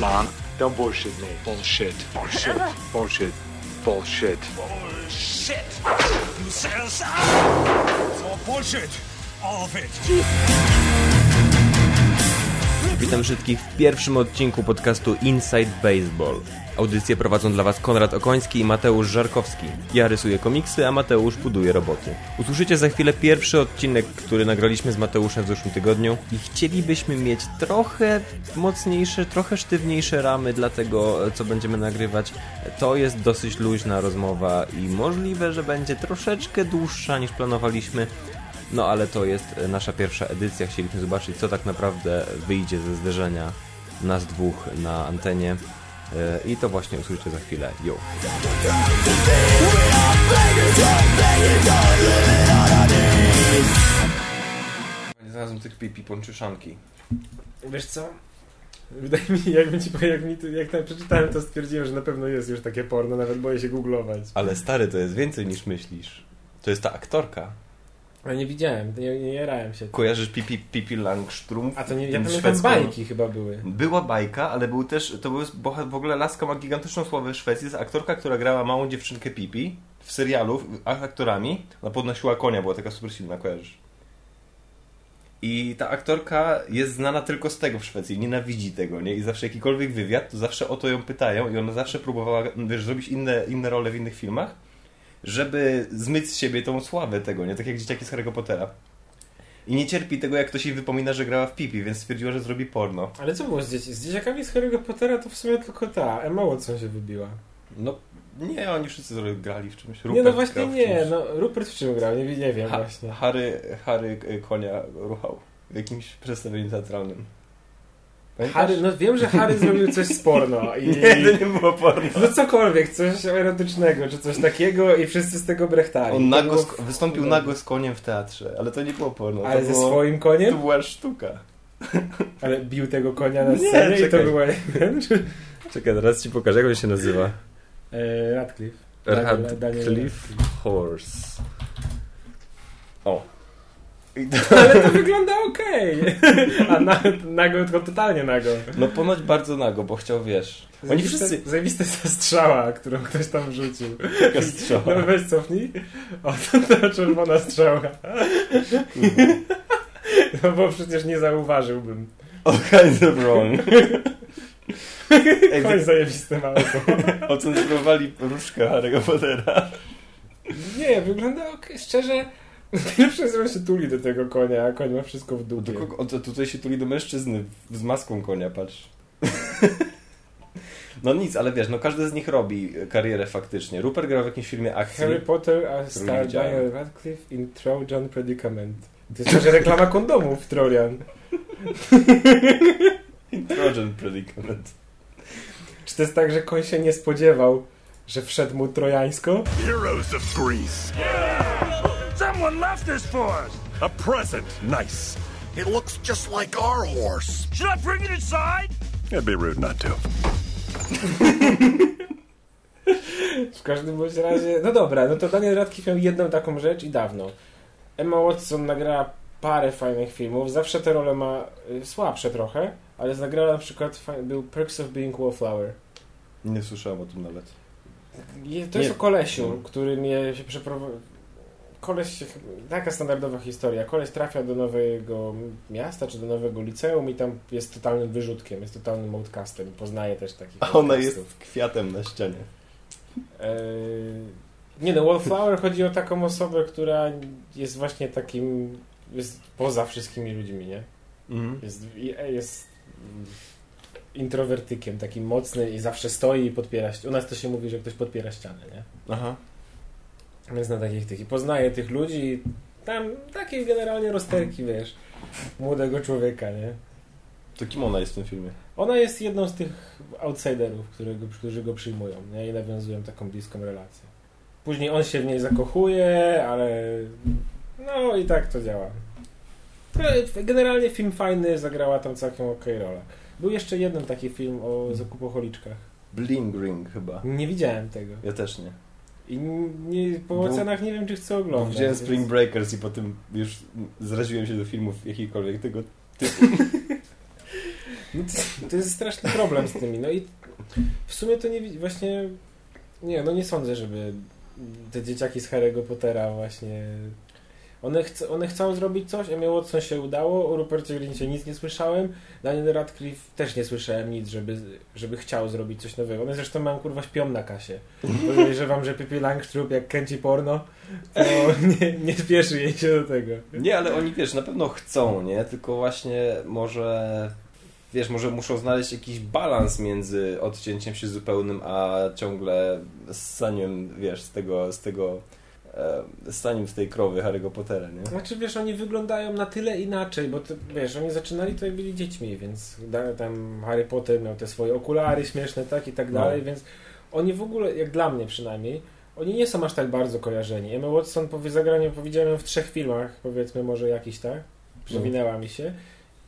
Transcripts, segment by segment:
Lon, don't bullshit me. Bullshit. Bullshit. Bullshit. Bullshit. Bullshit! You said so! It's all bullshit! All of it! Witam wszystkich w pierwszym odcinku podcastu Inside Baseball. Audycję prowadzą dla Was Konrad Okoński i Mateusz Żarkowski. Ja rysuję komiksy, a Mateusz buduje roboty. Usłyszycie za chwilę pierwszy odcinek, który nagraliśmy z Mateuszem w zeszłym tygodniu i chcielibyśmy mieć trochę mocniejsze, trochę sztywniejsze ramy dla tego, co będziemy nagrywać. To jest dosyć luźna rozmowa i możliwe, że będzie troszeczkę dłuższa niż planowaliśmy. No ale to jest nasza pierwsza edycja. Chcieliśmy zobaczyć, co tak naprawdę wyjdzie ze zderzenia nas dwóch na antenie. E, I to właśnie usłyszycie za chwilę. Yo. Nie znalazłem tych pipi pończyszanki. Wiesz co? Wydaje mi się, jakbym ci jak, mi to, jak tam przeczytałem, to stwierdziłem, że na pewno jest już takie porno, nawet boję się googlować. Ale stary, to jest więcej niż myślisz. To jest ta aktorka. Ale nie widziałem, nie, nie jarałem się. Kojarzysz Pipi, Pipi Langström? A to nie, ja pamiętam bajki chyba były. Była bajka, ale był też, to był w ogóle laska ma gigantyczną sławę w Szwecji. Jest aktorka, która grała małą dziewczynkę Pipi w serialu, aktorami. Ona podnosiła konia, była taka super silna, kojarzysz? I ta aktorka jest znana tylko z tego w Szwecji, nienawidzi tego, nie? I zawsze jakikolwiek wywiad, to zawsze o to ją pytają i ona zawsze próbowała, wiesz, zrobić inne, inne role w innych filmach, żeby zmyć z siebie tą sławę tego, nie? Tak jak dzieciaki z Harry'ego Pottera. I nie cierpi tego, jak ktoś jej wypomina, że grała w Pipi, więc stwierdziła, że zrobi porno. Ale co było z, dzieci? z dzieciakami z Harry'ego Pottera to w sumie tylko ta, Emma Watson się wybiła. No nie, oni wszyscy grali w czymś. nie, Rupert no właśnie nie, no Rupert w czym grał? Nie, nie wiem Ha, właśnie. Harry, Harry y, konia ruchał w jakimś przedstawieniu teatralnym. Pamiętasz? Harry, no wiem, że Harry zrobił coś z porno i... Nie, to nie było porno. No cokolwiek, coś erotycznego, czy coś takiego i wszyscy z tego brechtali. On To nago było- wystąpił nago z koniem w teatrze, ale to nie było porno. Ale to ze było, swoim To koniem? była sztuka. Ale bił tego konia na Nie, scenie i to była... Czekaj, teraz ci pokażę, jak on się nazywa. E, Radcliffe. Radcliffe Horse. O. To, Ale to wygląda okej. A na, nago, tylko totalnie nago. no ponoć bardzo nago, bo chciał, wiesz... Oni wszyscy... Zajebista jest ta strzała, którą ktoś tam wrzucił. Taka strzała. No weź cofnij. O, to ta czerwona strzała. No bo przecież nie zauważyłbym. All kinds of wrong. Ej, Koń zajebiste małego. ocenzurowali różkę Harry'ego Pottera. Nie, wygląda okej. Szczerze, pierwszy raz się tuli do tego konia, a koń ma wszystko w dupie. Do kogo, o, to tutaj się tuli do mężczyzny z maską konia, patrz. No nic, ale wiesz, no każdy z nich robi karierę faktycznie. Rupert grał w jakimś filmie akcji. Harry Potter a star. Daniel Radcliffe in Trojan Predicament. To jest może reklama kondomów Trojan. Trojan Predicament. Czy to jest tak, że koń się nie spodziewał, że wszedł mu trojańsko? Heroes of Greece! Someone left this for us! A present! Nice! It looks just like our horse. Should I bring it inside? It'd be rude not to. W każdym bądź razie... No dobra, no to Daniel Radcliffe miał jedną taką rzecz i dawno. Emma Watson nagrała parę fajnych filmów. Zawsze te role ma y, słabsze trochę, ale zagrała na przykład... Był Perks of Being Wallflower. Nie słyszałem o tym nawet. To Nie. jest o kolesiu, który mnie się przeprowadził. Koleś taka standardowa historia. Koleś trafia do nowego miasta, czy do nowego liceum i tam jest totalnym wyrzutkiem, jest totalnym outcastem. Poznaje też takich A ona jest kwiatem na ścianie. Eee, nie no, Wallflower chodzi o taką osobę, która jest właśnie takim, jest poza wszystkimi ludźmi, nie? Mhm. Jest, jest mm, introwertykiem, takim mocny i zawsze stoi i podpiera ścianę. U nas to się mówi, że ktoś podpiera ścianę, nie? Aha. Więc na takich tych i poznaje tych ludzi i tam takie generalnie rozterki, wiesz, młodego człowieka, nie? To kim ona jest w tym filmie? Ona jest jedną z tych outsiderów, którego, którzy go przyjmują, nie? I nawiązują taką bliską relację. Później on się w niej zakochuje, ale no i tak to działa. Generalnie film fajny, zagrała tam całkiem okej rolę. Był jeszcze jeden taki film o zakupocholiczkach. Bling Ring chyba. Nie widziałem tego. Ja też nie. I nie, po Był- ocenach nie wiem, czy chcę Bo oglądać. widziałem więc- Spring Breakers i potem już zraziłem się do filmów jakikolwiek tego typu. No to, to jest straszny problem z tymi. No i w sumie to nie właśnie. Nie, no nie sądzę, żeby te dzieciaki z Harry'ego Pottera właśnie. One, chce, one chcą zrobić coś, Emma Watson się udało, o Rupercie Grincie nic nie słyszałem, Daniel Radcliffe też nie słyszałem nic, żeby, żeby chciał zrobić coś nowego. One zresztą mają kurwa śpią na kasie. Podejrzewam, że Pippi Langstrup jak kręci porno, to nie, nie spieszy jej się do tego. Nie, ale oni, wiesz, na pewno chcą, nie? Tylko właśnie może... Wiesz, może muszą znaleźć jakiś balans między odcięciem się zupełnym, a ciągle ssaniem, wiesz, z tego, z tego, e, ssaniem z tej krowy Harry'ego Pottera, nie? Znaczy wiesz, oni wyglądają na tyle inaczej, bo to, wiesz, oni zaczynali to jak byli dziećmi, więc tam Harry Potter miał te swoje okulary śmieszne, tak i tak No. dalej, więc oni w ogóle, jak dla mnie przynajmniej, oni nie są aż tak bardzo kojarzeni. Emma Watson po zagraniu powiedziałem w trzech filmach, powiedzmy może jakiś, tak? Przewinęła mi się.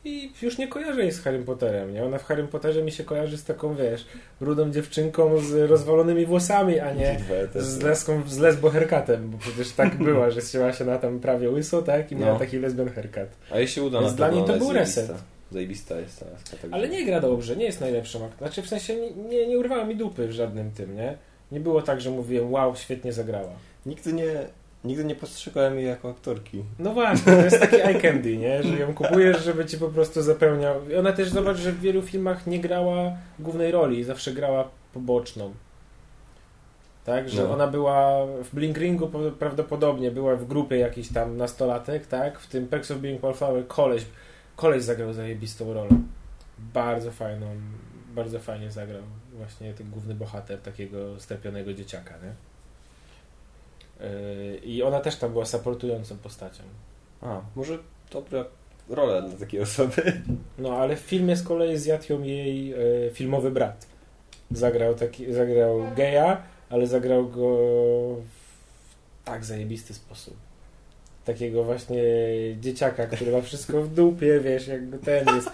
I już nie kojarzę jej z Harrym Potterem, nie? Ona w Harrym Potterze mi się kojarzy z taką, wiesz, rudą dziewczynką z rozwalonymi włosami, a nie z leską, z lesbo haircutem, bo przecież tak była, że ścięła się na tam prawie łyso, tak? I miała No. taki lesbian haircut. A jej się uda Więc na dla niej to był jest reset. zajebista. Jest ta także- Ale nie gra dobrze, nie jest najlepszą akt. Znaczy w sensie nie, nie, nie urwała mi dupy w żadnym tym, nie? Nie było tak, że mówiłem, wow, świetnie zagrała. Nigdy nie, nigdy nie postrzegałem jej jako aktorki. No właśnie, to jest taki eye candy, nie? Że ją kupujesz, żeby ci po prostu zapełniał. I ona też zobacz, że w wielu filmach nie grała głównej roli, zawsze grała poboczną. Tak, że No. ona była w Blink Ringu po- prawdopodobnie była w grupie jakiś tam nastolatek, tak? W tym Perks of Being Wallflower koleś, koleś zagrał zajebistą rolę. Bardzo fajną, bardzo fajnie zagrał właśnie ten główny bohater takiego strapionego dzieciaka, nie? Yy, I ona też tam była supportującą postacią. A, może dobra rola dla takiej osoby. No, ale w filmie z kolei zjadł ją jej e, filmowy brat. Zagrał, taki, zagrał geja, ale zagrał go w tak zajebisty sposób. Takiego właśnie dzieciaka, który ma wszystko w dupie, wiesz, jakby ten jest.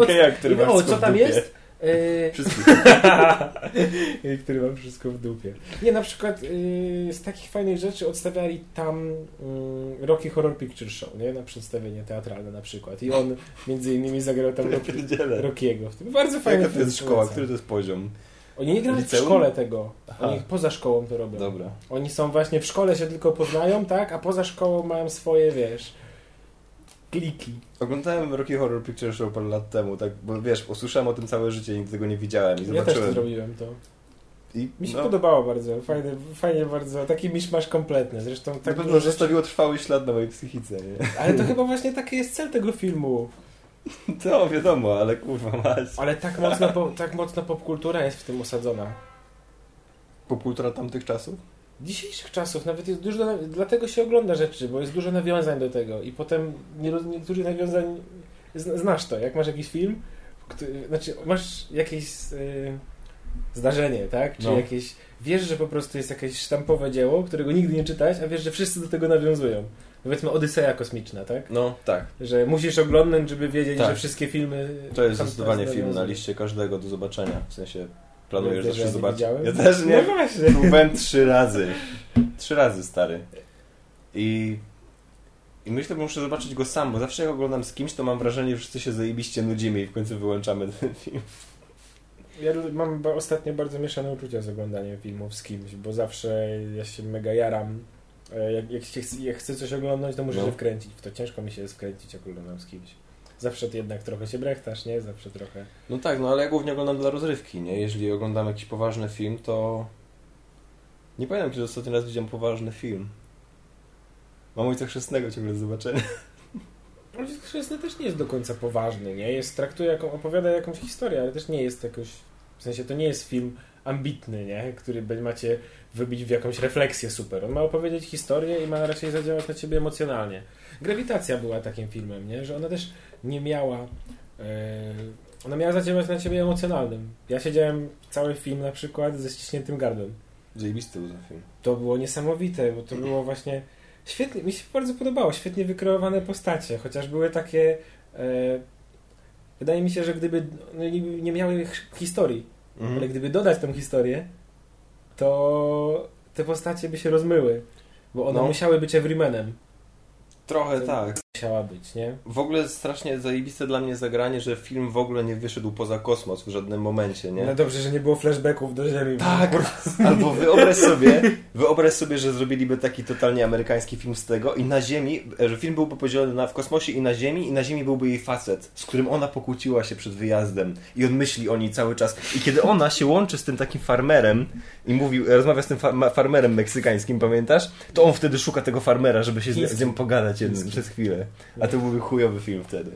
Od- Geja, który ma o, wszystko co w tam dupie. jest? E, Wszystkich. Który ma wszystko w dupie. Nie, na przykład y, z takich fajnych rzeczy odstawiali tam y, Rocky Horror Picture Show, nie? Na przedstawienie teatralne na przykład. I on między innymi zagrał tam Rocky. Rockiego. Bardzo fajny Jaka to jest szkoła? Który to jest poziom? Oni nie grają w szkole tego. Aha. Oni poza szkołą to robią. Dobra. Oni są właśnie w szkole się tylko poznają, tak? A poza szkołą mają swoje, wiesz, kliki. Oglądałem Rocky Horror Picture Show parę lat temu, tak, bo wiesz, usłyszałem o tym całe życie i nigdy tego nie widziałem i Ja też to zobaczyłem. zrobiłem to. I Mi się no, podobało bardzo. Fajnie, fajnie bardzo. Taki miszmasz kompletny. Zresztą na tak pewno dużo rzeczy- zostawiło trwały ślad na mojej psychice, nie? Ale to chyba właśnie taki jest cel tego filmu. To wiadomo, ale kurwa mać. Ale tak mocno, po, tak mocno popkultura jest w tym osadzona. Popkultura tamtych czasów? Dzisiejszych czasów nawet jest dużo, dlatego się ogląda rzeczy, bo jest dużo nawiązań do tego i potem nie, niektórych nawiązań, zn- znasz to, jak masz jakiś film, który, znaczy masz jakieś y, zdarzenie, tak, czy No. jakieś, wiesz, że po prostu jest jakieś sztampowe dzieło, którego nigdy nie czytałeś, a wiesz, że wszyscy do tego nawiązują. Powiedzmy Odyseja Kosmiczna, tak? No, tak. Że musisz oglądać, żeby wiedzieć, Tak. że wszystkie filmy... To jest zdecydowanie film na liście każdego do zobaczenia. W sensie też zawsze zobaczyć. widziałem. Ja też nie. No właśnie. Próbowałem trzy razy. Trzy razy, stary. I... I myślę, że muszę zobaczyć go sam, bo zawsze jak oglądam z kimś, to mam wrażenie, że wszyscy się zajebiście nudzimy i w końcu wyłączamy ten film. Ja mam ostatnio bardzo mieszane uczucia z oglądaniem filmów z kimś, bo zawsze ja się mega jaram. E, Jak, jak, się, jak chcę coś oglądać, to muszę No. się wkręcić w to. Ciężko mi się jest wkręcić, jak oglądam z kimś. Zawsze jednak trochę się brechtasz, nie? Zawsze trochę. No tak, no ale ja głównie oglądam dla rozrywki, nie? Jeżeli oglądam jakiś poważny film, to... Nie pamiętam, kiedy ostatni raz widziałem poważny film. Mam ojca chrzestnego ciągle do zobaczenia. Ojciec Chrzestny też nie jest do końca poważny, nie? Jest, traktuje, jaką, opowiada jakąś historię, ale też nie jest jakoś... W sensie to nie jest film ambitny, nie? Który macie wybić w jakąś refleksję super. On ma opowiedzieć historię i ma raczej zadziałać na ciebie emocjonalnie. Grawitacja była takim filmem, nie? Że ona też nie miała... e, ona miała zadziałać na ciebie emocjonalnym. Ja siedziałem cały film na przykład ze ściśniętym gardłem. Zajebisty był ten film. To było niesamowite, bo to było właśnie świetnie, mi się bardzo podobało, świetnie wykreowane postacie, chociaż były takie e, wydaje mi się, że gdyby no, nie, miały historii, Mhm. ale gdyby dodać tą historię, to te postacie by się rozmyły, bo one No. musiały być everymanem. Trochę To- tak. Musiała być, nie? W ogóle strasznie zajebiste dla mnie zagranie, że film w ogóle nie wyszedł poza kosmos w żadnym momencie, nie? No dobrze, że nie było flashbacków do Ziemi. Tak, albo wyobraź sobie, wyobraź sobie, że zrobiliby taki totalnie amerykański film z tego i na Ziemi, że film byłby podzielony na, w kosmosie i na Ziemi i na Ziemi byłby jej facet, z którym ona pokłóciła się przed wyjazdem i on myśli o niej cały czas. I kiedy ona się łączy z tym takim farmerem i mówi, rozmawia z tym fa- farmerem meksykańskim, pamiętasz? To on wtedy szuka tego farmera, żeby się z, z nim pogadać przez chwilę. A to byłby chujowy film wtedy.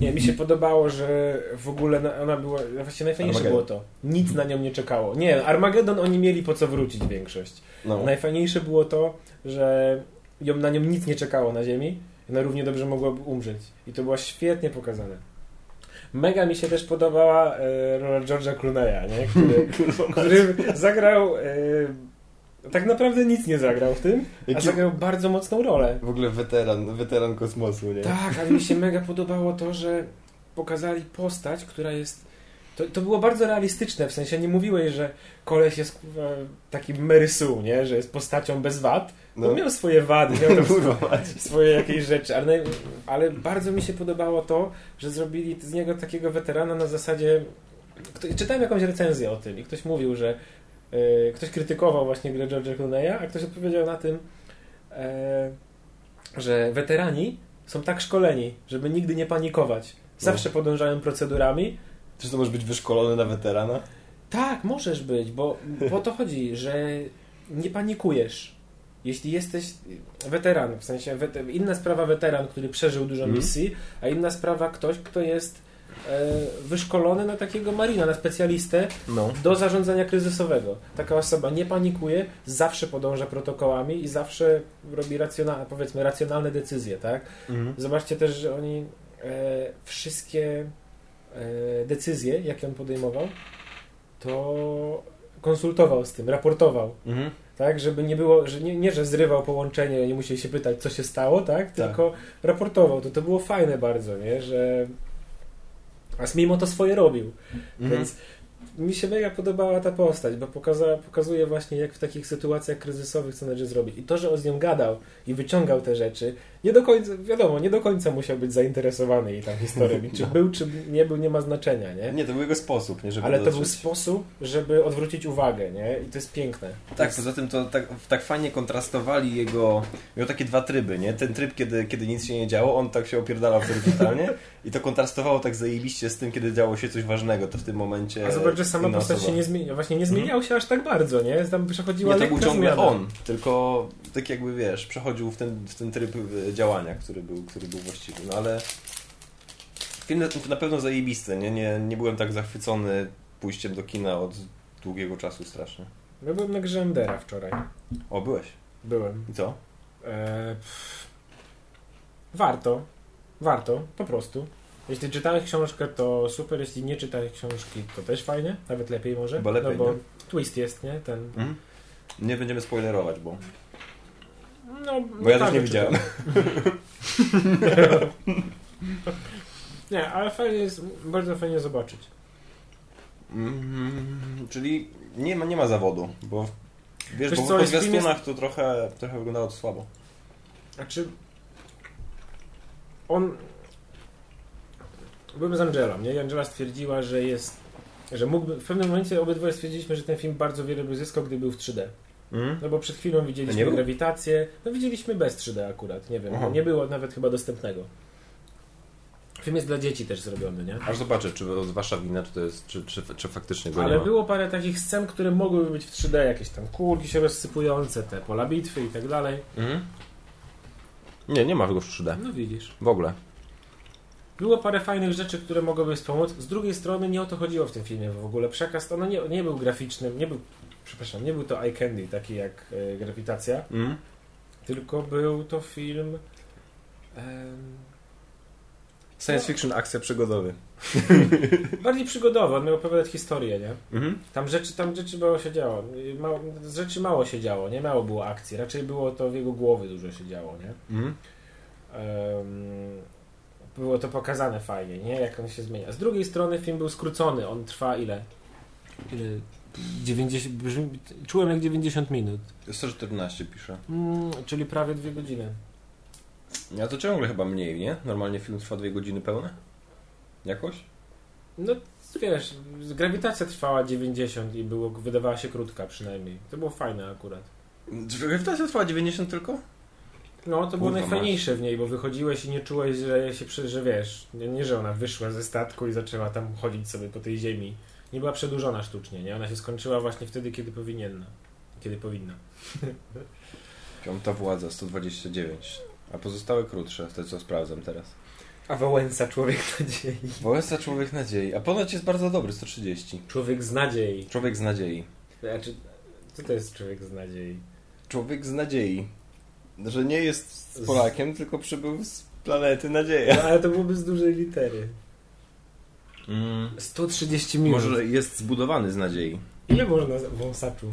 Nie, mi się podobało, że w ogóle na- ona była. Właściwie najfajniejsze było Armageddon. to. Nic na nią nie czekało. Nie, Armagedon oni mieli po co wrócić większość. No. Najfajniejsze było to, że ją, na nią nic nie czekało na Ziemi. i Ona równie dobrze mogłaby umrzeć. I to było świetnie pokazane. Mega mi się też podobała e, rola George'a Clooney'a, nie? który, który zagrał. E, tak naprawdę nic nie zagrał w tym, a Jaki- zagrał bardzo mocną rolę. W ogóle weteran, weteran kosmosu, nie? Tak, ale mi się mega podobało to, że pokazali postać, która jest. To, to było bardzo realistyczne, w sensie nie mówiłeś, że koleś jest kurwa, taki Mary Sue, nie? że jest postacią bez wad. No. Miał swoje wady, miał swoje jakieś rzeczy, ale, ale bardzo mi się podobało to, że zrobili z niego takiego weterana na zasadzie. Czytałem jakąś recenzję o tym i ktoś mówił, że e, ktoś krytykował właśnie grę George'a Clooney'a, a ktoś odpowiedział na tym, e, że weterani są tak szkoleni, żeby nigdy nie panikować. Zawsze podążają procedurami. Czy to może być wyszkolony na weterana? Tak, możesz być, bo, bo o to chodzi, że nie panikujesz. Jeśli jesteś weteran, w sensie inna sprawa weteran, który przeżył dużo Mhm. misji, a inna sprawa ktoś, kto jest wyszkolony na takiego marina, na specjalistę No. do zarządzania kryzysowego. Taka osoba nie panikuje, zawsze podąża protokołami i zawsze robi racjonalne, powiedzmy, racjonalne decyzje, tak? Mhm. Zobaczcie też, że oni e, wszystkie e, decyzje, jakie on podejmował, to konsultował z tym, raportował, Mhm. tak, żeby nie było, że nie, nie że zrywał połączenie, nie musieli się pytać, co się stało, tak, tylko raportował. To to było fajne bardzo, nie, że a mimo to swoje robił. Mhm. Więc mi się mega podobała ta postać, bo pokaza, pokazuje właśnie, jak w takich sytuacjach kryzysowych co należy zrobić. I to, że on z nią gadał i wyciągał te rzeczy, nie do końca, wiadomo, nie do końca musiał być zainteresowany jej tam historią. I czy był, czy nie był, nie ma znaczenia, nie? Nie, to był jego sposób, nie? Żeby Ale to był sposób, żeby odwrócić uwagę, nie? I to jest piękne. Tak, poza tym to tak, tak fajnie kontrastowali jego... Miał takie dwa tryby, nie? Ten tryb, kiedy, kiedy nic się nie działo, on tak się opierdalał wtedy totalnie i to kontrastowało tak zajebiście z tym, kiedy działo się coś ważnego, to w tym momencie A zobacz, że sama postać osoba. się nie zmienia. Właśnie nie zmieniał się aż tak bardzo, nie? Tam przechodziła Nie, to był ciągle zmiana. on, tylko tak jakby wiesz, przechodził w ten, w ten tryb e, działania, który był, który był właściwy. No ale film na, pewno zajebisty, nie? Nie, nie byłem tak zachwycony pójściem do kina od długiego czasu strasznie. Ja byłem na grze Endera wczoraj. O, byłeś. Byłem. I co? E, warto. Warto, po prostu. Jeśli czytałeś książkę, to super. Jeśli nie czytałeś książki, to też fajnie. Nawet lepiej może. Chyba lepiej, no bo nie? twist jest, nie? Ten. Mhm. Nie będziemy spoilerować, bo, No, bo ja też fajnie nie widziałem. Nie, ale fajnie jest, bardzo fajnie zobaczyć. Mm, czyli nie ma, nie ma zawodu, bo wiesz, Wiesz bo co, jest film zwiastunach to trochę, trochę wyglądało to słabo. Znaczy, on. Byłem z Angelą, nie? I Angela stwierdziła, że jest. Że mógłby. W pewnym momencie obydwoje stwierdziliśmy, że ten film bardzo wiele by zyskał, gdyby był w 3D. Mm? No bo przed chwilą widzieliśmy nie grawitację. No widzieliśmy bez 3D akurat, nie wiem. Aha. Nie było nawet chyba dostępnego. Film jest dla dzieci też zrobiony, nie? Aż zobaczę, czy to jest wasza wina, czy to jest, czy, czy, czy faktycznie go nie Ale było parę takich scen, które mogłyby być w 3D, jakieś tam kulki się rozsypujące, te pola bitwy i tak dalej. Mhm. Nie, nie ma go w 3D. No widzisz. W ogóle. Było parę fajnych rzeczy, które mogłyby wspomóc. Z drugiej strony nie o to chodziło w tym filmie w ogóle. Przekaz to no nie, nie był graficznym, nie był, przepraszam, nie był to eye candy, taki jak e, Grawitacja, Mm? tylko był to film em, Science fiction, akcja przygodowy. bardziej przygodowy, on miał opowiadać historię, nie? Mhm. Tam rzeczy, tam rzeczy mało się działo. Mało, z rzeczy mało się działo, nie mało było akcji. Raczej było to w jego głowie dużo się działo, nie? Mhm. Em, było to pokazane fajnie, nie? Jak on się zmienia. Z drugiej strony film był skrócony. On trwa ile? Ile? 90, brzmi, czułem jak 90 minut. 114 pisze. Mm, czyli prawie dwie godziny. Ja to ciągle chyba mniej, nie? Normalnie film trwa dwie godziny pełne? Jakoś? No wiesz, grawitacja trwała 90 i było, wydawała się krótka przynajmniej. To było fajne akurat. Grawitacja trwała 90 tylko? No, to było najfajniejsze w niej, bo wychodziłeś i nie czułeś, że się, że wiesz, nie, nie, że ona wyszła ze statku i zaczęła tam chodzić sobie po tej ziemi. Nie była przedłużona sztucznie, nie? Ona się skończyła właśnie wtedy, kiedy powinna. Kiedy powinna. Piąta władza, 129. A pozostałe krótsze, te co sprawdzam teraz. A Wałęsa, człowiek nadziei. Wałęsa Człowiek Nadziei. A ponoć jest bardzo dobry, 130. Człowiek z nadziei. Człowiek z Nadziei. Znaczy, co to jest człowiek z nadziei? Człowiek z Nadziei. Że nie jest Z- Polakiem, tylko przybył z planety No, Nadzieja. ale to byłoby z dużej litery. Mm. 130 minut. Może jest zbudowany z nadziei. Ile można wąsaczu?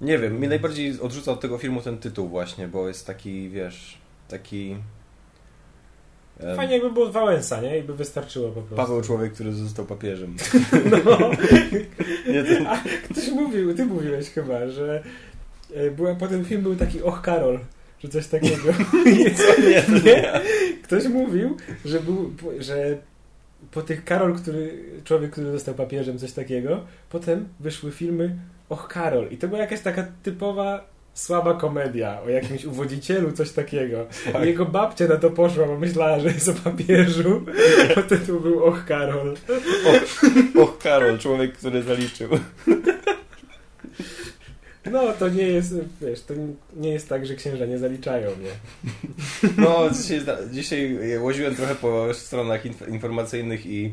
Nie wiem, mnie najbardziej odrzuca od tego filmu ten tytuł właśnie, bo jest taki, wiesz, taki... Fajnie jakby było Wałęsa, nie? I by wystarczyło po prostu. Paweł człowiek, który został papieżem. No. Nie, ten... A ktoś mówił, ty mówiłeś chyba, że e, była, potem film był taki Och Karol, że coś takiego. nie, to nie. Ktoś mówił, że był, że po tych Karol, który, człowiek, który został papieżem, coś takiego, potem wyszły filmy Och Karol. I to była jakaś taka typowa słaba komedia o jakimś uwodzicielu, coś takiego. I jego babcia na to poszła, bo myślała, że jest o papieżu. A tytuł był Och Karol. Och, Karol, człowiek, który zaliczył. No, to nie jest, wiesz, to nie jest tak, że księża nie zaliczają, nie? No, dzisiaj, dzisiaj łoziłem trochę po stronach inf- informacyjnych i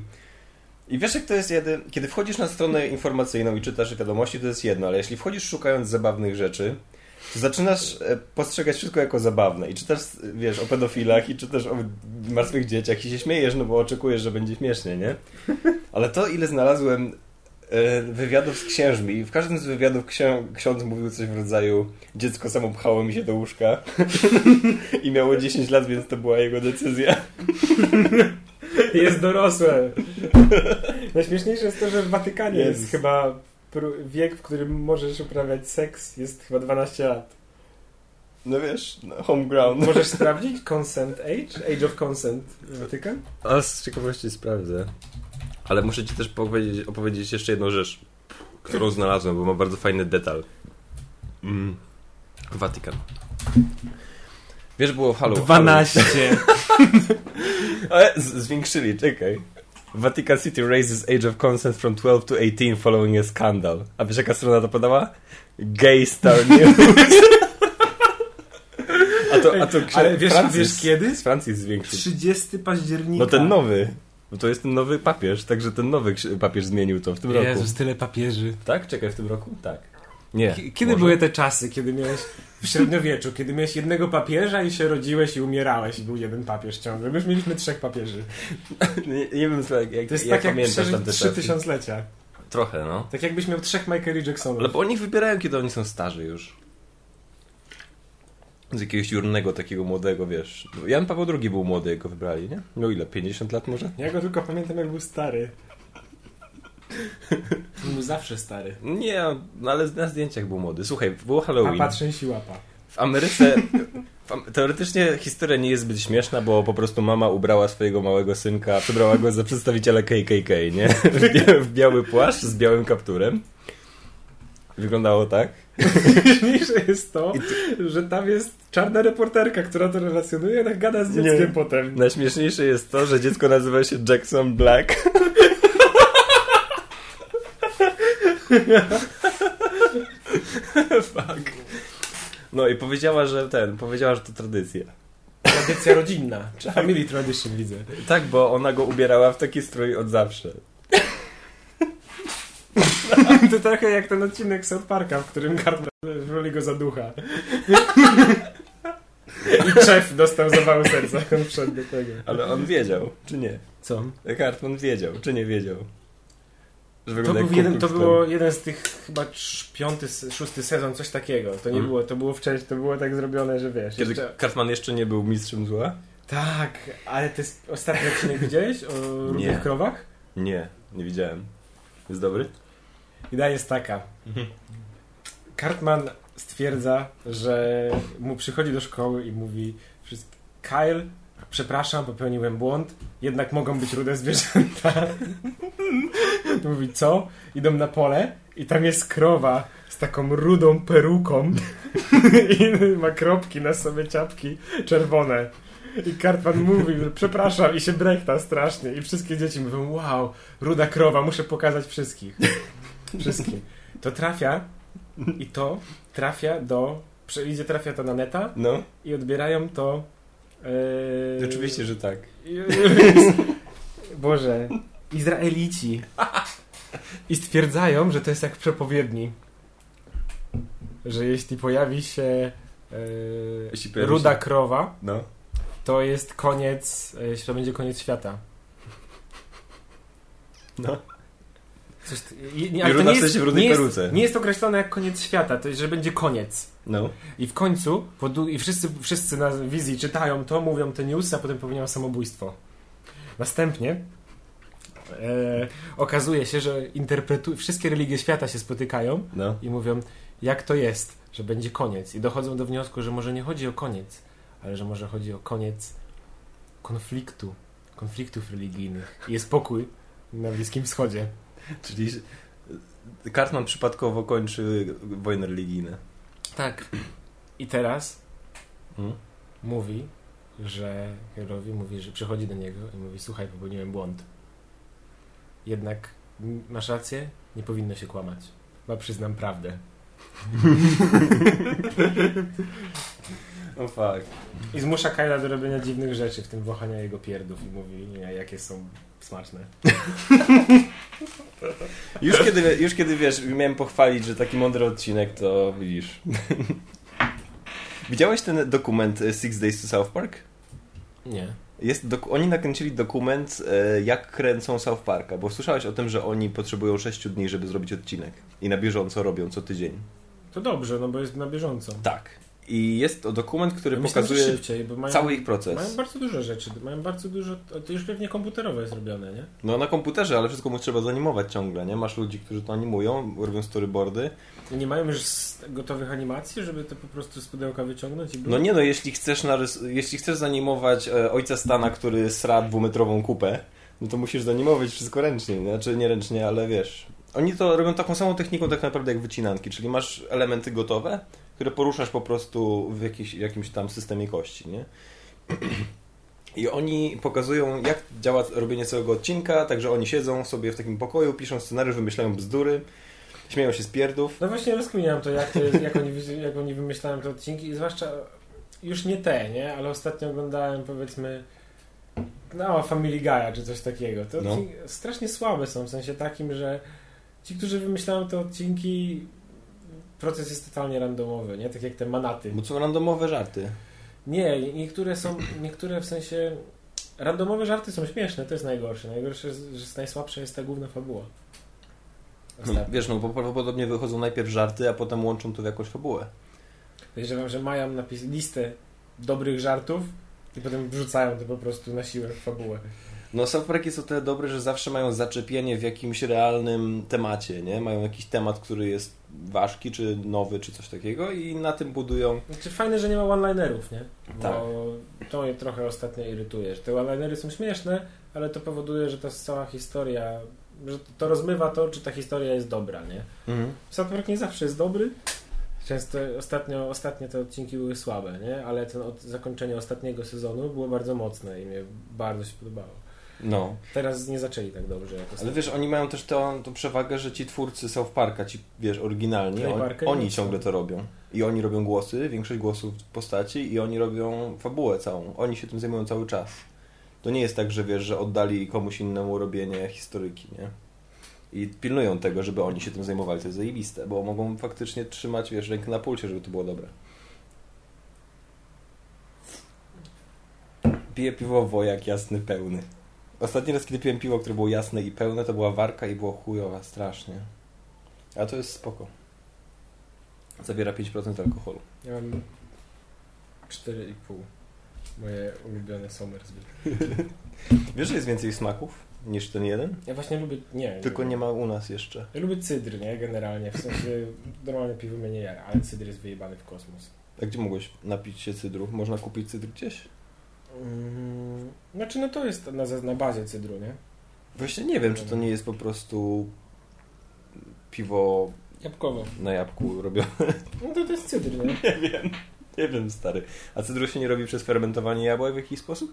i wiesz jak to jest, kiedy, kiedy wchodzisz na stronę informacyjną i czytasz wiadomości, to jest jedno, ale jeśli wchodzisz szukając zabawnych rzeczy, to zaczynasz e, postrzegać wszystko jako zabawne i czytasz, wiesz, o pedofilach i czytasz o martwych dzieciach i się śmiejesz, no bo oczekujesz, że będzie śmiesznie, nie? Ale to, ile znalazłem wywiadów z księżmi i w każdym z wywiadów księ ksiądz mówił coś w rodzaju dziecko samo pchało mi się do łóżka i miało 10 lat, więc to była jego decyzja. Jest dorosłe. Najśmieszniejsze jest to, że w Watykanie Jezus. jest chyba wiek, w którym możesz uprawiać seks, jest chyba 12 lat. No wiesz, no, home ground. Możesz sprawdzić consent age? Age of consent Watykan? A z ciekawości sprawdzę. Ale muszę ci też powiedzieć, opowiedzieć jeszcze jedną rzecz, którą znalazłem, bo ma bardzo fajny detal. Mm. Watykan. Wiesz, było w Halu. 12. Ale zwiększyli, czekaj. Vatican City raises age of consent from 12 to 18 following a scandal. A wiesz jaka strona to podała? Gay Star News. A to, a to Ale wiesz- wiesz kiedy? Z Francji zwiększył. 30 października. No ten nowy. Bo to jest ten nowy papież, także ten nowy papież zmienił to w tym roku. Jezus, tyle papieży. Tak? Czekaj, w tym roku? Tak. Nie. K- Kiedy może. były te czasy, kiedy miałeś w średniowieczu, kiedy miałeś jednego papieża i się rodziłeś i umierałeś i był jeden papież ciągle. My już mieliśmy trzech papieży. Nie, nie wiem, jak, jak, To jest jak tak jak pamiętasz przeżyć trzy tysiąclecia. Trochę, no. Tak jakbyś miał trzech Michaeli Jacksonów. Ale bo oni wybierają, kiedy oni są starzy już. Z jakiegoś jurnego takiego młodego, wiesz. Jan Paweł II był młody, jak go wybrali, nie? No ile? 50 lat może? Ja go tylko pamiętam jak był stary. On był zawsze stary. Nie, no ale na zdjęciach był młody. Słuchaj, było A Halloween. patrzę i łapa. W Ameryce teoretycznie historia nie jest zbyt śmieszna, bo po prostu mama ubrała swojego małego synka, przebrała go za przedstawiciela KKK, nie? W biały płaszcz z białym kapturem. Wyglądało tak. Najśmieszniejsze jest to, że tam jest czarna reporterka, która to relacjonuje, tak gada z dzieckiem Nie. potem. Najśmieszniejsze jest to, że dziecko nazywa się Jackson Black. Fuck. No i powiedziała, że ten, powiedziała, że to tradycja. Tradycja rodzinna. Czy family tradition widzę. Tak, bo ona go ubierała w taki strój od zawsze. To trochę jak ten odcinek South Parka, w którym Cartman wroli go za ducha. I szef dostał zawału serca, on wszedł do tego. Ale on wiedział, czy nie? Co? Cartman wiedział, czy nie wiedział? Że To, był jeden, to było jeden z tych chyba piąty, szósty sezon, coś takiego. To nie Mhm. było, to było wcześniej, to było tak zrobione, że wiesz. Kiedy jeszcze- Cartman jeszcze nie był mistrzem zła? Tak, ale to jest ostatni odcinek widziałeś o rudych krowach? Nie, nie widziałem. Jest dobry? Idea jest taka. Cartman stwierdza, że mu przychodzi do szkoły i mówi Kyle, przepraszam, popełniłem błąd, jednak mogą być rude zwierzęta. Mówi, co? Idą na pole i tam jest krowa z taką rudą peruką i ma kropki na sobie czapki czerwone. I Cartman mówi, że przepraszam i się brechta strasznie i wszystkie dzieci mówią, wow, ruda krowa, muszę pokazać wszystkich. Wszystkim. To trafia i to trafia do, idzie trafia to na neta No, i odbierają to yy, oczywiście, że tak. Boże, Izraelici. I stwierdzają, że to jest jak w przepowiedni. Że jeśli pojawi się yy, Jeśli pojawi ruda się- krowa, No. to jest koniec, yy, to będzie koniec świata. No. Coś, nie, ale to nie jest, w nie, jest, nie jest określone jak koniec świata, to jest, że będzie koniec. No. I w końcu, i wszyscy, wszyscy na wizji czytają to, mówią te newsy, a potem popełniają samobójstwo. Następnie e, okazuje się, że interpretu- wszystkie religie świata się spotykają No. i mówią, jak to jest, że będzie koniec. I dochodzą do wniosku, że może nie chodzi o koniec, ale że może chodzi o koniec konfliktu, konfliktów religijnych. I jest pokój na Bliskim Wschodzie. Czyli Cartman przypadkowo kończy wojny religijne. Tak. I teraz Hmm? mówi, że Herowi mówi, że przychodzi do niego i mówi, słuchaj, popełniłem błąd. Jednak masz rację, nie powinno się kłamać. Chyba przyznam prawdę. O fuck. I zmusza Kyla do robienia dziwnych rzeczy, w tym wąchania jego pierdów i mówi, nie, jakie są smaczne. Już kiedy, już kiedy wiesz, miałem pochwalić, że taki mądry odcinek, to widzisz. Widziałeś ten dokument e, Six Days to South Park? Nie. Jest doku- oni nakręcili dokument, e, jak kręcą South Parka, bo słyszałeś o tym, że oni potrzebują 6 dni, żeby zrobić odcinek. I na bieżąco robią co tydzień. To dobrze, no bo jest na bieżąco. Tak. I jest to dokument, który Myślę, że pokazuje szybciej, bo mają, cały ich proces. Mają bardzo dużo rzeczy, mają bardzo dużo, to już pewnie komputerowe jest robione, nie? No na komputerze, ale wszystko mu trzeba zanimować ciągle, nie? Masz ludzi, którzy to animują, robią storyboardy. I nie mają już gotowych animacji, żeby to po prostu z pudełka wyciągnąć i? No nie no, jeśli chcesz, narys- jeśli chcesz zanimować e, ojca Stana, który sra dwumetrową kupę, no to musisz zanimować wszystko ręcznie, nie? znaczy nie ręcznie, ale wiesz. Oni to robią taką samą techniką tak naprawdę jak wycinanki, czyli masz elementy gotowe, które poruszasz po prostu w jakiś, jakimś tam systemie kości, nie? I oni pokazują, jak działa robienie całego odcinka, także oni siedzą sobie w takim pokoju, piszą scenariusz, wymyślają bzdury, śmieją się z pierdów. No właśnie rozkminiałem to, jak, to jest, jak, oni, jak oni wymyślają te odcinki i zwłaszcza już nie te, nie? Ale ostatnio oglądałem powiedzmy no Family Guy'a czy coś takiego. Te No. strasznie słabe są, w sensie takim, że ci, którzy wymyślają te odcinki proces jest totalnie randomowy, nie? Tak jak te manaty. Bo są randomowe żarty. Nie, niektóre są, niektóre w sensie randomowe żarty są śmieszne, to jest najgorsze. Najgorsze, że najsłabsza jest ta główna fabuła. No, wiesz, no bo prawdopodobnie wychodzą najpierw żarty, a potem łączą to w jakąś fabułę. Podejrzewam, że mają napis listę dobrych żartów i potem wrzucają to po prostu na siłę w fabułę. No jest o tyle dobry, że zawsze mają zaczepienie w jakimś realnym temacie, nie? Mają jakiś temat, który jest ważki, czy nowy, czy coś takiego i na tym budują... Znaczy fajne, że nie ma one-linerów, nie? Bo Tak. to mnie trochę ostatnio irytuje. że Te one-linery są śmieszne, ale to powoduje, że ta cała historia, że to rozmywa to, czy ta historia jest dobra, nie? South Park nie zawsze jest dobry. Często ostatnio, ostatnie te odcinki były słabe, nie? Ale ten od, zakończenie ostatniego sezonu było bardzo mocne i mnie bardzo się podobało. No. Teraz nie zaczęli tak dobrze jak Ale wiesz, oni mają też tą, tą przewagę, że ci twórcy South Parka, ci, wiesz, oryginalni, on, oni ciągle to robią. I oni robią głosy, większość głosów postaci i oni robią fabułę całą. Oni się tym zajmują cały czas. To nie jest tak, że wiesz, że oddali komuś innemu robienie historyki, nie? I pilnują tego, żeby oni się tym zajmowali. To jest zajebiste, bo mogą faktycznie trzymać, wiesz, rękę na pulsie, żeby to było dobre. Piję piwo wojak jasny, pełny. Ostatni raz, kiedy piłem piwo, które było jasne i pełne, to była warka i było chujowa, strasznie. A to jest spoko. Zawiera 5% alkoholu. Ja mam 4,5. Moje ulubione Somersby. Wiesz, że jest więcej smaków niż ten jeden? Ja właśnie lubię... Nie. Tylko lubię. nie ma u nas jeszcze. Ja lubię cydr, nie? Generalnie. W sensie normalne piwo mnie nie jara, ale cydr jest wyjebany w kosmos. A gdzie mogłeś napić się cydru? Można kupić cydr gdzieś? Mm, Znaczy, no to jest na, na bazie cydru, nie? Właśnie nie wiem, czy to nie jest po prostu piwo Jabłkowo. na jabłku robione. No to, to jest cydr, nie? Nie wiem. Nie wiem, stary. A cydru się nie robi przez fermentowanie jabłek w jakiś sposób?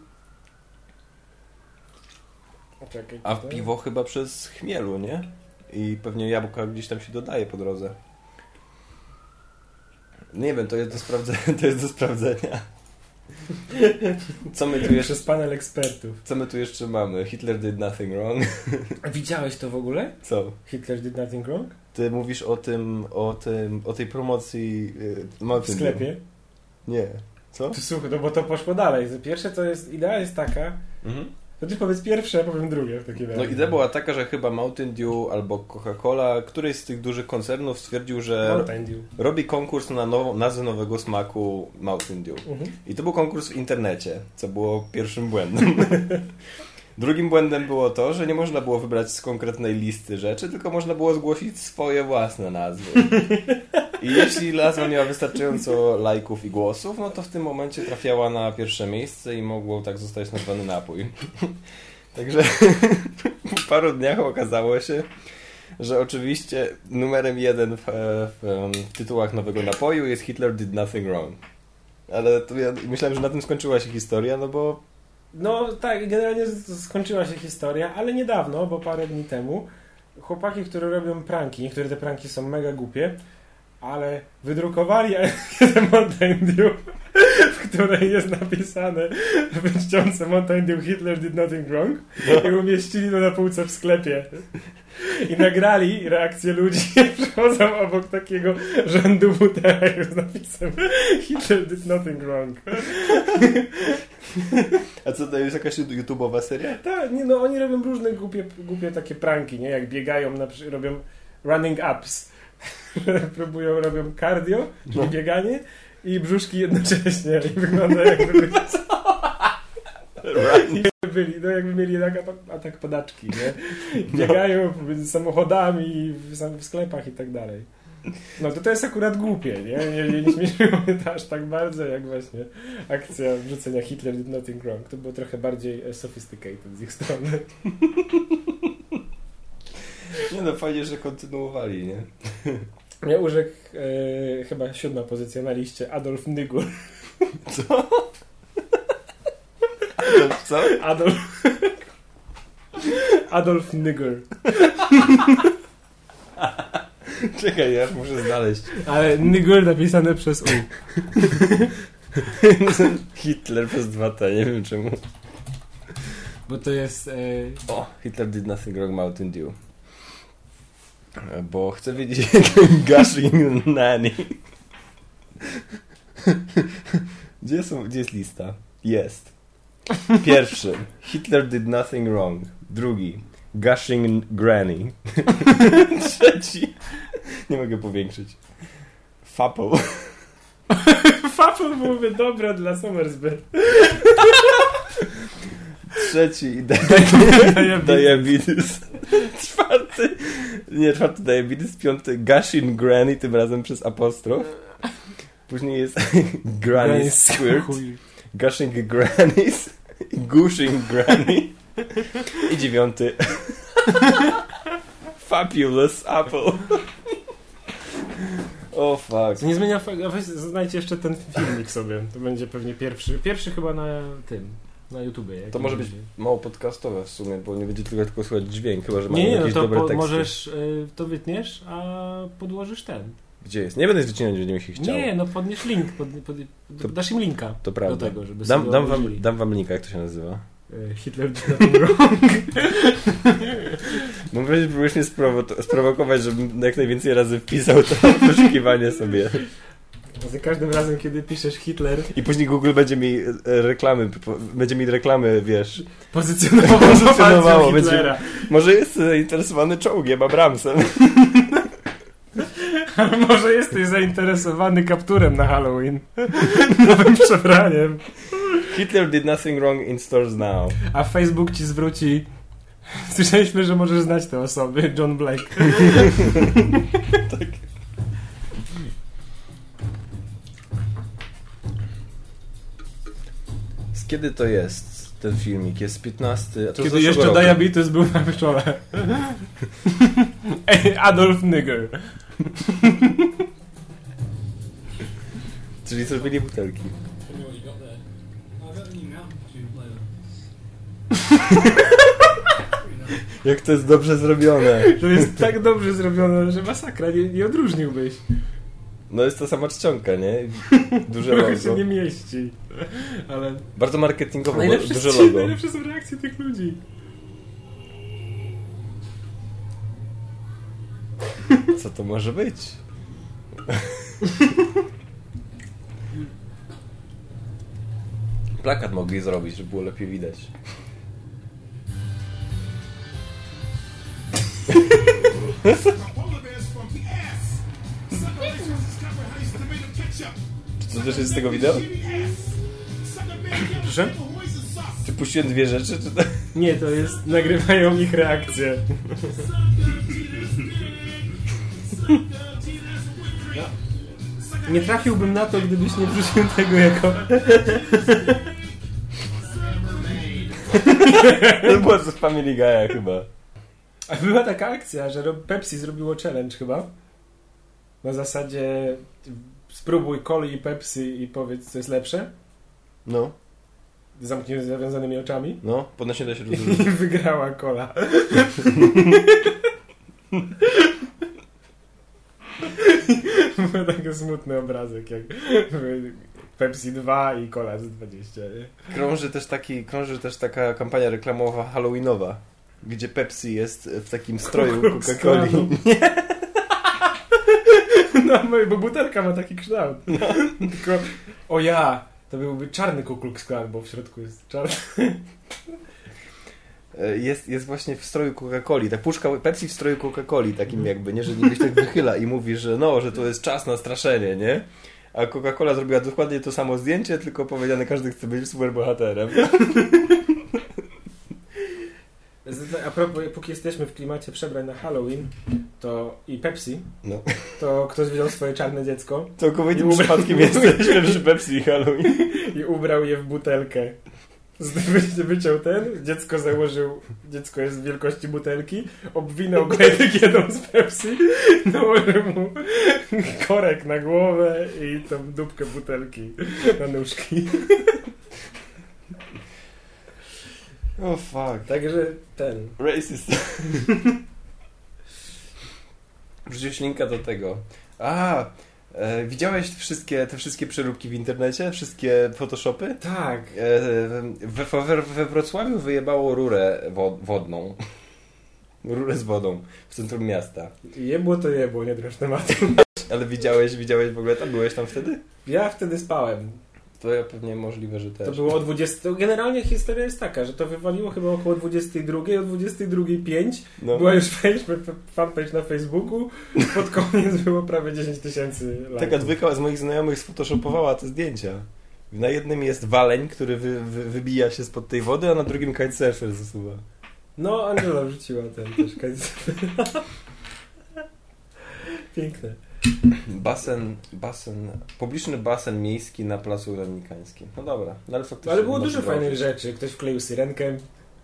Czekaj, A tutaj. piwo chyba przez chmielu, nie? I pewnie jabłka gdzieś tam się dodaje po drodze. Nie wiem, to jest do, to jest do sprawdzenia. Co my, tu jeszcze, Przez panel ekspertów. co my tu jeszcze mamy? Hitler did nothing wrong. Widziałeś to w ogóle? Co? Hitler did nothing wrong? Ty mówisz o tym, o tym, o tej promocji yy, W sklepie. Nie. Co? To słuchaj, no bo to poszło dalej. Pierwsze to jest, idea jest taka, Mhm. To ty powiedz pierwsze, a powiem drugie w takim No razie. idea była taka, że chyba Mountain Dew albo Coca-Cola, któryś z tych dużych koncernów stwierdził, że robi konkurs na nazwę nowego smaku Mountain Dew. Mhm. I to był konkurs w internecie, co było pierwszym błędem. Drugim błędem było to, że nie można było wybrać z konkretnej listy rzeczy, tylko można było zgłosić swoje własne nazwy. I jeśli nazwa miała wystarczająco lajków i głosów, no to w tym momencie trafiała na pierwsze miejsce i mogło tak zostać nazwany napój. Także po paru dniach okazało się, że oczywiście numerem jeden w, w, w tytułach nowego napoju jest Hitler did nothing wrong. Ale to ja myślałem, że na tym skończyła się historia, no bo No tak, generalnie skończyła się historia, ale niedawno, bo parę dni temu, chłopaki, które robią pranki, niektóre te pranki są mega głupie, ale wydrukowali jeden Mountain Dew, w której jest napisane w czcionce Mountain Dew Hitler did nothing wrong i umieścili to na półce w sklepie. I nagrali reakcję ludzi, przechodzą obok takiego rzędu butelek z napisem Hitler did nothing wrong. A co to jest jakaś YouTube'owa seria? Tak, nie, no oni robią różne głupie, głupie takie pranki, nie? Jak biegają, na, robią running ups. Próbują, robią cardio, czyli No. bieganie i brzuszki jednocześnie. I wygląda jakby byli, byli no jakby mieli atak, atak podaczki, nie? Biegają między samochodami, w, sklepach i tak dalej. No to to jest akurat głupie, nie? Nie, nie, nie śmieszyło mnie to aż tak bardzo, jak właśnie akcja wrzucenia Hitler did nothing wrong. To było trochę bardziej sophisticated z ich strony. Nie no, fajnie, że kontynuowali, nie? Mnie urzekł e, chyba siódma pozycja na liście Adolf Nygur. Co? Co? Adolf... Adolf Nygur. Czekaj, ja muszę znaleźć. Ale Nygur napisane przez U. Hitler przez dwa T, nie wiem czemu. Bo to jest... E, O, Hitler did nothing wrong Mountain Dew. Bo chcę wiedzieć, Gushing Nanny. Gdzie, są, gdzie jest lista? Jest. Pierwszy. Hitler did nothing wrong. Drugi. Gushing Granny. Trzeci. Nie mogę powiększyć. Fapple. Fapel byłoby dobre dla Somersby. Trzeci. Di- Diabetes. Diabetes. Czwarty. Nie, czwarty diabetes. Piąty Gushing Granny, tym razem przez apostrof. Później jest Granny Squirt. Gushing Grannies. Gushing Granny. I dziewiąty. Fabulous Apple. O fuck. Co nie zmienia weź znajdźcie jeszcze ten filmik sobie. To będzie pewnie pierwszy. Pierwszy chyba na tym. Na YouTubie. To może być będzie. mało podcastowe w sumie, bo nie będzie tylko, tylko słychać dźwięk, chyba że Nie, mają nie, no jakieś to dobre po, teksty. możesz y, to wytniesz, a podłożysz ten. Gdzie jest? Nie będę wycinać, będzie mi się chciało. Nie, no podniesz link. Pod, pod, To- dasz im linka To prawda. do tego, żeby Dam, dam, wam, dam wam linka, jak to się nazywa. Y, Hitler did nothing wrong. No próbujesz mnie sprowo- sprowokować, żebym jak najwięcej razy wpisał to wyszukiwanie sobie. Za każdym razem, kiedy piszesz Hitler, I później Google będzie mi e, reklamy, będzie mi reklamy, wiesz. pozycjonował Pozycjonowało, pozycjonowało Hitlera. Może jest zainteresowany czołgiem, Abramsem. A może jesteś zainteresowany kapturem na Halloween? Nowym przebraniem. Hitler did nothing wrong in stores now. A Facebook ci zwróci. Słyszeliśmy, że możesz znać te osoby. John Blake. Z kiedy to jest ten filmik? Jest 15. A to z Kiedy jeszcze roku. Diabetes był na czole. Adolf Nigger. Czyli zrobili butelki. Jak to jest dobrze zrobione. To jest tak dobrze zrobione, że masakra, nie, nie odróżniłbyś. No jest to sama czcionka, nie? Duże Trochę się logo. nie mieści. Ale Bardzo marketingowo, najlepsze, duże logo. najlepsze są reakcje tych ludzi. Co to może być? Plakat mogli zrobić, żeby było lepiej widać. Też jest z tego wideo? Proszę? Czy puściłem dwie rzeczy, czy to... Nie, to jest, nagrywają ich reakcje. Nie trafiłbym na to, gdybyś nie wrzucił tego jako... To było z Family Guy'a chyba. A była taka akcja, że Pepsi zrobiło challenge chyba. Na zasadzie spróbuj coli i Pepsi i powiedz, co jest lepsze. No, Zamknięty z zawiązanymi oczami. no, podnośnie da się I rozróżnić. wygrała kola. Był taki smutny obrazek, jak Pepsi 2 i kola z 20. Nie? Krąży też, taki, krąży też taka kampania reklamowa halloweenowa, gdzie Pepsi jest w takim stroju Coca-Coli. No, bo butelka ma taki kształt. Tylko, o ja, to byłby czarny Ku Klux Klan, bo w środku jest czarny. E, Jest, jest właśnie w stroju Coca-Coli, ta puszka Pepsi w stroju Coca-Coli, takim jakby, nie, że niby się tak wychyla i mówi, że no, że to jest czas na straszenie, nie? A Coca-Cola zrobiła dokładnie to samo zdjęcie, tylko powiedziane, każdy chce być superbohaterem. A propos, póki jesteśmy w klimacie przebrań na Halloween to i Pepsi, No. to ktoś wziął swoje czarne dziecko Całkowitym ubrał- przypadkiem jesteśmy przy Pepsi i Halloween. i ubrał je w butelkę. Wyciął ten, dziecko założył, dziecko jest wielkości butelki, obwinął go jedną z Pepsi, nałożył mu korek na głowę i tą dupkę butelki na nóżki. Oh fuck. Także ten. Racist. Wrzuciłeś linka do tego. A, e, widziałeś wszystkie, te wszystkie przeróbki w internecie? Wszystkie photoshopy? Tak. E, we, we, we Wrocławiu wyjebało rurę wo, wodną. Rurę z wodą w centrum miasta. Jebło to jebło, nie drąż tematu. Ale widziałeś, widziałeś w ogóle tam? Byłeś tam wtedy? Ja wtedy spałem. To ja pewnie możliwe, że też. To było o 20. Generalnie historia jest taka, że to wywaliło chyba około 22, o 22.05 No. była już fanpage, fanpage na Facebooku, pod koniec było prawie 10 tysięcy Taka dwójka z moich znajomych sfotoshopowała te zdjęcia. Na jednym jest waleń, który wy, wy, wybija się spod tej wody, a na drugim kitesurfer zasuwa. No, Angela wrzuciła ten też koniec. Piękne. Basen, basen, publiczny basen miejski na Placu Dominikańskim. No dobra, no ale faktycznie... Ale było dużo fajnych rzeczy. Ktoś wkleił syrenkę,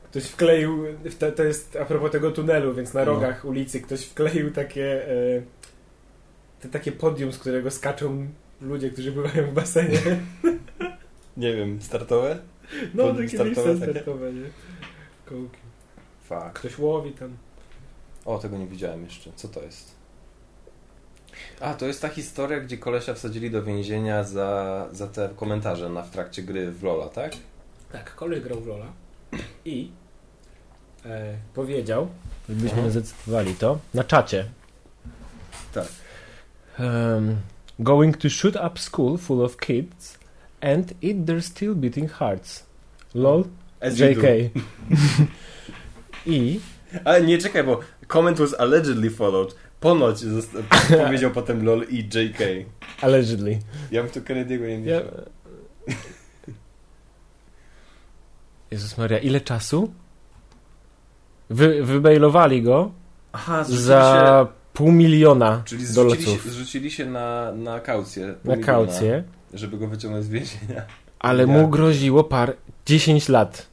ktoś wkleił, to, to jest a propos tego tunelu, więc na No. rogach ulicy ktoś wkleił takie e, te takie podium, z którego skaczą ludzie, którzy bywają w basenie. Nie wiem, startowe? No, Podium takie startowe miejsca startowe, nie? Kołki. Fuck. Ktoś łowi tam. O, tego nie widziałem jeszcze. Co to jest? A, to jest ta historia, gdzie kolesia wsadzili do więzienia za, za te komentarze na, w trakcie gry w Lola, tak? Tak, koleś grał w Lola i e, powiedział, żebyśmy zacytowali to, na czacie. Tak. Um, going to shoot up school full of kids and eat their still beating hearts. LOL, As JK. I Ale nie, czekaj, bo comment was allegedly followed. Ponoć powiedział potem LOL i JK. allegedly. Ja bym tu Kennedy'ego nie Ja... widział. Jezus Maria, ile czasu? Wy, go Aha, za pół miliona się, czyli zrzucili się, dolców zrzucili się na, na kaucję. na miliona, kaucję, Żeby go wyciągnąć z więzienia. ale Ja. mu groziło par 10 lat.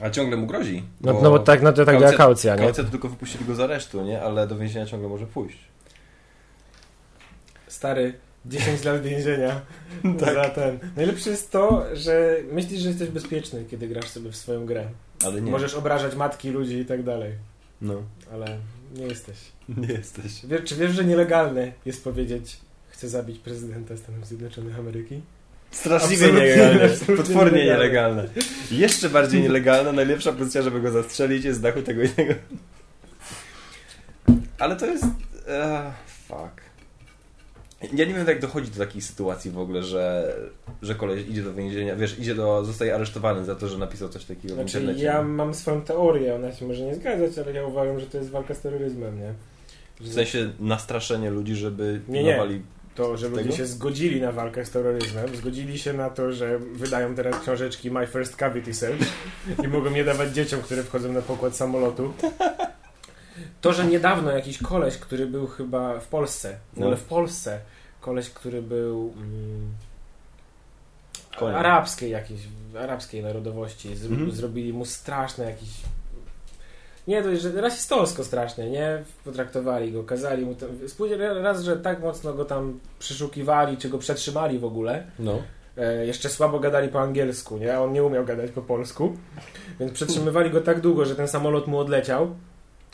A ciągle mu grozi. No, no bo tak, no to tak działa kaucja, nie? Kaucja to tylko wypuścili go z aresztu, nie? Ale do więzienia ciągle może pójść. Stary, 10 lat więzienia za ten. Najlepsze jest to, że myślisz, że jesteś bezpieczny, kiedy grasz sobie w swoją grę. Ale nie. Możesz obrażać matki, ludzi i tak dalej, No. ale nie jesteś. Nie jesteś. Wiesz, czy wiesz, że nielegalne jest powiedzieć chcę zabić prezydenta Stanów Zjednoczonych Ameryki? Straszliwie Absolutnie, nielegalne. absolutnie Potwornie nielegalne. nielegalne. Jeszcze bardziej nielegalne. Najlepsza pozycja, żeby go zastrzelić jest z dachu tego innego. Ale to jest... Uh, fuck. Ja nie wiem, jak dochodzi do takiej sytuacji w ogóle, że, że koleś idzie do więzienia, wiesz, idzie do, zostaje aresztowany za to, że napisał coś takiego w Znaczy, internecie. ja mam swoją teorię, ona się może nie zgadzać, ale ja uważam, że to jest walka z terroryzmem, nie? Że W sensie nastraszenie ludzi, żeby Nie, nie. To, że ludzie się zgodzili na walkę z terroryzmem, zgodzili się na to, że wydają teraz książeczki My First Cavity Search i mogą je dawać dzieciom, które wchodzą na pokład samolotu. To, że niedawno jakiś koleś, który był chyba w Polsce, No. ale w Polsce, koleś, który był mm, arabskiej jakiejś, arabskiej narodowości, zro, Mhm. zrobili mu straszne jakieś nie, to jest że rasistowsko strasznie, nie? Potraktowali go, kazali mu... Tam, raz, że tak mocno go tam przeszukiwali, czy go przetrzymali w ogóle. No. E, jeszcze słabo gadali po angielsku, nie? On nie umiał gadać po polsku. Więc przetrzymywali go tak długo, że ten samolot mu odleciał.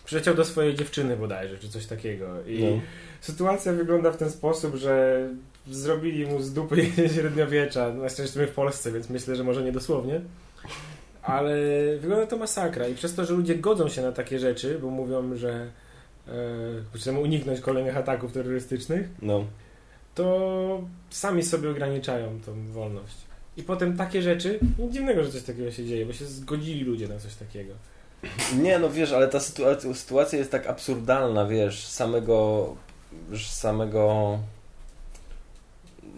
Przyleciał do swojej dziewczyny bodajże, czy coś takiego. I No. sytuacja wygląda w ten sposób, że zrobili mu z dupy średniowiecza. Na szczęście my w Polsce, więc myślę, że może nie dosłownie. Ale wygląda to masakra i przez to, że ludzie godzą się na takie rzeczy, bo mówią, że e, uniknąć kolejnych ataków terrorystycznych, No. to sami sobie ograniczają tą wolność. I potem takie rzeczy, nic dziwnego, że coś takiego się dzieje, bo się zgodzili ludzie na coś takiego. Nie, no wiesz, ale ta sytuacja, sytuacja jest tak absurdalna, wiesz, samego, samego...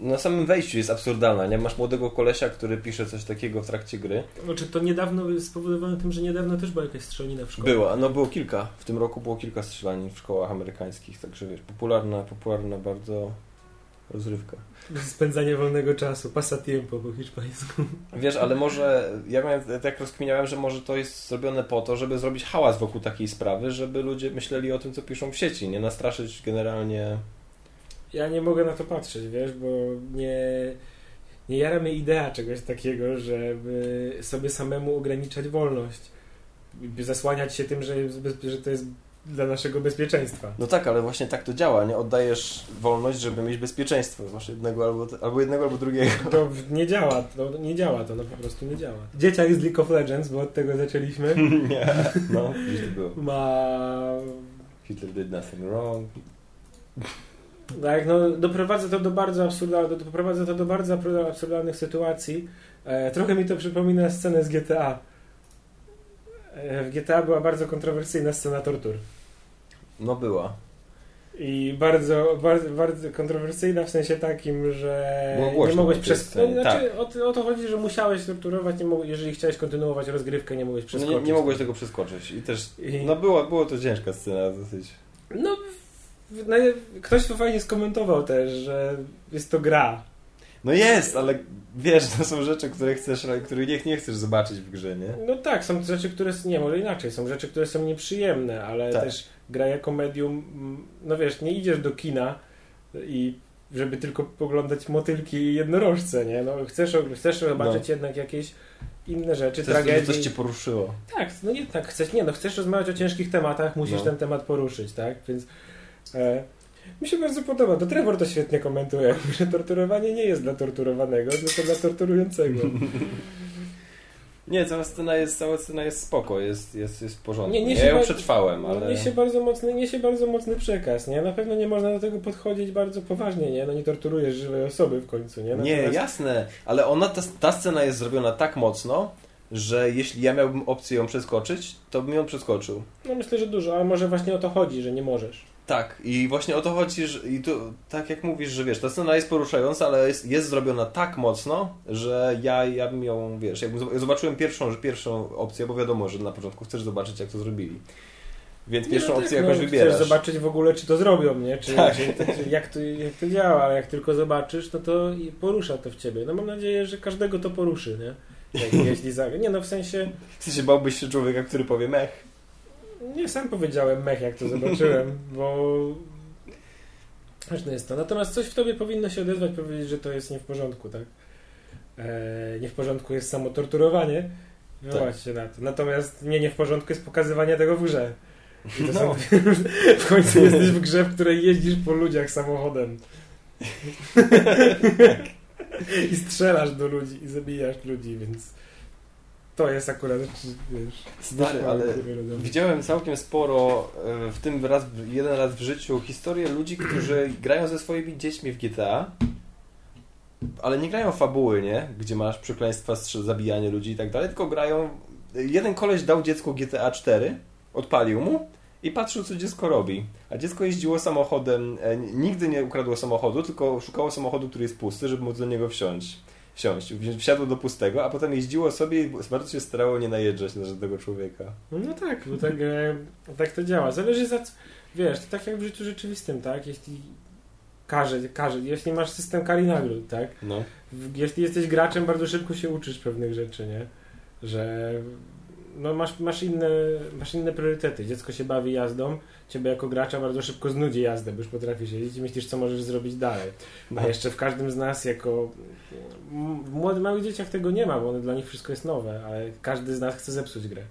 Na samym wejściu jest absurdalna, nie? Masz młodego kolesia, który pisze coś takiego w trakcie gry. Znaczy to niedawno spowodowane tym, że niedawno też była jakaś strzelanina w szkole. Była, no było kilka. W tym roku było kilka strzelanin w szkołach amerykańskich, także wiesz, popularna, popularna bardzo rozrywka. Spędzanie wolnego czasu, pasatiempo po hiszpańsku. Wiesz, ale może, ja miałem, tak rozkminiałem, że może to jest zrobione po to, żeby zrobić hałas wokół takiej sprawy, żeby ludzie myśleli o tym, co piszą w sieci, nie nastraszyć generalnie... Ja nie mogę na to patrzeć, wiesz, bo nie, nie jara mnie idea czegoś takiego, żeby sobie samemu ograniczać wolność. By Zasłaniać się tym, że, że to jest dla naszego bezpieczeństwa. No tak, ale właśnie tak to działa, nie? Oddajesz wolność, żeby mieć bezpieczeństwo. Masz jednego albo, albo jednego, albo drugiego. To nie działa, to nie działa, to no po prostu nie działa. Dzieciak z League of Legends, bo od tego zaczęliśmy, nie. No, gdzieś to było. ma... Hitler did nothing wrong. Tak, no doprowadza to do bardzo absurdalnych, doprowadza to do bardzo absurdalnych sytuacji. E, trochę mi to przypomina scenę z GTA. E, w GTA była bardzo kontrowersyjna scena tortur. No była. I bardzo, bardzo, bardzo kontrowersyjna w sensie takim, że nie mogłeś o przez... No, znaczy, o, to- o to chodzi, że musiałeś torturować, nie mog... jeżeli chciałeś kontynuować rozgrywkę, nie mogłeś No przeskoczyć. nie, nie mogłeś tego przeskoczyć. I też, I- no było, było to ciężka scena dosyć. No, no, ktoś to fajnie skomentował też, że jest to gra. No jest, ale wiesz, to są rzeczy, które chcesz, których nie, nie chcesz zobaczyć w grze, nie? No tak, są rzeczy, które... Nie, może inaczej. Są rzeczy, które są nieprzyjemne, ale Tak. też gra jako medium... No wiesz, nie idziesz do kina i żeby tylko poglądać motylki i jednorożce, nie? No chcesz, chcesz zobaczyć jednak jakieś inne rzeczy, Chcesz, żeby tragedie. coś cię poruszyło. Tak, no nie tak, chcesz, nie no, chcesz rozmawiać o ciężkich tematach, musisz No. ten temat poruszyć, tak? Więc e, mi się bardzo podoba. To Trevor to świetnie komentuje, że torturowanie nie jest dla torturowanego, tylko dla torturującego. Nie, cała scena jest, cała scena jest spoko, jest, jest, jest w porządku. Nie, Nie, nie ja ją ba- przetrwałem, ale... niesie, bardzo mocny, niesie bardzo mocny przekaz, nie? Na pewno nie można do tego podchodzić bardzo poważnie, nie? No nie torturujesz żywej osoby w końcu, nie? Nie, Natomiast- jasne, ale ona, ta, ta scena jest zrobiona tak mocno, że jeśli ja miałbym opcję ją przeskoczyć, to bym ją przeskoczył. No myślę, że dużo, ale może właśnie o to chodzi, że nie możesz. Tak, i właśnie o to chodzi, że, i tu, tak jak mówisz, że wiesz, ta scena jest poruszająca, ale jest, jest zrobiona tak mocno, że ja, ja bym ją, wiesz, jakbym zob- zobaczyłem pierwszą, pierwszą opcję, bo wiadomo, że na początku chcesz zobaczyć, jak to zrobili. Więc Nie, pierwszą no opcję tak, jakoś no, wybierasz. Chcesz zobaczyć w ogóle, czy to zrobią, nie? Czy, Tak. czy, czy, jak, to, jak to działa, ale jak tylko zobaczysz, no to porusza to w ciebie. No mam nadzieję, że każdego to poruszy, nie? Jak, jeśli za... Nie no, w sensie... W sensie bałbyś się człowieka, który powie mech. Nie, sam powiedziałem mech, jak to zobaczyłem, bo... Ważne jest to. Natomiast coś w tobie powinno się odezwać, powiedzieć, że to jest nie w porządku, tak? E, nie w porządku jest samo torturowanie. Wywołać Tak. się na to. Natomiast nie, nie w porządku jest pokazywanie tego w grze. I to No. są, w końcu jesteś w grze, w której jeździsz po ludziach samochodem. I strzelasz do ludzi i zabijasz ludzi, więc to jest akurat, wiesz, Stary, ale widziałem całkiem sporo, e, w tym raz, jeden raz w życiu, historię ludzi, którzy grają ze swoimi dziećmi w GTA, ale nie grają fabuły, nie? Gdzie masz przekleństwa, zabijanie ludzi i tak dalej, tylko grają... Jeden koleś dał dziecku GTA 4, odpalił mu i patrzył, co dziecko robi. A dziecko jeździło samochodem, e, nigdy nie ukradło samochodu, tylko szukało samochodu, który jest pusty, żeby móc do niego wsiąść. Wsiąść. Wsi- Wsiadło do pustego, a potem jeździło sobie i bardzo się starało nie najeżdżać na żadnego człowieka. No tak, bo tak, e, tak to działa. Zależy za co, wiesz, to tak jak w życiu rzeczywistym, tak? Jeśli każe, każe, jeśli masz system kar i nagród, tak? No. Jeśli jesteś graczem, bardzo szybko się uczysz pewnych rzeczy, nie? Że no masz, masz, inne, masz inne priorytety. Dziecko się bawi jazdą, ciebie jako gracza bardzo szybko znudzi jazdę, bo już potrafisz jeździć i myślisz, co możesz zrobić dalej. A jeszcze w każdym z nas jako... W młodych, małych dzieciach tego nie ma, bo one, dla nich wszystko jest nowe, ale każdy z nas chce zepsuć grę.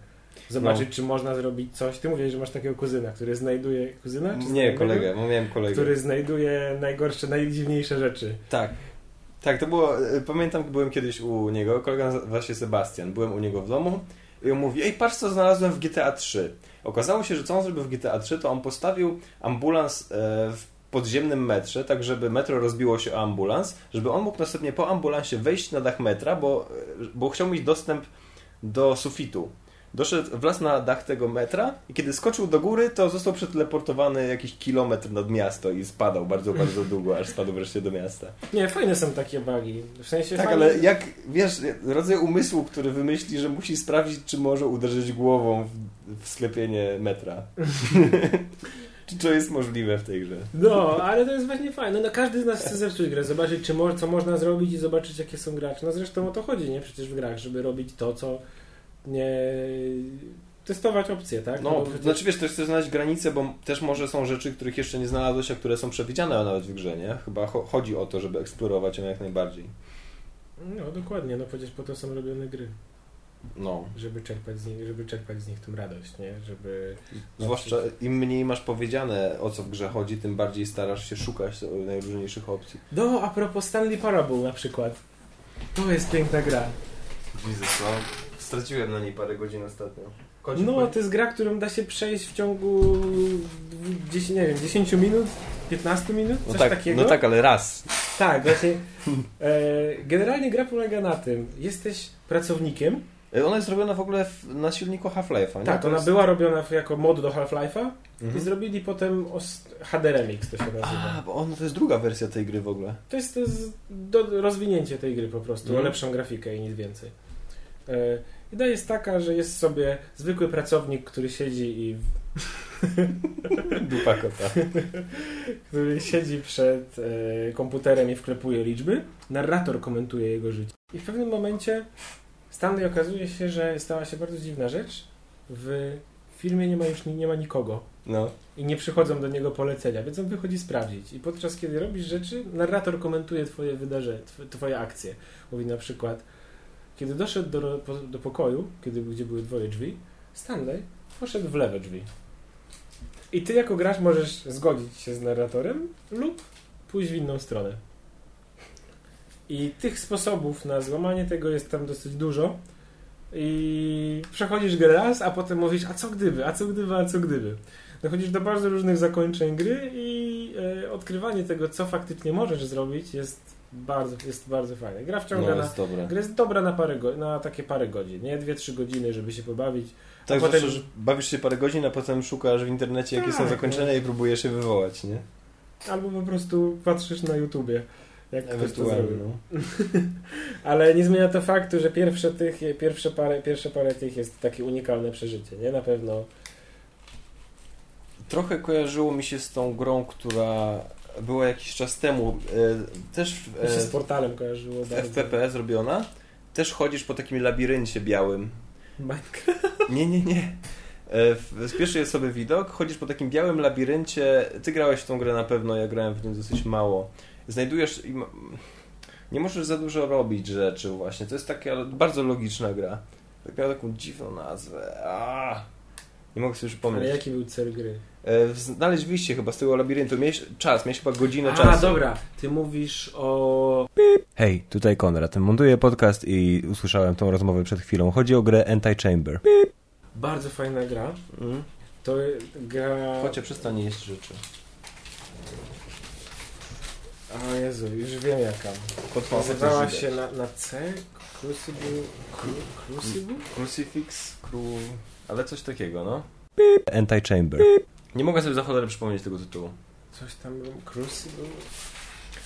Zobaczyć, No. czy można zrobić coś. Ty mówisz, że masz takiego kuzyna, który znajduje... Kuzyna? Czy Nie, kolegę, no miałem kolegę. Który znajduje najgorsze, najdziwniejsze rzeczy. Tak. Tak, to było, e, pamiętam, byłem kiedyś u niego, kolega nazywa się Sebastian, byłem u niego w domu i on mówi, ej, patrz co znalazłem w GTA 3. Okazało się, że co on zrobił w GTA 3, to on postawił ambulans e, w podziemnym metrze, tak żeby metro rozbiło się o ambulans, żeby on mógł następnie po ambulansie wejść na dach metra, bo, e, bo chciał mieć dostęp do sufitu. Doszedł, wlazł na dach tego metra i kiedy skoczył do góry, to został przeteleportowany jakiś kilometr nad miasto i spadał bardzo, bardzo długo, aż spadł wreszcie do miasta. Nie, fajne są takie bugi. W sensie Tak, fajne... ale jak, wiesz, rodzaj umysłu, który wymyśli, że musi sprawdzić, czy może uderzyć głową w, w sklepienie metra. czy to jest możliwe w tej grze? No, ale to jest właśnie fajne. No, każdy z nas chce zepsuć grę, zobaczyć, czy mo- co można zrobić i zobaczyć, jakie są gracze. No zresztą o to chodzi, nie? Przecież w grach, żeby robić to, co nie... Testować opcje, tak? No, bo przecież- znaczy wiesz, też chcesz znaleźć granice, bo też może są rzeczy, których jeszcze nie znalazłeś, a które są przewidziane nawet w grze, nie? Chyba cho- chodzi o to, żeby eksplorować ją jak najbardziej. No, dokładnie. No przecież po to są robione gry. No. Żeby czerpać z nich, żeby czerpać z nich tą radość, nie? Żeby... Zwłaszcza im mniej masz powiedziane, o co w grze chodzi, tym bardziej starasz się szukać najróżniejszych opcji. No, a propos Stanley Parable na przykład. To jest piękna gra. Jezus, no. Straciłem na niej parę godzin ostatnio. No, to jest gra, którą da się przejść w ciągu 10, nie wiem, 10 minut, 15 minut, No coś tak, takiego. no tak, ale raz. Tak, właśnie. E, generalnie gra polega na tym, jesteś pracownikiem. E, Ona jest robiona w ogóle w, na silniku Half-Life'a, nie? Tak, To ona jest... była robiona jako mod do Half-Life'a i Mhm. zrobili potem os- HD Remix, to się nazywa. A, bo ona to jest druga wersja tej gry w ogóle. To jest, to jest do, rozwinięcie tej gry po prostu, Mhm. o lepszą grafikę i nic więcej. E, idea jest taka, że jest sobie zwykły pracownik, który siedzi i Dupa kota. który siedzi przed e, komputerem i wklepuje liczby. Narrator komentuje jego życie. I w pewnym momencie Stanley okazuje się, że stała się bardzo dziwna rzecz. W firmie nie ma już ni- nie ma nikogo. No. I nie przychodzą do niego polecenia, więc on wychodzi sprawdzić. I podczas kiedy robisz rzeczy, narrator komentuje twoje wydarzenia, tw- twoje akcje. Mówi na przykład, kiedy doszedł do, do pokoju, kiedy, gdzie były dwoje drzwi, Stanley poszedł w lewe drzwi. I ty jako gracz możesz zgodzić się z narratorem lub pójść w inną stronę. I tych sposobów na złamanie tego jest tam dosyć dużo. I przechodzisz grę raz, a potem mówisz, a co gdyby, a co gdyby, a co gdyby. Dochodzisz do bardzo różnych zakończeń gry i e, odkrywanie tego, co faktycznie możesz zrobić, jest bardzo, jest bardzo fajne. Gra wciąga No, na, jest dobra. Gra jest dobra na, parę go, na takie parę godzin, nie? Dwie, trzy godziny, żeby się pobawić. Tak, potem- zawsze, że bawisz się parę godzin, a potem szukasz w internecie, jakie są Tak, zakończenia i próbujesz je wywołać, nie? Albo po prostu patrzysz na YouTubie, jak ktoś to zrobił. no. Ale nie zmienia to faktu, że pierwsze, tych, pierwsze, parę, pierwsze parę tych jest takie unikalne przeżycie, nie? Na pewno. Trochę kojarzyło mi się z tą grą, która była jakiś czas temu, e, też w, Mi się e, z portalem kojarzyło w bardzo. FPP zrobiona. też chodzisz po takim labiryncie białym. Minecraft. Nie, nie, nie. E, Spieszy jest sobie widok, chodzisz po takim białym labiryncie. Ty grałeś w tą grę na pewno, ja grałem w nią dosyć mało. Znajdujesz i nie możesz za dużo robić rzeczy właśnie. To jest taka bardzo logiczna gra. Tak Miała taką dziwną nazwę. A, nie mogę sobie Ale przypomnieć. jaki był cel gry? E, Znaleźć wyjście chyba z tego labiryntu. Miałeś czas, miałeś chyba godzinę A, czasu. dobra. Ty mówisz o... Hej, tutaj Konrad. Montuję podcast i usłyszałem tą rozmowę przed chwilą. Chodzi o grę Anti-Chamber. Bardzo fajna gra. Mm. To gra... Chodźcie, przestań jeść rzeczy. O Jezu, już wiem jaka. Nazywała się na, na C? Crucible? Cru, Crucible? Crucifix, Cru... Ale coś takiego, no. Anti-Chamber. Nie mogę sobie za cholerę przypomnieć tego tytułu. Coś tam... Crucible?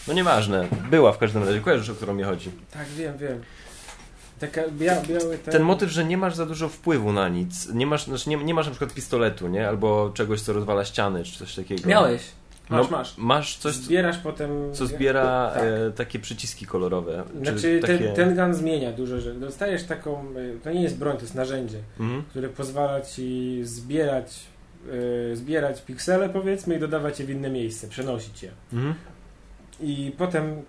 No nieważne. Była w każdym razie. Kojarzysz, o którą mi chodzi. Tak, wiem, wiem. Taka bia, biały ten... Ten motyw, że nie masz za dużo wpływu na nic. Nie masz, znaczy nie, nie masz na przykład pistoletu, nie? Albo czegoś, co rozwala ściany, czy coś takiego. Miałeś. Masz, No, masz. Masz coś, Zbierasz potem... co zbiera Tak. e, takie przyciski kolorowe. czy Znaczy takie... ten, ten gun zmienia dużo rzeczy. Dostajesz taką, y, to nie jest broń, to jest narzędzie, Mhm. które pozwala ci zbierać, y, zbierać piksele powiedzmy i dodawać je w inne miejsce, przenosić je. Mhm. I potem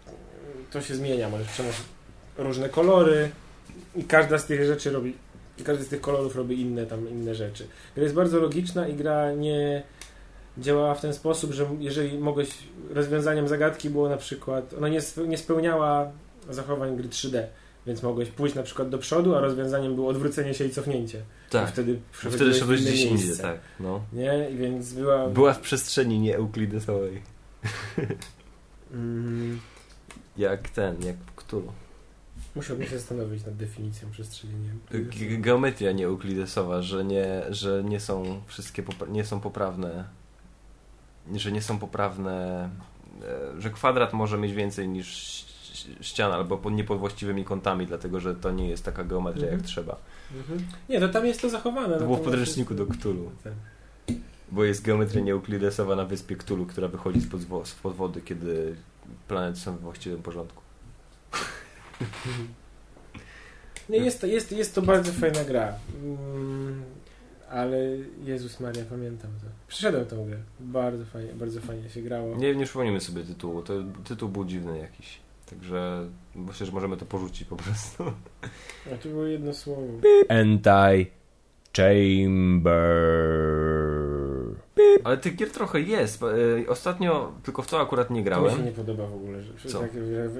to się zmienia, możesz przenosić różne kolory i każda z tych rzeczy robi, każdy z tych kolorów robi inne tam inne rzeczy. Gra jest bardzo logiczna i gra nie działała w ten sposób, że jeżeli mogłeś, rozwiązaniem zagadki było na przykład, ona nie, spe- nie spełniała zachowań gry 3D, więc mogłeś pójść na przykład do przodu, a rozwiązaniem było odwrócenie się i cofnięcie. Tak. wtedy Wtedy przechodziłeś szedłeś w inne gdzieś indziej, tak. No. Nie? I więc była... Była w przestrzeni nieeuklidesowej. Mm, Jak ten, jak Cthulhu. musiałbym się zastanowić nad definicją przestrzeni. nie? Ge- Geometria nieuklidesowa, że nie, że nie są wszystkie nie są poprawne. Że nie są poprawne. e, Że kwadrat może mieć więcej niż ś- ściana, albo nie pod właściwymi kątami, dlatego że to nie jest taka geometria jak Mhm. trzeba. Mhm. Nie, to tam jest to zachowane. To było w podręczniku do jest- Cthulhu. Tak. Bo jest geometria nieuklidesowa na wyspie Cthulhu, która wychodzi spod, spod wody, kiedy planety są w właściwym porządku. Nie, jest, to, jest, jest to bardzo fajna gra. Ale Jezus Maria, pamiętam to. Przeszedłem tą grę. Bardzo fajnie, bardzo fajnie się grało. Nie, nie przypomnimy sobie tytułu. To, tytuł był dziwny jakiś. Także myślę, że możemy to porzucić po prostu. A to było jedno słowo. Anti-chamber. Ale tych gier trochę jest. e, Ostatnio tylko w to akurat nie To mi się grałem. nie podoba w ogóle. Że, Co? Tak,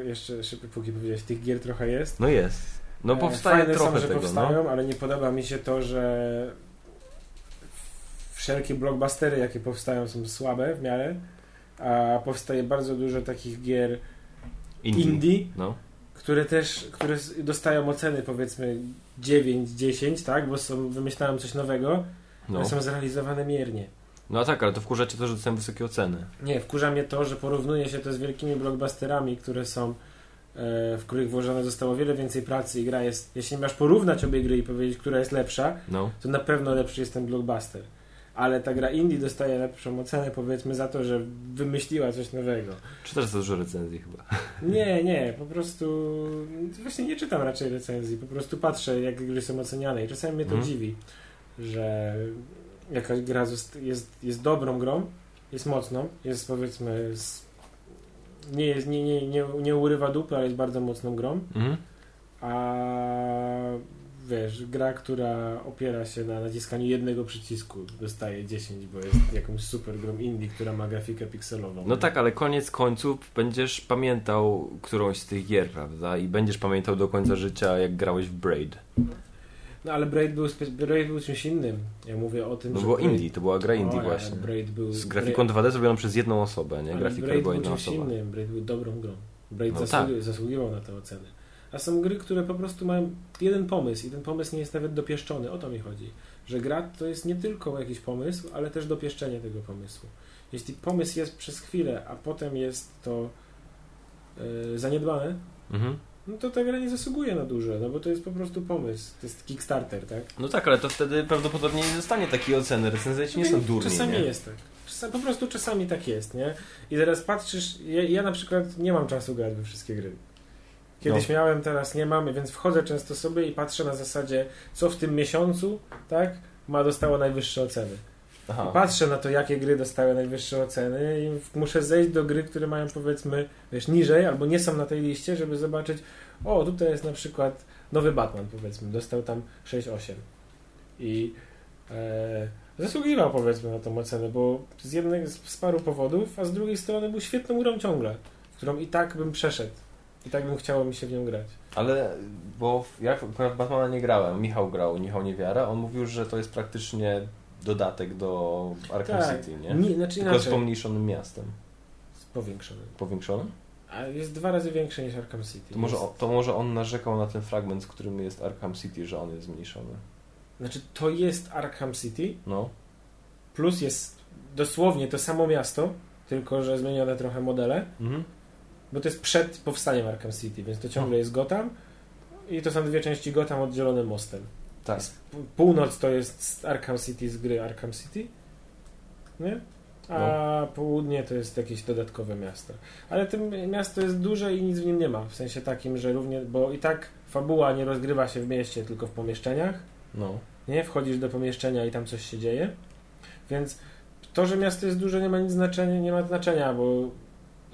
jeszcze szybko, póki powiedziałeś, tych gier trochę jest. No jest. No E, powstaje Fajne trochę są, że tego. powstają, No. ale nie podoba mi się to, że wszelkie blockbustery, jakie powstają, są słabe w miarę, a powstaje bardzo dużo takich gier Indie. indie, No. które też które dostają oceny powiedzmy 9, 10, tak, bo są, wymyślałem coś nowego, No. ale są zrealizowane miernie. no tak, ale to wkurza cię to, że dostałem wysokie oceny. Nie, wkurza mnie to, że porównuje się to z wielkimi blockbusterami, które są, e, w których włożone zostało wiele więcej pracy i gra jest, jeśli masz porównać obie gry i powiedzieć, która jest lepsza, No. to na pewno lepszy jest ten blockbuster. Ale ta gra indie dostaje lepszą ocenę powiedzmy za to, że wymyśliła coś nowego. Czytasz za dużo recenzji chyba. Nie, nie, po prostu właśnie nie czytam raczej recenzji, po prostu patrzę jak gry są oceniane i czasami mnie to Mhm. dziwi, że jakaś gra jest, jest dobrą grą, jest mocną, jest powiedzmy z, nie, jest, nie, nie, nie, nie urywa dupy, ale jest bardzo mocną grą, Mhm. a wiesz, gra, która opiera się na naciskaniu jednego przycisku dostaje 10, bo jest jakąś super grą indie, która ma grafikę pikselową. No tak, ale koniec końców będziesz pamiętał którąś z tych gier, prawda? I będziesz pamiętał do końca życia, jak grałeś w Braid. No ale Braid był, Braid był czymś innym. Ja mówię o tym, No że było Braid- indie, to była gra indie O, właśnie. Braid był, Z grafiką 2D zrobioną przez jedną osobę, nie? ale Grafika Braid była był czymś osoba. innym. Braid był dobrą grą. Braid No zasługi- tak. zasługiwał na tę ocenę. A są gry, które po prostu mają jeden pomysł i ten pomysł nie jest nawet dopieszczony. O to mi chodzi. Że gra to jest nie tylko jakiś pomysł, ale też dopieszczenie tego pomysłu. Jeśli pomysł jest przez chwilę, a potem jest to yy, zaniedbane, Mhm. no to ta gra nie zasługuje na duże, no bo to jest po prostu pomysł. To jest Kickstarter, tak? No tak, ale to wtedy prawdopodobnie nie dostanie takiej oceny. Recenzenci nie są durni, Czasami nie? jest tak. Po prostu czasami tak jest, nie? I teraz patrzysz, ja, ja na przykład nie mam czasu grać we wszystkie gry. Kiedyś No. miałem, teraz nie mam, więc wchodzę często sobie i patrzę na zasadzie, co w tym miesiącu, tak, ma dostało najwyższe oceny. Aha. I patrzę na to, jakie gry dostały najwyższe oceny i muszę zejść do gry, które mają powiedzmy, wiesz, niżej albo nie są na tej liście, żeby zobaczyć, o, tutaj jest na przykład nowy Batman, powiedzmy, dostał tam 6-8 i e, zasługiwał, powiedzmy, na tą ocenę, bo z jednej, z, paru powodów, a z drugiej strony był świetną grą ciągle, którą i tak bym przeszedł. I tak bym chciało mi się w nią grać. Ale, bo ja w Batmana nie grałem, Michał grał, Michał Niewiara, on mówił, że to jest praktycznie dodatek do Arkham Tak. City, nie? Nie, znaczy Tylko z inaczej, pomniejszonym miastem. powiększonym. Powiększonym? A jest dwa razy większy niż Arkham City. To może, on, to może on narzekał na ten fragment, w którym jest Arkham City, że on jest zmniejszony. Znaczy, to jest Arkham City, No. plus jest dosłownie to samo miasto, tylko że zmienione trochę modele, Mhm. Bo to jest przed powstaniem Arkham City, więc to ciągle jest Gotham i to są dwie części Gotham oddzielone mostem. Tak. Północ to jest Arkham City z gry Arkham City, nie? A południe to jest jakieś dodatkowe miasto. Ale to miasto jest duże i nic w nim nie ma. W sensie takim, że równie, bo i tak fabuła nie rozgrywa się w mieście, tylko w pomieszczeniach. No. Nie? Wchodzisz do pomieszczenia i tam coś się dzieje. Więc to, że miasto jest duże, nie ma nic znaczenia, nie ma znaczenia, bo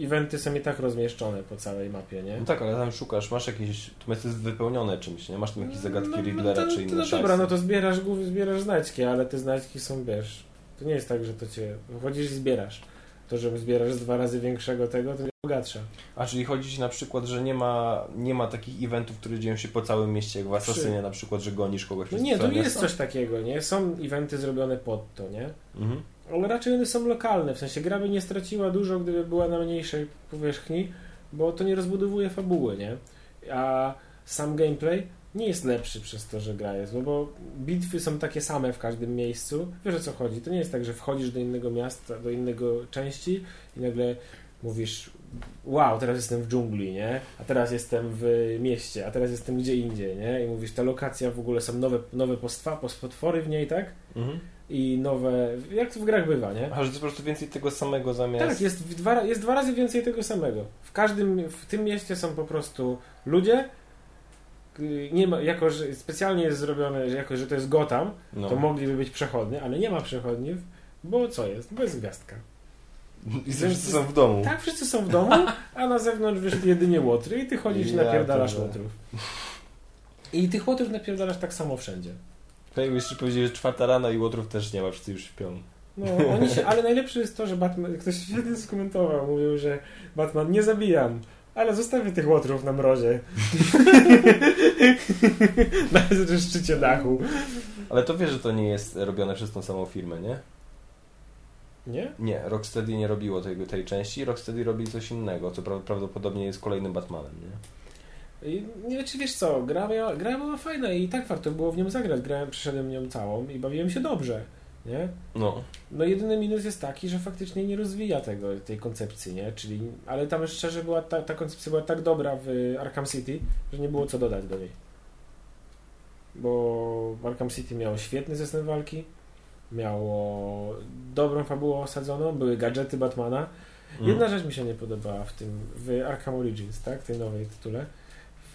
eventy są i tak rozmieszczone po całej mapie, nie? No tak, ale tam szukasz, masz jakieś, miasto jest wypełnione czymś, nie? Masz tam jakieś zagadki Riddlera to, czy inne No szajsy. dobra, no to zbierasz, zbierasz znajdźki, ale te znajdźki są, wiesz, to nie jest tak, że to cię, chodzisz i zbierasz. To, że zbierasz dwa razy większego tego, to jest bogatsza. A czyli chodzi ci na przykład, że nie ma, nie ma takich eventów, które dzieją się po całym mieście, jak w Asasynie na przykład, że gonisz kogoś No nie, całe jest coś takiego, nie? Są eventy zrobione pod to, nie? Mhm. Ale raczej one są lokalne, w sensie gra by nie straciła dużo, gdyby była na mniejszej powierzchni, bo to nie rozbudowuje fabuły, nie? A sam gameplay nie jest lepszy przez to, że gra jest, no bo bitwy są takie same w każdym miejscu. Wiesz o co chodzi? To nie jest tak, że wchodzisz do innego miasta, do innego części i nagle mówisz wow, teraz jestem w dżungli, nie? A teraz jestem w mieście, a teraz jestem gdzie indziej, nie? I mówisz, ta lokacja w ogóle są nowe, nowe postwa, potwory w niej, tak? Mhm. I nowe, jak to w grach bywa, nie? A że to jest po prostu więcej tego samego zamiast... Tak, jest dwa, jest dwa razy więcej tego samego. W każdym, w tym mieście są po prostu ludzie, y, nie ma, jako że specjalnie jest zrobione, że jako że to jest Gotham, no. to mogliby być przechodnie, ale nie ma przechodniów, bo co jest? Bo jest gwiazdka. I wszyscy są w domu. Tak, wszyscy są w domu, a na zewnątrz wyszli jedynie łotry i ty chodzisz i Ja napierdalasz pierdolę. łotrów. I tych łotrów napierdalasz tak samo wszędzie. Tutaj jeszcze powiedzieli, że czwarta rano i łotrów też nie ma, wszyscy już śpią. No, oni się, ale najlepsze jest to, że Batman, ktoś świetnie skomentował, mówił, że Batman nie zabijam, ale zostawię tych łotrów na mrozie. na szczycie dachu. Ale to wiesz, że to nie jest robione przez tą samą firmę, nie? Nie? Nie, Rocksteady nie robiło tej, tej części, Rocksteady robi coś innego, co pra prawdopodobnie jest kolejnym Batmanem, nie? I nie wiem, czy wiesz co, gra, miała, gra była fajna i tak warto było w nią zagrać. Grałem, przeszedłem nią całą i bawiłem się dobrze, nie? No. No jedyny minus jest taki, że faktycznie nie rozwija tego, tej koncepcji, nie? Czyli, ale tam szczerze była ta, ta koncepcja była tak dobra w Arkham City, że nie było co dodać do niej. Bo Arkham City miało świetny system walki, miało dobrą fabułę osadzoną, były gadżety Batmana. Mm. Jedna rzecz mi się nie podobała w tym, w Arkham Origins, tak? Tej nowej tytule.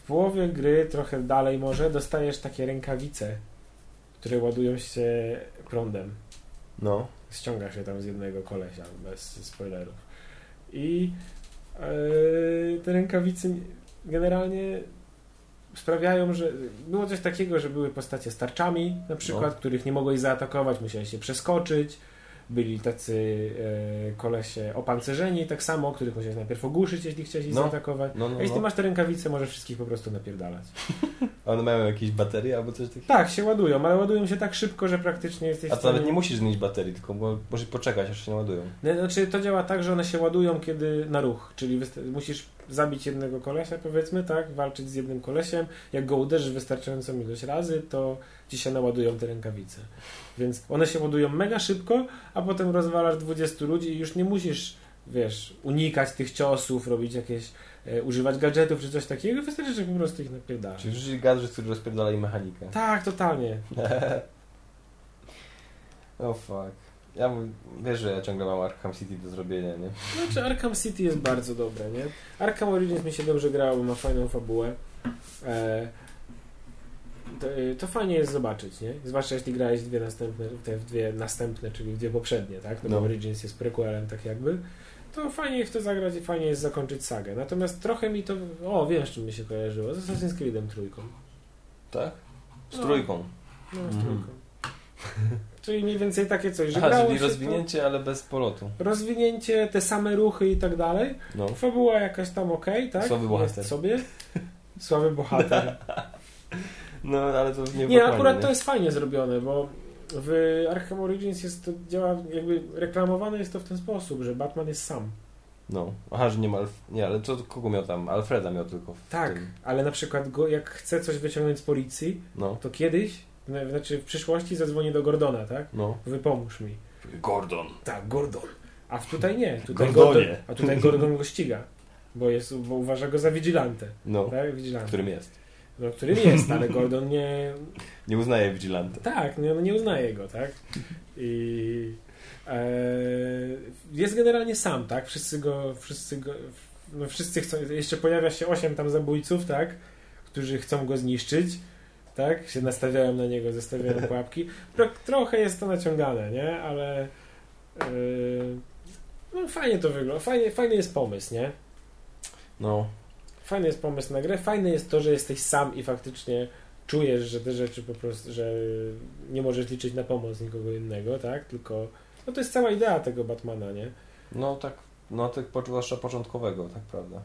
W połowie gry, trochę dalej może, dostajesz takie rękawice, które ładują się prądem No. ściąga się tam z jednego kolesia, bez spoilerów. I yy, te rękawice generalnie sprawiają, że było coś takiego, że były postacie z tarczami, na przykład, No. których nie mogłeś zaatakować, musiałeś się przeskoczyć. Byli tacy e, kolesie opancerzeni, tak samo, których musiałeś najpierw ogłuszyć, jeśli chciałeś ich No. zaatakować. No, no, A jeśli no. masz te rękawice, możesz wszystkich po prostu napierdalać. A one mają jakieś baterie albo coś takiego? Tak, się ładują, ale ładują się tak szybko, że praktycznie jesteś A to nawet nie musisz zmienić baterii, tylko mo- możesz poczekać, aż się naładują. Znaczy to działa tak, że one się ładują kiedy na ruch, czyli musisz zabić jednego kolesia powiedzmy, tak, walczyć z jednym kolesiem, jak go uderzysz wystarczającą ilość razy, to ci się naładują te rękawice. Więc one się ładują mega szybko, a potem rozwalasz 20 ludzi i już nie musisz, wiesz, unikać tych ciosów, robić jakieś, e, używać gadżetów czy coś takiego, wystarczy, że po prostu ich napierdalasz. Czyli wrzucili gadżet, który rozpierdala im mechanikę. Tak, totalnie. oh fuck. Ja wiesz, że ja ciągle mam Arkham City do zrobienia, nie? Znaczy Arkham City jest bardzo dobre, nie? Arkham Origins mi się dobrze grało, bo ma fajną fabułę. E, to, to fajnie jest zobaczyć, nie? Zwłaszcza jeśli grałeś dwie następne, te dwie następne, czyli dwie poprzednie, tak? No, No. bo Origins jest prequelem, tak jakby. To fajnie jest w to zagrać i fajnie jest zakończyć sagę. Natomiast trochę mi to... O, wiem, z czym mi się kojarzyło. Z Assassin's Creedem trójką. Tak? Z No. trójką. No, z Mhm. trójką. Czyli mniej więcej takie coś, że Aha, czyli się to- rozwinięcie, ale bez polotu. rozwinięcie, te same ruchy i tak dalej. No. Fabuła jakaś tam okej, tak? Słaby bohater. Jest sobie. Słaby bohater. No, ale to nie Nie, akurat to jest fajnie zrobione, bo w Arkham Origins jest to działa, jakby reklamowane jest to w ten sposób, że Batman jest sam. No. Aha, że nie ma... Alf... Nie, ale co, kogo miał tam? Alfreda miał tylko Tak, tym. ale na przykład go, jak chce coś wyciągnąć z policji, No. to kiedyś, znaczy w przyszłości zadzwoni do Gordona, tak? No. Wy pomóż mi. Gordon. Tak, Gordon. A w tutaj nie. Tutaj Gordonie. Gordon, a tutaj Gordon go ściga. Bo, jest, bo uważa go za vigilantę. No. Tak, vigilantę. Którym jest. No, którym jest, ale Gordon nie, Nie uznaje Vigilante. Tak, nie, no nie uznaje go, tak? I e, jest generalnie sam, tak? Wszyscy go, wszyscy go, no wszyscy chcą, jeszcze pojawia się osiem tam zabójców, tak? Którzy chcą go zniszczyć, tak? Się nastawiają na niego, zostawiają pułapki. Tro, trochę jest to naciągane, nie? Ale e, no fajnie to wygląda, fajnie, fajny jest pomysł, nie? No. Fajny jest pomysł na grę, fajne jest to, że jesteś sam i faktycznie czujesz, że te rzeczy po prostu, że nie możesz liczyć na pomoc nikogo innego, tak? Tylko, no to jest cała idea tego Batmana, nie? No tak, no tak po- zwłaszcza początkowego, tak prawda.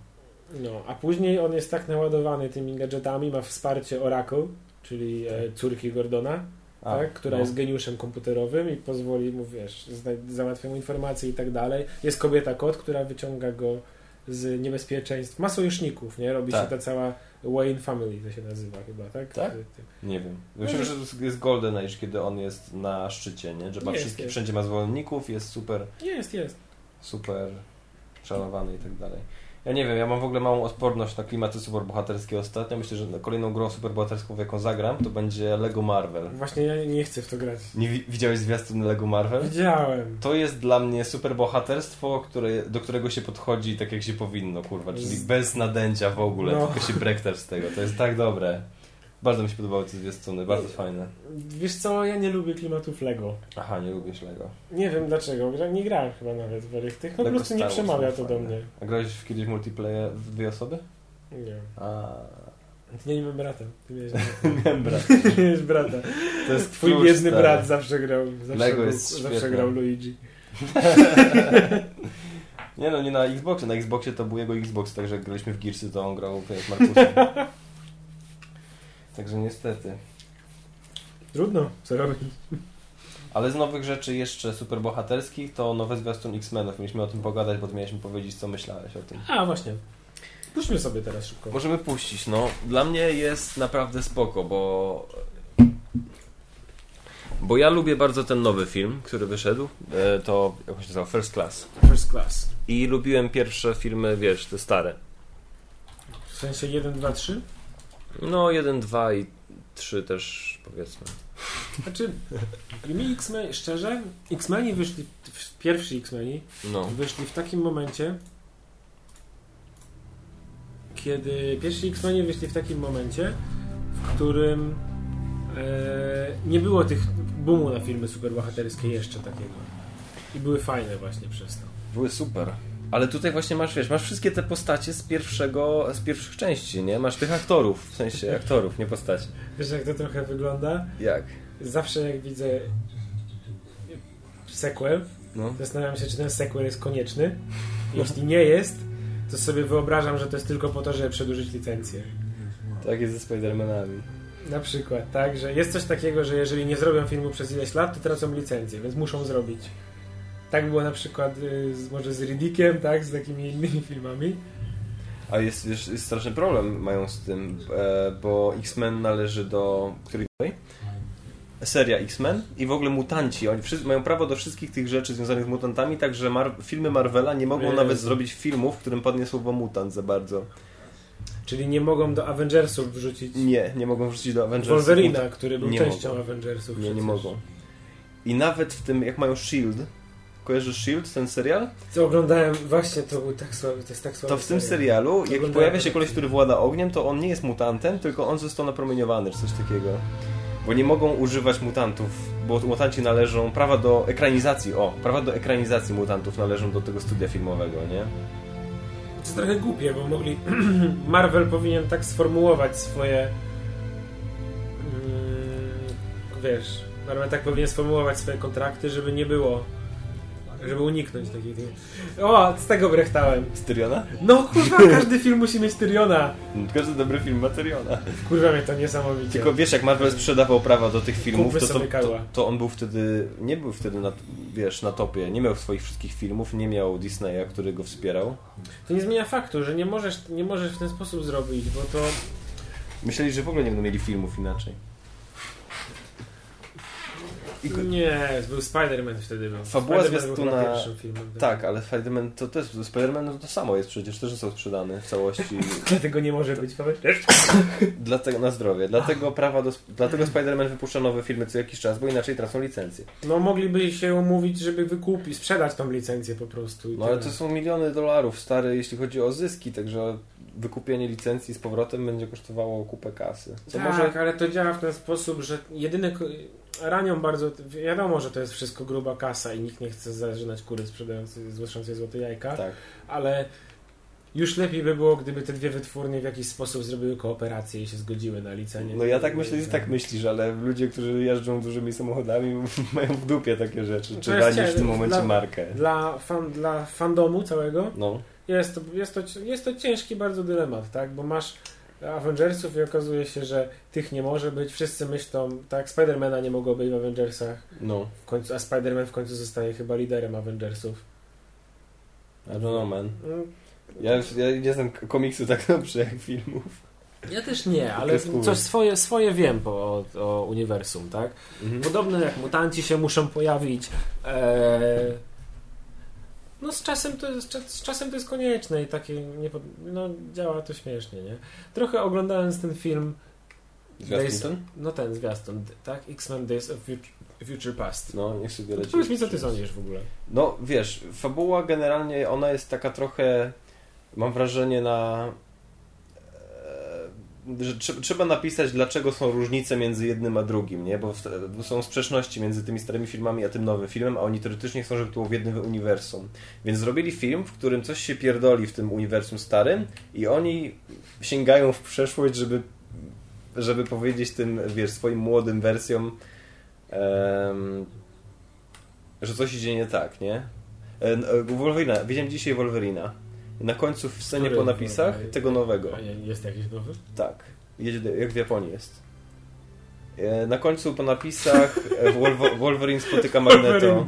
No, a później on jest tak naładowany tymi gadżetami, ma wsparcie Oracle, czyli e, córki Gordona, A, tak? która no. jest geniuszem komputerowym i pozwoli mu, wiesz, załatwia mu informacje i tak dalej. Jest kobieta kot, która wyciąga go z niebezpieczeństw. Ma sojuszników, nie? Robi Tak. się ta cała Wayne Family, to się nazywa chyba, tak? Tak? Nie wiem. Myślę, że jest Golden Age, kiedy on jest na szczycie, nie? Że ma Jest, wszystkich, jest. wszędzie ma zwolenników, jest super, Jest, jest. super szanowany i tak dalej. Ja nie wiem, ja mam w ogóle małą odporność na klimaty superbohaterskie ostatnio. Myślę, że kolejną grą superbohaterską, w jaką zagram, to będzie Lego Marvel. Właśnie ja nie chcę w to grać. Nie wi- widziałeś zwiastun Lego Marvel? Widziałem. To jest dla mnie superbohaterstwo, które, do którego się podchodzi tak jak się powinno, kurwa, czyli bez nadęcia w ogóle, No. tylko się brektasz z tego. To jest tak dobre. Bardzo mi się podobały te zwiastuny, bardzo fajne. Wiesz co, ja nie lubię klimatów Lego. Aha, nie lubisz Lego. Nie wiem dlaczego, nie grałem chyba nawet w tych, no po prostu nie przemawia to do mnie. A grałeś w kiedyś multiplayer w dwie osoby? Nie. A, Ty nie miałem brata. Ty miałeś, miałem brat. ty miałeś brata. To jest Twój klucz, biedny stary. brat zawsze grał. Zawsze, Lego był, jest zawsze świetne. grał Luigi. Nie no, nie na Xboxie. Na Xboxie to był jego Xbox, także jak graliśmy w Gearsy, to on grał z Markusem. Także niestety. Trudno, co robić. Ale z nowych rzeczy jeszcze superbohaterskich to nowy zwiastun X-Menów. Mieliśmy o tym pogadać, bo ty miałeś mi powiedzieć, co myślałeś o tym. A, właśnie. Puśćmy sobie teraz szybko. Możemy puścić, no. Dla mnie jest naprawdę spoko, bo... Bo ja lubię bardzo ten nowy film, który wyszedł. E, To, jak on się nazywa? First Class. First class. I lubiłem pierwsze filmy, wiesz, te stare. W sensie 1, 2, 3? No, 1, 2 i 3 też, powiedzmy. Znaczy, mi X-Men, szczerze, X-Meni wyszli, w- pierwsi X-Meni No. wyszli w takim momencie, kiedy pierwsi X-Meni wyszli w takim momencie, w którym e, nie było tych boomu na filmy superbohaterskie jeszcze takiego. I były fajne właśnie przez to. Były super. Ale tutaj właśnie masz, wiesz, masz wszystkie te postacie z pierwszego, z pierwszych części, nie? Masz tych aktorów, w sensie aktorów, nie postaci. Wiesz jak to trochę wygląda? Jak? Zawsze jak widzę sequel, No. zastanawiam się, czy ten sequel jest konieczny. Jeśli nie jest, to sobie wyobrażam, że to jest tylko po to, żeby przedłużyć licencję. Tak jest ze Spider-Manami. Na przykład, tak, że jest coś takiego, że jeżeli nie zrobią filmu przez ileś lat, to tracą licencję, więc muszą zrobić. Tak było na przykład y, z, może z Riddickiem, tak, z takimi innymi filmami. A jest, wiesz, jest straszny problem mają z tym, e, bo X-Men należy do której seria X-Men i w ogóle mutanci. Oni wszyscy mają prawo do wszystkich tych rzeczy związanych z mutantami, także Mar filmy Marvela nie mogą Jezu. nawet zrobić filmów, w którym padnie słowo mutant za bardzo. Czyli nie mogą do Avengersów wrzucić Nie, nie mogą wrzucić do Avengers. Wolverina, który był Nie częścią mogą. Avengersów. Nie, nie przecież. mogą. I nawet w tym, jak mają Shield, kojarzysz Shield, ten serial? Co oglądałem, właśnie to był tak słaby, to jest tak słaby To w tym serial. serialu, jak oglądałem pojawia się to koleś, który włada ogniem, to on nie jest mutantem, tylko on został napromieniowany, czy coś takiego. Bo nie mogą używać mutantów, bo mutanci należą, prawa do ekranizacji, o, prawa do ekranizacji mutantów należą do tego studia filmowego, nie? To jest trochę głupie, bo mogli... Marvel powinien tak sformułować swoje... Mm, wiesz, Marvel tak powinien sformułować swoje kontrakty, żeby nie było... Żeby uniknąć takich... O, z tego brechtałem. Z Tyriona? No kurwa, każdy film musi mieć Tyriona. Każdy dobry film ma Tyriona. Kurwa mnie to niesamowicie. Tylko wiesz, jak Marvel sprzedawał prawa do tych filmów, to, to, to, to on był wtedy, nie był wtedy na, wiesz, na topie, nie miał swoich wszystkich filmów, nie miał Disneya, który go wspierał. To nie zmienia faktu, że nie możesz, nie możesz w ten sposób zrobić, bo to... Myśleli, że w ogóle nie będą mieli filmów inaczej. I, Nie, był Spider-Man wtedy był. Fabuła zwiastuna- filmem. tak, ale Spider-Man to też, Spider-Man no to samo jest przecież, też są sprzedane w całości. Dlatego nie może być też. dlatego na zdrowie. Dlatego prawa do, dlatego Spider-Man wypuszcza nowe filmy co jakiś czas, bo inaczej tracą licencję. No mogliby się umówić, żeby wykupić, sprzedać tą licencję po prostu. No ale to są miliony dolarów, stary, jeśli chodzi o zyski, także wykupienie licencji z powrotem będzie kosztowało kupę kasy. Co tak, może ale to działa w ten sposób, że jedyny... Ranią bardzo... Wiadomo, że to jest wszystko gruba kasa i nikt nie chce zażynać kury sprzedającej, złożącej złote jajka, tak. ale już lepiej by było, gdyby te dwie wytwórnie w jakiś sposób zrobiły kooperację i się zgodziły na licencję. No ja tak myślę, że tak myślisz, ale ludzie, którzy jeżdżą dużymi samochodami mają w dupie takie rzeczy. Czy ranisz w tym momencie Dla- markę? Dla, fan, dla fandomu całego No. Jest to, jest, to, jest to ciężki bardzo dylemat, tak? Bo masz Avengersów i okazuje się, że tych nie może być. Wszyscy myślą, tak, Spidermana nie mogło być w Avengersach, No. w końcu, a Spiderman w końcu zostaje chyba liderem Avengersów. I don't know, man. Mm, Ja, ja nie znam komiksu tak dobrze jak filmów. Ja też nie, ale coś swoje, swoje wiem po, o, o uniwersum, tak? Mhm. Podobne jak mutanci się muszą pojawić. E... No z czasem, to jest, z czasem to jest konieczne i takie nie, no, działa to śmiesznie, nie? Trochę oglądając ten film Days- ten? No ten zwiastun, tak? X-Men Days of Fut- Future Past. No, niech sobie leci. Powiedz mi, co ty sądzisz w ogóle? No, wiesz, fabuła generalnie, ona jest taka trochę, mam wrażenie na... trzeba napisać, dlaczego są różnice między jednym a drugim, nie? Bo, są sprzeczności między tymi starymi filmami a tym nowym filmem, a oni teoretycznie chcą, żeby to było w jednym uniwersum. Więc zrobili film, w którym coś się pierdoli w tym uniwersum starym i oni sięgają w przeszłość, żeby, żeby powiedzieć tym, wiesz, swoim młodym wersjom że coś idzie nie tak, nie? E, n- e, Wolverina, widziałem dzisiaj Wolverina. Na końcu w scenie Który po napisach tego nowego. A jest jakiś nowy? Tak. Jedzie jak w Japonii jest. E, Na końcu po napisach e, Wolverine spotyka Magneto.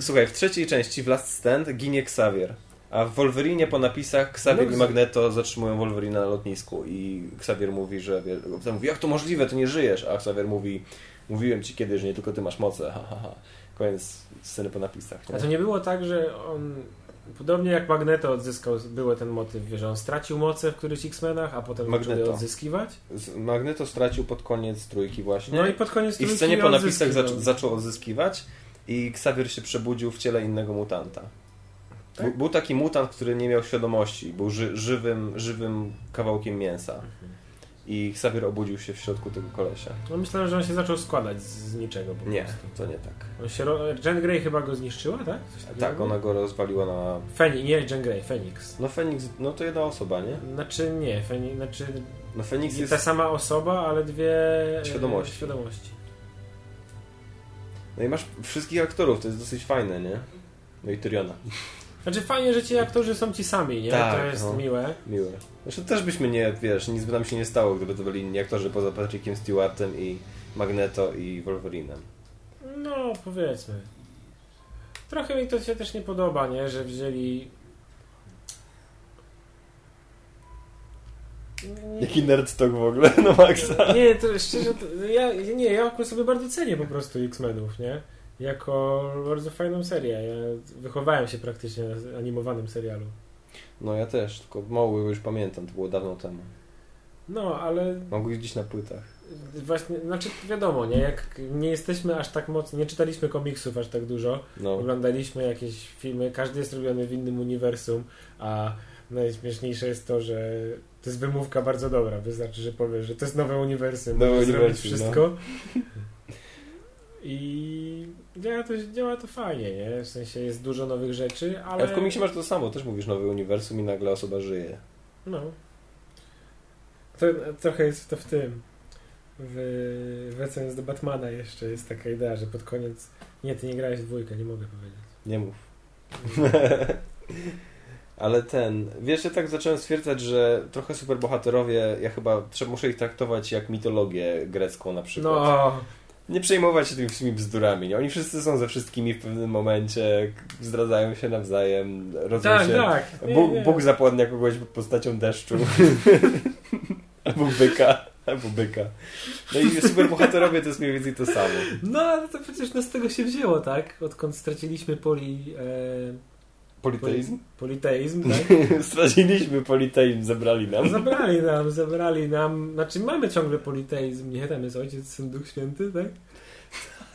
Słuchaj, w trzeciej części w Last Stand ginie Xavier. A w Wolverinie po napisach Xavier i Magneto zatrzymują Wolverina na lotnisku i Xavier mówi, że potem mówi, jak to możliwe, ty nie żyjesz, a Xavier mówi, mówiłem ci kiedyś, że nie tylko ty masz moce, ha, ha, ha. Koniec sceny po napisach. A Nie? to nie było tak, że on... Podobnie jak Magneto odzyskał, był ten motyw, że on stracił moce w którychś X-Menach, a potem zaczął je Magneto. odzyskiwać. Magneto stracił pod koniec trójki właśnie. No i pod koniec I w trójki scenie po napisach zac- zaczął odzyskiwać i Xavier się przebudził w ciele innego mutanta. Tak? Był, taki mutant, który nie miał świadomości, był ży, żywym, żywym kawałkiem mięsa. Mhm. I Xavier obudził się w środku tego kolesia. No myślałem, że on się zaczął składać z, z niczego po Nie, prostu. to nie tak. On się ro... Jean Grey chyba go zniszczyła, tak? Tak, ona go rozwaliła na... Feni... Nie, Jean Grey, Feniks. No Feniks, no to jedna osoba, nie? Znaczy nie, Feni... znaczy No nie jest... ta sama osoba, ale dwie e, Świadomości. świadomości. No i masz wszystkich aktorów, to jest dosyć fajne, nie? No i Tyriona. Znaczy fajnie, że ci aktorzy są ci sami, nie? Tak, to jest no. miłe. Miłe. Zresztą też byśmy nie, wiesz, nic by nam się nie stało, gdyby to byli inni aktorzy poza Patrickiem Stewartem i Magneto i Wolverinem. No, powiedzmy. Trochę mi to się też nie podoba, nie? Że wzięli... Jaki nerd talk w ogóle, no Maxa. Nie, to szczerze, to ja, nie, ja akurat sobie bardzo cenię po prostu X-Menów, nie? Jako bardzo fajną serię. Ja wychowałem się praktycznie na animowanym serialu. No ja też, tylko mało już pamiętam, to było dawno temu. No, ale Mogę gdzieś na płytach. Właśnie, znaczy wiadomo, nie, jak nie jesteśmy aż tak mocno, nie czytaliśmy komiksów aż tak dużo, No. oglądaliśmy jakieś filmy, każdy jest robiony w innym uniwersum, a najśmieszniejsze jest to, że to jest wymówka bardzo dobra, wystarczy, że powiesz, że to jest nowe uniwersum, Nowe możesz zrobić uniwersum, no. wszystko. I działa to, działa to fajnie, nie? W sensie jest dużo nowych rzeczy, ale... Ale w komiksie masz to samo, też mówisz nowe uniwersum i nagle osoba żyje. No. To, trochę jest to w tym. W, wracając do Batmana jeszcze jest taka idea, że pod koniec. Nie, ty nie grałeś w dwójkę, nie mogę powiedzieć. Nie mów. Ale ten, wiesz, ja tak zacząłem stwierdzać, że trochę superbohaterowie, ja chyba trzeba, muszę ich traktować jak mitologię grecką na przykład. No, Nie przejmować się tymi wszystkimi bzdurami. Nie? Oni wszyscy są ze wszystkimi w pewnym momencie, zdradzają się nawzajem, rodzą tak, się. tak. Nie, Bóg, nie. Bóg zapładnia kogoś postacią deszczu. albo byka. Albo byka. No i superbohaterowie to jest mniej więcej to samo. No, ale to przecież no z tego się wzięło, tak? Odkąd straciliśmy poli, e, Politeizm? politeizm, tak? Straciliśmy politeizm, zabrali nam. Zabrali nam, zabrali nam. Znaczy, mamy ciągle politeizm, nie? Tam jest Ojciec, Syn, Duch Święty, tak?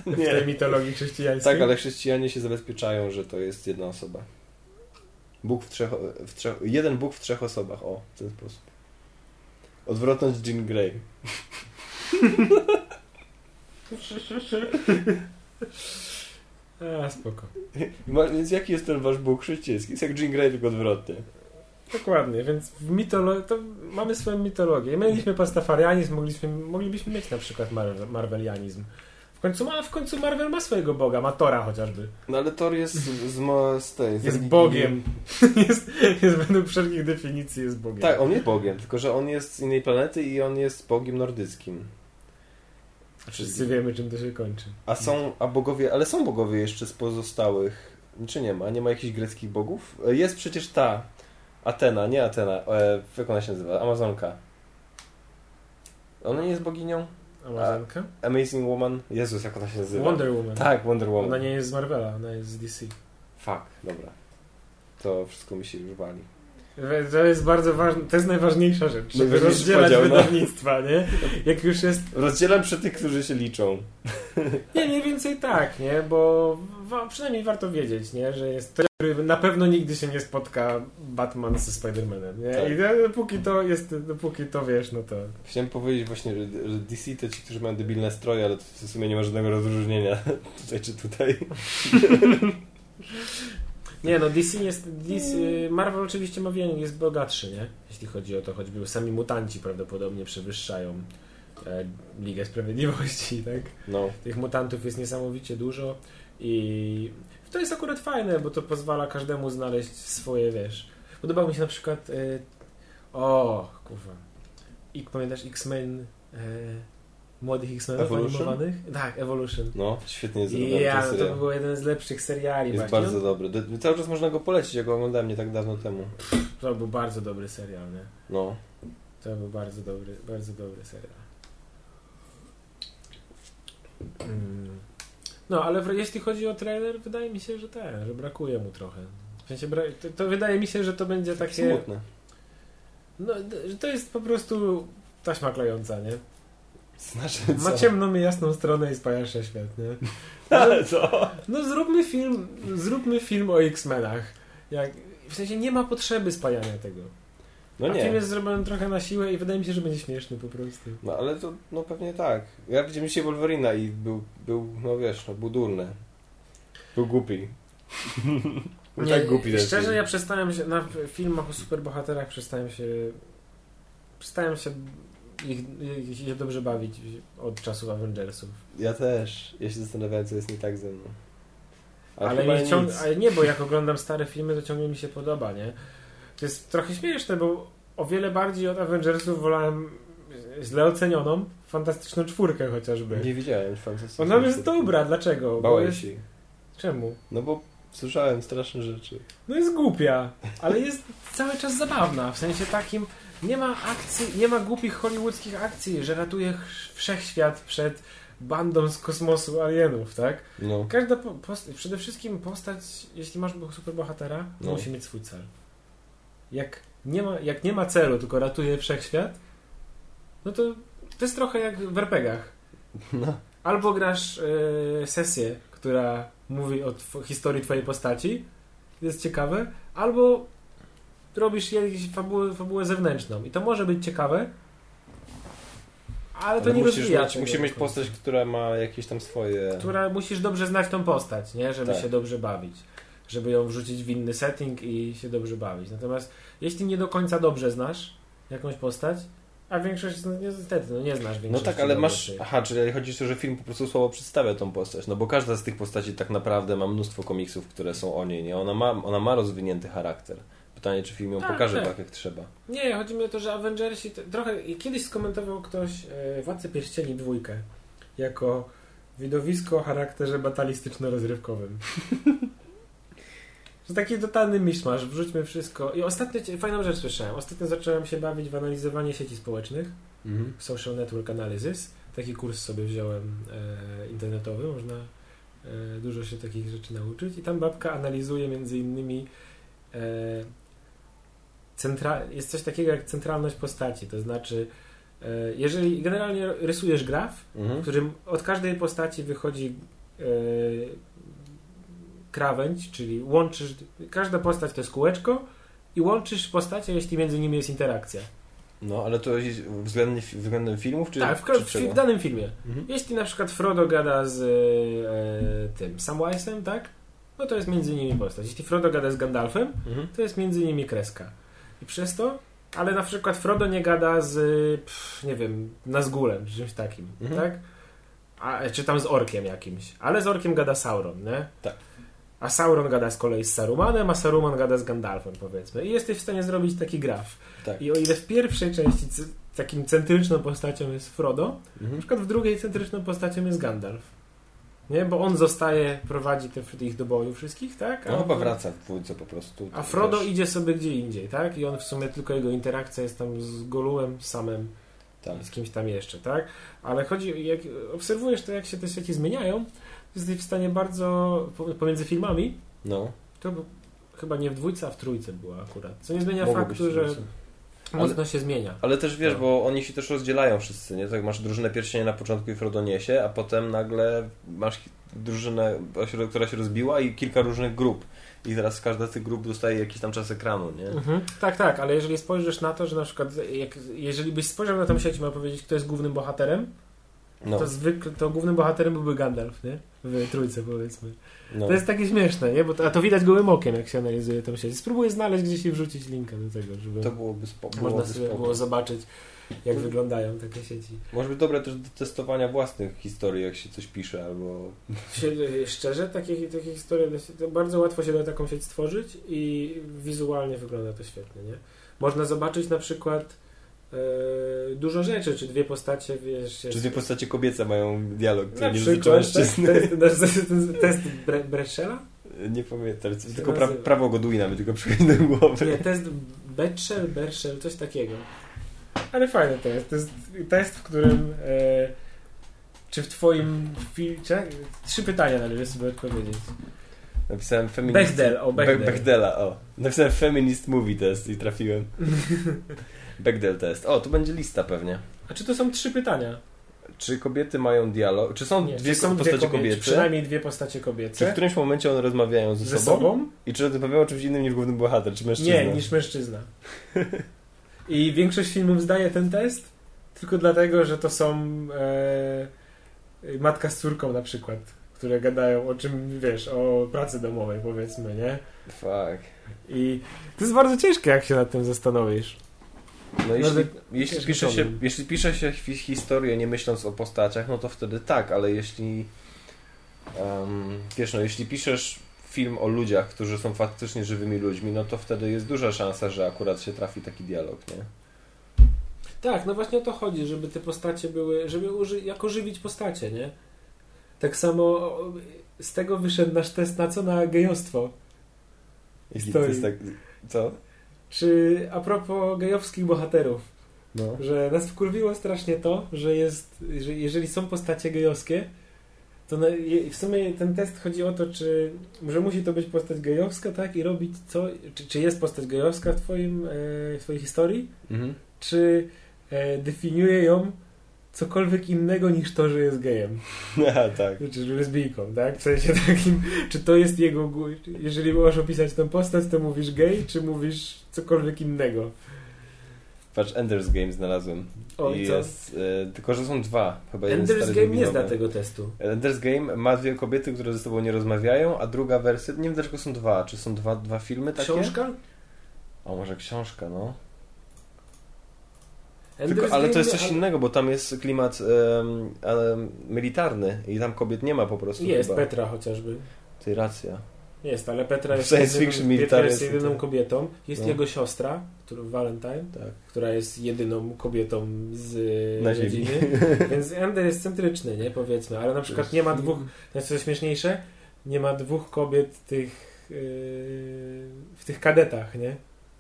W tej Nie. mitologii chrześcijańskiej. Tak, ale chrześcijanie się zabezpieczają, że to jest jedna osoba. Bóg w trzech, w trzech, jeden Bóg w trzech osobach, o, w ten sposób. Odwrotność Jean Grey. A, spoko. Ma- Więc jaki jest ten wasz Bóg chrześcijański? Jest jak Jean Grey, tylko odwrotnie. Dokładnie, więc w mitolo- to mamy swoją mitologię. Mieliśmy pastafarianizm, mogliśmy, moglibyśmy mieć na przykład mar- marvelianizm. W końcu, ma, w końcu Marvel ma swojego boga, ma Tora chociażby. No ale Thor jest z, z, ma- z tej... z Jest Bogiem. jest, jest według wszelkich definicji jest Bogiem. Tak, on jest Bogiem, tylko że on jest z innej planety i on jest Bogiem nordyckim. Wszyscy wiemy, czym to się kończy. A są, a bogowie, ale są bogowie jeszcze z pozostałych, czy nie ma? Nie ma jakichś greckich bogów? E, Jest przecież ta, Atena, nie Atena, e, jak ona się nazywa? Amazonka. Ona nie jest boginią? Amazonka? Amazing Woman? Jezus, jak ona się nazywa? Wonder Woman. Tak, Wonder Woman. Ona nie jest z Marvela, ona jest z DC. Fuck, dobra. To wszystko mi się już wali. To jest bardzo ważne, to jest najważniejsza rzecz, żeby Najważniejszy rozdzielać podział, no. wydawnictwa, nie? Jak już jest Rozdzielam przy tych, którzy się liczą. Nie, mniej więcej tak, nie? Bo przynajmniej warto wiedzieć, nie? Że jest to, który na pewno nigdy się nie spotka Batman ze Spider-Manem, nie? Tak. I do- dopóki to jest, dopóki to wiesz, no to... Chciałem powiedzieć właśnie, że, że DC to ci, którzy mają debilne stroje, ale to w sumie nie ma żadnego rozróżnienia tutaj czy tutaj. Nie no, DC jest... DC, Marvel oczywiście ma więcej, jest bogatszy, nie? Jeśli chodzi o to, choćby sami mutanci prawdopodobnie przewyższają e, Ligę Sprawiedliwości, tak? No. Tych mutantów jest niesamowicie dużo i to jest akurat fajne, bo to pozwala każdemu znaleźć swoje, wiesz. Podobał mi się na przykład y, o, kurwa. I pamiętasz X-Men y, młodych X-Menów animowanych? Tak, Evolution. No, świetnie zrobiony ja, ten to serial. był jeden z lepszych seriali Jest właśnie. bardzo dobry. Do- Cały czas można go polecić, ja go oglądałem nie tak dawno temu. To był bardzo dobry serial, nie? No. To był bardzo dobry, bardzo dobry serial. Mm. No, ale jeśli chodzi o trailer, wydaje mi się, że ten, że brakuje mu trochę. W sensie, to, to wydaje mi się, że to będzie takie... Smutne. No, to jest po prostu taśma klejąca, nie? Znaczy Ma co? ciemną i jasną stronę i spaja się świat, nie? co? No zróbmy film, zróbmy film o X-Menach. Jak, w sensie nie ma potrzeby spajania tego. No A film nie. jest zrobiony trochę na siłę i wydaje mi się, że będzie śmieszny po prostu. No ale to, no pewnie tak. Ja widziałem dzisiaj Wolverina i był, był, no wiesz, no był durny. Był głupi. był tak głupi ten Szczerze, film. ja przestałem się na filmach o superbohaterach przestałem się przestałem się ich, się dobrze bawić od czasów Avengersów. Ja też. Ja się zastanawiałem, co jest nie tak ze mną. Ale, Ale, nie ciąg... ale nie, bo jak oglądam stare filmy, to ciągle mi się podoba, nie? To jest trochę śmieszne, bo o wiele bardziej od Avengersów wolałem źle ocenioną fantastyczną czwórkę chociażby. Nie widziałem fantastycznych Ona jest dobra, dlaczego? Bałem jest... się. Czemu? No bo słyszałem straszne rzeczy. No jest głupia, ale jest cały czas zabawna. W sensie takim, nie ma akcji, nie ma głupich hollywoodzkich akcji, że ratuje ch- wszechświat przed bandą z kosmosu alienów, tak? No. Każda po, post- przede wszystkim postać, jeśli masz superbohatera, No. musi mieć swój cel. Jak nie, ma, jak nie ma celu, tylko ratuje wszechświat, no to To jest trochę jak w RPGach. No. Albo grasz e, sesję, która mówi o tw- historii twojej postaci, jest ciekawe, albo robisz jakąś fabułę, fabułę zewnętrzną. I to może być ciekawe, ale to nie musisz rozwija mieć, musisz mieć postać, która ma jakieś tam swoje... która musisz dobrze znać tą postać, nie? Żeby Tak. się dobrze bawić. Żeby ją wrzucić w inny setting i się dobrze bawić. Natomiast jeśli nie do końca dobrze znasz jakąś postać, a większość, no niestety, no nie znasz No większości. tak, ale masz... tych. Aha, czyli chodzi o to, że film po prostu słabo przedstawia tą postać. No bo każda z tych postaci tak naprawdę ma mnóstwo komiksów, które są o niej, nie? Ona ma, ona ma rozwinięty charakter. Pytanie, czy film ją Tak, pokaże tak. tak, jak trzeba. Nie, chodzi mi o to, że Avengersi t- trochę... Kiedyś skomentował ktoś e, Władcę Pierścieni dwójkę jako widowisko o charakterze batalistyczno-rozrywkowym. Że taki totalny miszmasz, wrzućmy wszystko. I ostatnio, fajną rzecz słyszałem. Ostatnio zacząłem się bawić w analizowanie sieci społecznych. Mhm. Social Network Analysis. Taki kurs sobie wziąłem e, internetowy, można e, dużo się takich rzeczy nauczyć. I tam babka analizuje między innymi e, centra- jest coś takiego jak centralność postaci, to znaczy e, jeżeli generalnie rysujesz graf, w Mhm. którym od każdej postaci wychodzi e, krawędź, czyli łączysz, każda postać to jest kółeczko i łączysz postacie, jeśli między nimi jest interakcja. No, ale to jest względem, względem filmów, czy tak, w, czy w, w danym filmie. Mhm. Jeśli na przykład Frodo gada z e, tym Samwise'em, tak? No to jest między nimi postać. Jeśli Frodo gada z Gandalfem, Mhm. to jest między nimi kreska. I przez to, ale na przykład Frodo nie gada z, pff, nie wiem, Nazgulem, czy czymś takim, Mhm. tak? A, czy tam z orkiem jakimś. Ale z orkiem gada Sauron, nie? Tak. A Sauron gada z kolei z Sarumanem, a Saruman gada z Gandalfem, powiedzmy. I jesteś w stanie zrobić taki graf. Tak. I o ile w pierwszej części takim centryczną postacią jest Frodo, na Mhm. przykład w drugiej centryczną postacią jest Gandalf. Nie? Bo on zostaje, prowadzi te, ich do boju wszystkich, tak? No chyba wraca w dwójce po prostu. A Frodo też- idzie sobie gdzie indziej, tak? I on w sumie tylko jego interakcja jest tam z Golułem samym, Tak. z kimś tam jeszcze, tak? Ale chodzi, jak obserwujesz to, jak się te światy zmieniają, jesteś w stanie bardzo, po- pomiędzy filmami, No, to chyba nie w dwójce, a w trójce była akurat. Co nie zmienia mogło faktu, że różnica. Mocno się zmienia. Ale też wiesz, No. bo oni się też rozdzielają wszyscy, nie? Tak masz drużynę pierścienia na początku i Frodo niesie, a potem nagle masz drużynę, która się rozbiła i kilka różnych grup. I teraz każda z tych grup dostaje jakiś tam czas ekranu, nie? Mhm. Tak, tak, ale jeżeli spojrzysz na to, że na przykład, jak, jeżeli byś spojrzał na tą sieć, ma powiedzieć, kto jest głównym bohaterem, No, to zwykle to głównym bohaterem byłby Gandalf, nie? W trójce powiedzmy. no. To jest takie śmieszne, nie? Bo to, a to widać gołym okiem, jak się analizuje tą sieć. Spróbuję znaleźć gdzieś i wrzucić linka do tego, żeby To byłoby, spo, można byłoby sobie spoko. było zobaczyć, jak To- wyglądają takie sieci. Może być dobre też do testowania własnych historii, jak się coś pisze, albo... Się, szczerze, takie, takie historie, bardzo łatwo się da taką sieć stworzyć i wizualnie wygląda to świetnie, nie? Można zobaczyć na przykład e, dużo rzeczy, czy dwie postacie, wiesz... Czy jest- dwie postacie kobiece mają dialog, który Na nie dotyczy przykład, mężczyzny? test, test, test Bre- Breschela? Nie pamiętam, tylko pra, prawo Godwina mi tylko przychodzi do głowy. Nie, test Betchel, Berchel, coś takiego. Ale fajny to jest. To jest test, w którym e, czy w twoim filtrze... Trzy pytania należy sobie odpowiedzieć. Napisałem feminist... Bechdel, o, Bechdel. Be- Bechdela, o. Napisałem feminist movie test i trafiłem. Bechdel test. O, tu będzie lista pewnie. A czy to są trzy pytania? Czy kobiety mają dialog? Czy są Nie, dwie czy są postacie dwie kobiety? kobiece? Przynajmniej dwie postacie Czy w kobiece. którymś momencie one rozmawiają ze, Ze sobą? sobą? I czy rozmawiają o czymś innym niż główny bohater, czy mężczyzna? Nie, niż mężczyzna. I większość filmów zdaje ten test tylko dlatego, że to są e, matka z córką na przykład, które gadają o czym, wiesz, o pracy domowej powiedzmy, nie? Fuck. I to jest bardzo ciężkie, jak się nad tym zastanowisz. No jeśli, jeśli, pisze się, jeśli pisze się hi- historię nie myśląc o postaciach, no to wtedy tak, ale jeśli em, wiesz, no jeśli piszesz film o ludziach, którzy są faktycznie żywymi ludźmi, no to wtedy jest duża szansa, że akurat się trafi taki dialog, nie? Tak, no właśnie o to chodzi, żeby te postacie były, żeby uży- jako żywić postacie, nie? Tak samo z tego wyszedł nasz test na co? Na gejostwo. Jeśli to jest tak, co? Czy a propos gejowskich bohaterów, No. że nas wkurwiło strasznie to, że jest, że jeżeli są postacie gejowskie, to na, w sumie ten test chodzi o to, czy że musi to być postać gejowska, tak? I robić co, czy, czy jest postać gejowska w twoim, e, w twojej historii, Mhm. czy e, definiuje ją cokolwiek innego niż to, że jest gejem. Aha, tak. Czy lesbijką, tak? W sensie takim, czy to jest jego... Jeżeli możesz opisać tę postać, to mówisz gej, czy mówisz cokolwiek innego? Patrz, Ender's Game znalazłem. O, i co? jest, e, tylko, że są dwa. Chyba Ender's Game nie zna tego testu. Ender's Game ma dwie kobiety, które ze sobą nie rozmawiają, a druga wersja, nie wiem dlaczego są dwa. Czy są dwa, dwa filmy takie? Książka? O, może książka, no. Tylko, ale to jest coś innego, bo tam jest klimat em, em, militarny i tam kobiet nie ma po prostu Jest, chyba. Petra chociażby. Ty racja. Jest, ale Petra jest, Science Petra jest jedyną kobietą. Jest No. jego siostra, która, Valentine, Tak. która jest jedyną kobietą z Na e, ziemi. rodziny. Więc Ender jest centryczny, nie? Powiedzmy. Ale na przykład nie ma dwóch, to jest co śmieszniejsze, nie ma dwóch kobiet tych yy, w tych kadetach, nie?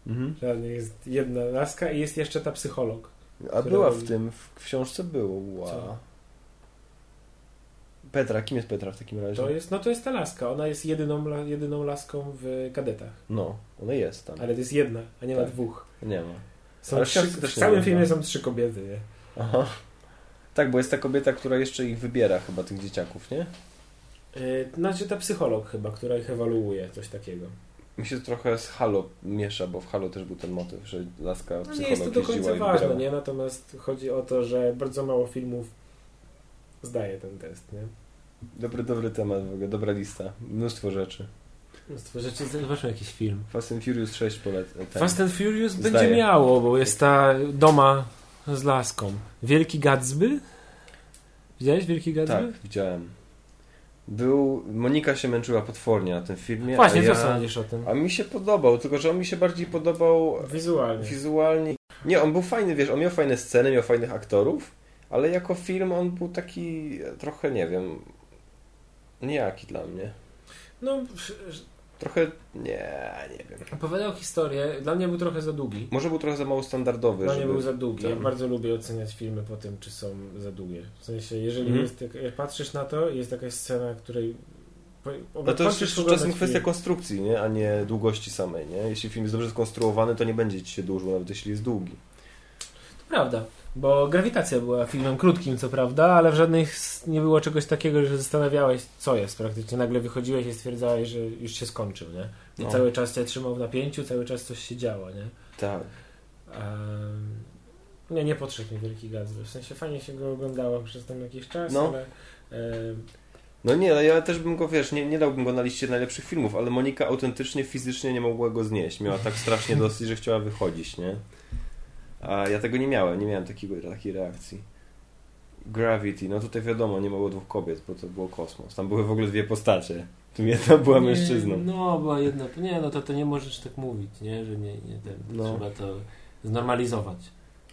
Mhm. Jest jedna laska i jest jeszcze ta psycholog. A była robi- w tym, w książce było. Wow. Co? Petra, kim jest Petra w takim razie? To jest, no to jest ta laska. Ona jest jedyną, jedyną laską w kadetach. No, ona jest tam. Ale to jest jedna, a nie ma Tak. dwóch. Nie ma. Są Ale trzy, w całym ma, filmie są trzy kobiety, nie? Aha. Tak, bo jest ta kobieta, która jeszcze ich wybiera chyba, tych dzieciaków, nie? Yy, Znaczy ta psycholog chyba, która ich ewaluuje, coś takiego. Mi się to trochę z Halo miesza, bo w Halo też był ten motyw, że laska No nie jest to do końca ważne, nie? Natomiast chodzi o to, że bardzo mało filmów zdaje ten test, nie? Dobry, dobry temat w ogóle, dobra lista. Mnóstwo rzeczy. Mnóstwo rzeczy, zobaczmy jakiś film. Fast and Furious 6 polec. ten. Fast and Furious Zdaje. będzie miało, bo jest ta doma z laską. Wielki Gatsby? Widziałeś Wielki Gatsby? Tak, widziałem. Był... Monika się męczyła potwornie na tym filmie, Właśnie, a co ja... sądzisz o tym? A mi się podobał, tylko że on mi się bardziej podobał Wizualnie. wizualnie. Nie, on był fajny, wiesz, on miał fajne sceny, miał fajnych aktorów, ale jako film on był taki trochę, nie wiem, nijaki dla mnie. No, Trochę, nie, nie wiem. opowiadał historię. Dla mnie był trochę za długi. Może był trochę za mało standardowy, Dla mnie żeby... był za długi. Ja bardzo lubię oceniać filmy po tym, czy są za długie. W sensie, jeżeli Mhm. jest, jak, patrzysz na to, jest jakaś scena, której... No to jest patrzysz czasem kwestia film. konstrukcji, nie? a nie długości samej. Nie? Jeśli film jest dobrze skonstruowany, to nie będzie ci się dłużył, nawet jeśli jest długi. To prawda, bo Grawitacja była filmem krótkim, co prawda, ale w żadnych nie było czegoś takiego, że zastanawiałeś, co jest praktycznie. Nagle wychodziłeś i stwierdzałeś, że już się skończył, nie? I No. cały czas cię trzymał w napięciu, cały czas coś się działo, nie? Tak. Ehm, nie, nie potrzebny mi Wielki Gatsby. W sensie fajnie się go oglądało przez tam jakiś czas, No. ale... em, No nie, ja też bym go, wiesz, nie, nie dałbym go na liście najlepszych filmów, ale Monika autentycznie, fizycznie nie mogła go znieść. Miała tak strasznie dosyć, że chciała wychodzić, nie? A ja tego nie miałem, nie miałem takiego, takiej reakcji. Gravity, no tutaj wiadomo, nie było dwóch kobiet, bo to było kosmos. Tam były w ogóle dwie postacie. Tu jedna była nie, mężczyzną. No, była jedna... Nie, no to, to nie możesz tak mówić, nie? Że nie, nie ten, No. trzeba to znormalizować.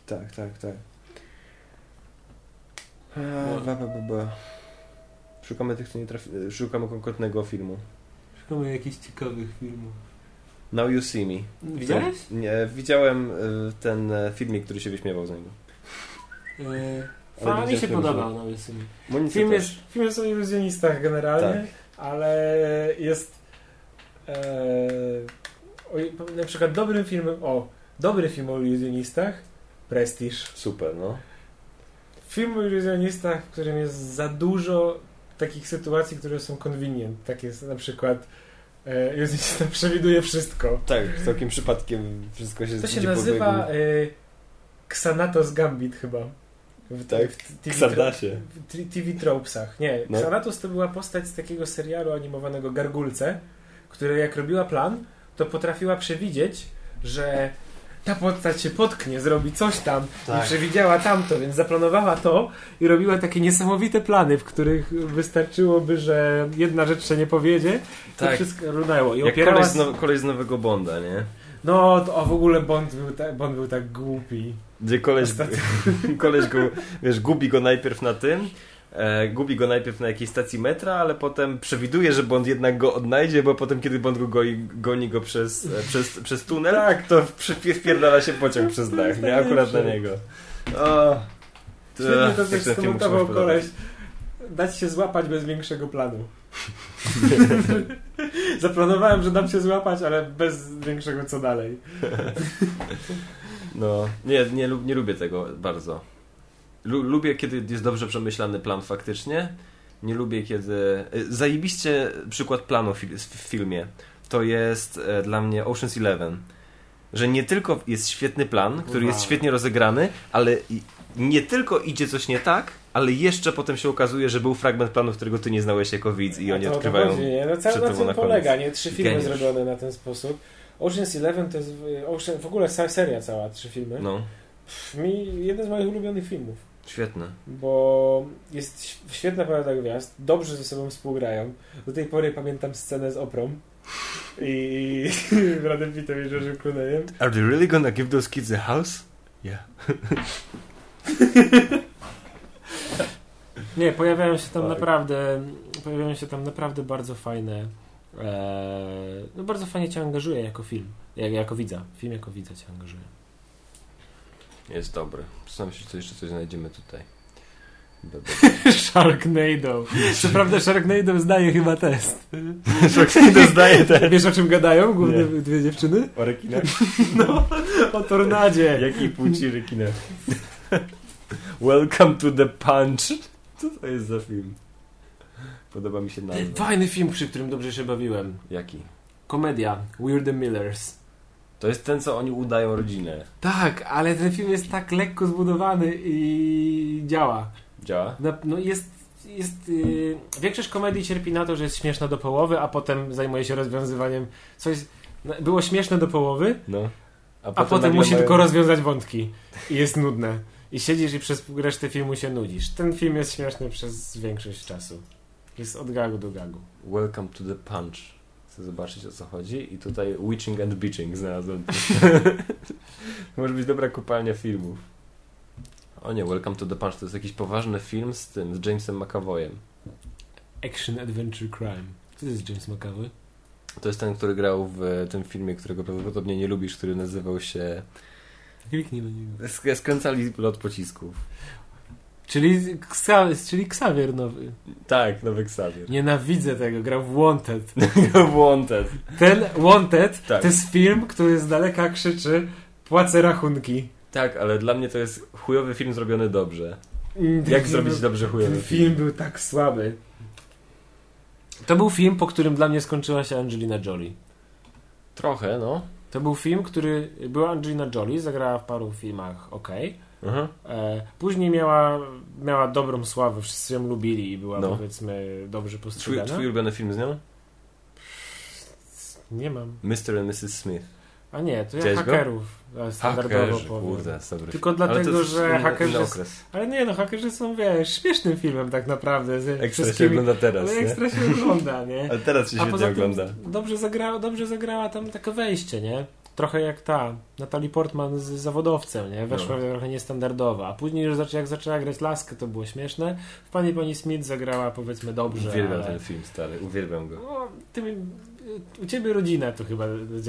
Tak, tak, tak. Ba, ba, ba, ba. Szukamy tych, co nie trafi... Szukamy konkretnego filmu. Szukamy jakichś ciekawych filmów. Now You See Me. Widziałeś? Nie, widziałem y, ten e, filmik, który się wyśmiewał z niego. Yy, Fajnie widziałem się podobał no, jest mi. Monice Film jest, film jest o iluzjonistach generalnie, Tak. ale jest e, o, na przykład dobrym filmem, o, dobry film o iluzjonistach, Prestige. Super, no. Film o iluzjonistach, w którym jest za dużo takich sytuacji, które są convenient. Tak jest na przykład e, iluzjonista przewiduje wszystko. Tak, całkiem przypadkiem wszystko się To się nazywa e, Xanatos Gambit chyba. W, Tak, w TV, Xardasie. w TV Tropesach. Nie, No. Xanatos to była postać z takiego serialu animowanego Gargulce, która jak robiła plan, to potrafiła przewidzieć, że ta postać się potknie, zrobi coś tam Tak. i przewidziała tamto, więc zaplanowała to i robiła takie niesamowite plany, w których wystarczyłoby, że jedna rzecz się nie powiedzie, to Tak. wszystko runęło. I Jak opierała... koleś z, now- koleś z nowego Bonda, nie? No, to, a w ogóle Bond był, ta, Bond był tak głupi. Gdzie koleś, Ostatnio. koleś go, wiesz, gubi go najpierw na tym, gubi go najpierw na jakiejś stacji metra, ale potem przewiduje, że Bond jednak go odnajdzie, bo potem, kiedy Bond go goni, goni go przez, e, przez, przez tunel, Tak. to wpierdala się pociąg przez dach, nie? Akurat na niego. O, Świetnie to też skomentował koleś. Dać się złapać bez większego planu. Zaplanowałem, że dam się złapać, ale bez większego co dalej. No, nie, nie, nie lubię tego bardzo. Lu lubię, kiedy jest dobrze przemyślany plan faktycznie. Nie lubię, kiedy... y, Zajebiście przykład planu w filmie. To jest e, dla mnie Ocean's Eleven. Że nie tylko jest świetny plan, który jest świetnie rozegrany, ale nie tylko idzie coś nie tak, ale jeszcze potem się okazuje, że był fragment planu, którego ty nie znałeś jako widz i oni to, odkrywają. To chodzi, nie? No, cały na tym na koniec. polega, nie? Trzy filmy Geniusz. zrobione na ten sposób. Ocean's Eleven to jest Ocean, w ogóle seria cała, trzy filmy. No, Pff, Mi jeden z moich ulubionych filmów. Świetne. Bo jest świetna parada gwiazd, dobrze ze sobą współgrają. Do tej pory pamiętam scenę z oprą i Bradem Pittem i George'em Clooneyem. Are they really gonna give those kids a house? Yeah. Nie, pojawiają się tam Tak. naprawdę pojawiają się tam naprawdę bardzo fajne e, no bardzo fajnie cię angażuje jako film, jak, jako widza. Film jako widza cię angażuje. Jest dobry. Zastanawiam się, czy jeszcze coś znajdziemy tutaj. Sharknado. Co prawda Sharknado zdaje chyba test. Sharknado zdaje ten. Wiesz o czym gadają główne Nie. dwie dziewczyny? O rekinach? No, o tornadzie. Jakiej płci rekina? Welcome to the punch. Co to jest za film? Podoba mi się nazwa. Fajny film, przy którym dobrze się bawiłem. Jaki? Komedia. We're the Millers. To jest ten, co oni udają rodzinę. Tak, ale ten film jest tak lekko zbudowany i działa. Działa? Na- No jest, jest yy, większość komedii cierpi na to, że jest śmieszna do połowy, a potem zajmuje się rozwiązywaniem. Coś no, było śmieszne do połowy, No. a potem, nagle musi mają- tylko rozwiązać wątki. I jest nudne. I siedzisz i przez resztę filmu się nudzisz. Ten film jest śmieszny przez większość czasu. Jest od gagu do gagu. Welcome to the punch. Chcę zobaczyć o co chodzi. I tutaj Witching and Bitching znalazłem. Może być dobra kopalnia filmów. O nie, Welcome to the Punch to jest jakiś poważny film z tym, z Jamesem McAvoyem. Action Adventure Crime. Co to jest James McAvoy? To jest ten, który grał w tym filmie, którego prawdopodobnie nie lubisz, który nazywał się Kliknij na niego. Sk- Skręcali lot pocisków. Czyli, Ksa, czyli Xavier nowy. Tak, Nowy Xavier. Nienawidzę tego, grał w Wanted. Wanted. Ten Wanted Tak. to jest film, który z daleka krzyczy płacę rachunki. Tak, ale dla mnie to jest chujowy film zrobiony dobrze. Mm, ten Jak zrobić był- dobrze chujowy Ten film? film był tak słaby. To był film, po którym dla mnie skończyła się Angelina Jolie. Trochę, no. To był film, który... Była Angelina Jolie, zagrała w paru filmach ok. Aha. E, później miała, miała dobrą sławę, wszyscy ją lubili i była No. powiedzmy dobrze Twój, postrzegana. twój ulubiony film z nią? Nie mam. Mr. and Mrs. Smith. A nie, to ja Widziałeś go? hakerów e, standardowo Hakerzy, powiem. kurde, dobry Tylko. Ale dlatego, jest że hakerzy. Ale nie, no hakerzy są, wiesz, śmiesznym filmem tak naprawdę. Z Ekstra się ogląda teraz, Ale nie? ekstra się ogląda, nie? Ale teraz się A świetnie ogląda. dobrze zagrała, dobrze zagrała tam takie wejście, nie? Trochę jak ta Natalie Portman z zawodowcem, nie? Weszła No. trochę niestandardowa. A później już zaczę, jak zaczęła grać laskę, to było śmieszne. W Pani Pani Smith zagrała powiedzmy dobrze, Uwielbiam ale... ten film, stary. Uwielbiam go. No, ty, u ciebie rodzina to chyba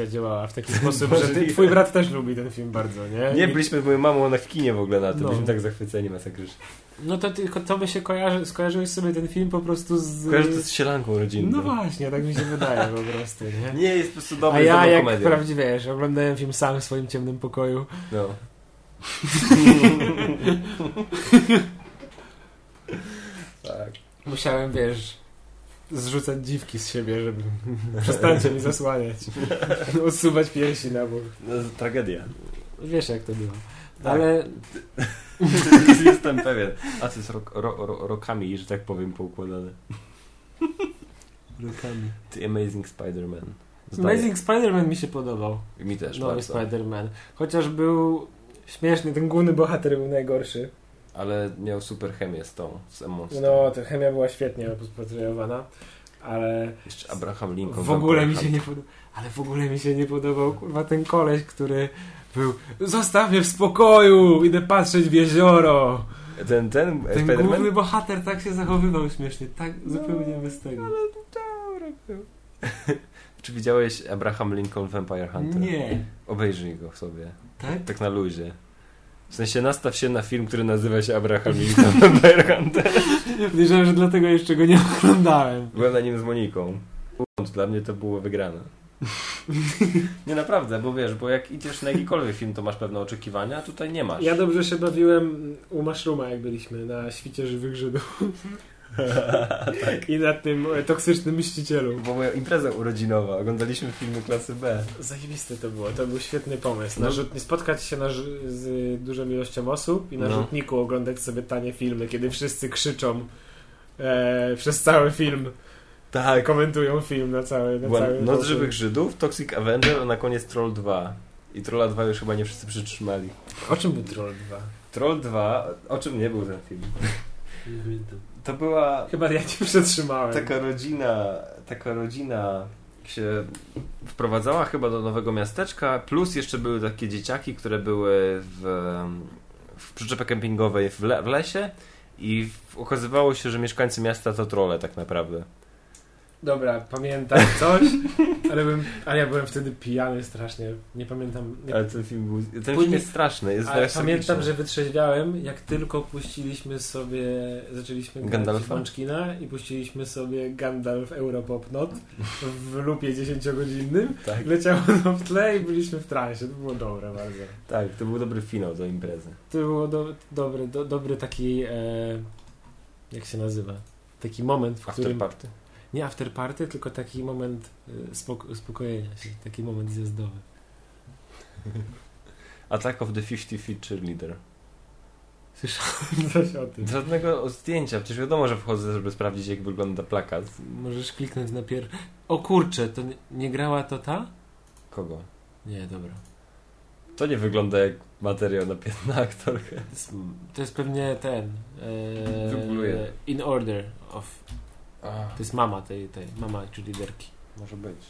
działała w taki sposób, że ty, twój brat też lubi ten film bardzo, nie? Nie, byliśmy z moją mamą na w kinie w ogóle na tym. No. Byliśmy tak zachwyceni masakrycznie. No to tylko to by się kojarzy, skojarzyłeś sobie ten film po prostu z... Kojarzę to z sielanką rodzinną. No właśnie, tak mi się wydaje po prostu, nie? Nie, jest po prostu A dobry, ja dobrą jak komedią. prawdziwie, wiesz, oglądałem film sam w swoim ciemnym pokoju. No. tak. Musiałem, wiesz, zrzucać dziwki z siebie, żeby przestańcie mi zasłaniać. Odsuwać piersi na bok. No, tragedia. Wiesz jak to było. Tak. Ale Jestem pewien. A to jest rok, ro, ro, rokami, że tak powiem, poukładane. Rokami. The Amazing Spider-Man. Amazing Spider-Man mi się podobał. Mi też Nowy. Spider-Man. Chociaż był śmieszny, ten główny bohater był najgorszy. Ale miał super chemię z tą, z Stone. No, ta chemia była świetnie pospatrowana, ale Jeszcze Abraham Lincoln. w ogóle mi Vampire się nie podobał. Ale w ogóle mi się nie podobał, kurwa, ten koleś, który był Zostaw mnie w spokoju! Idę patrzeć w jezioro! Ten, ten, Ten główny bohater tak się zachowywał śmiesznie, tak zupełnie bez tego. Czy widziałeś Abraham Lincoln Vampire Hunter? Nie. Obejrzyj go sobie. Tak? Tak na luzie. W sensie nastaw się na film, który nazywa się Abraham Lincoln Hunter. Podejrzewam, że dlatego jeszcze go nie oglądałem. Byłem na nim z Moniką. Dla mnie to było wygrane. Nie naprawdę, bo wiesz, bo jak idziesz na jakikolwiek film, to masz pewne oczekiwania, a tutaj nie masz. Ja dobrze się bawiłem u Mashruma, jak byliśmy na świcie żywych Żydów. I na tym e, toksycznym mścicielu. Bo moja impreza urodzinowa, oglądaliśmy filmy klasy B. Zajebiste to było, to był świetny pomysł. Na No. rzut... Spotkać się na ż... z dużą ilością osób i na No. rzutniku oglądać sobie tanie filmy, kiedy wszyscy krzyczą e, przez cały film, Tak. komentują film na cały na Była cały Noc. Żywych Żydów, Toxic Avenger, a na koniec Troll 2. I Trolla 2 już chyba nie wszyscy przytrzymali. O czym był Troll 2? Troll 2, o czym nie był ten film? Nie pamiętam. To była Chyba ja nie przetrzymałem. taka rodzina, taka rodzina się wprowadzała chyba do nowego miasteczka, plus jeszcze były takie dzieciaki, które były w, w przyczepie kempingowej w, le, w lesie i w, okazywało się, że mieszkańcy miasta to trole tak naprawdę. Dobra, pamiętam coś, ale, byłem, ale ja byłem wtedy pijany strasznie. Nie pamiętam. Nie, Ale ten film był, ten film jest straszny, jest ale pamiętam, że wytrzeźwiałem, jak tylko puściliśmy sobie, zaczęliśmy grać Munchkina i puściliśmy sobie Gandalf Europop Not w lupie 10-godzinnym. Tak, Leciało to w tle i byliśmy w transie. To było dobre bardzo. tak, to był dobry finał do imprezy. To było do, dobry, do, dobry taki, e, jak się nazywa? Taki moment, w After którym... party. Nie after party, tylko taki moment e, spoko- uspokojenia się, taki moment zjazdowy. Attack of the 50 Feet Cheerleader. Słyszałem coś o tym. Żadnego zdjęcia, przecież wiadomo, że wchodzę, żeby sprawdzić jak wygląda plakat. Możesz kliknąć na pier... O kurczę, to nie, nie grała to ta? Kogo? Nie, dobra. To nie wygląda jak materiał na, na aktorkę. To jest, to jest pewnie ten... E, in Order of... To jest mama tej, tej mama czy liderki. Może być.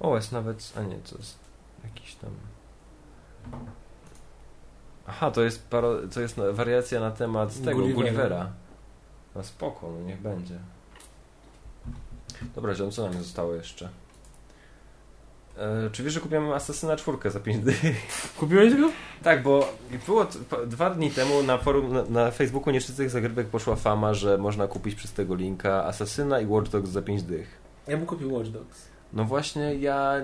O, jest nawet. A nie, to jest jakiś tam. Aha, to jest, paro... to jest wariacja na temat tego Gullivera. Gullivera. No spoko, no niech będzie. Dobra, John, co nam zostało jeszcze? E, czy wiesz, że kupiłem Asasyna 4 za 5 dych? Kupiłeś go? Tak, bo było dwa dni temu na forum, na, na Facebooku Nieczystych Zagrybek poszła fama, że można kupić przez tego linka Asasyna i Watch Dogs za 5 dych. Ja bym kupił Watch Dogs. No właśnie, ja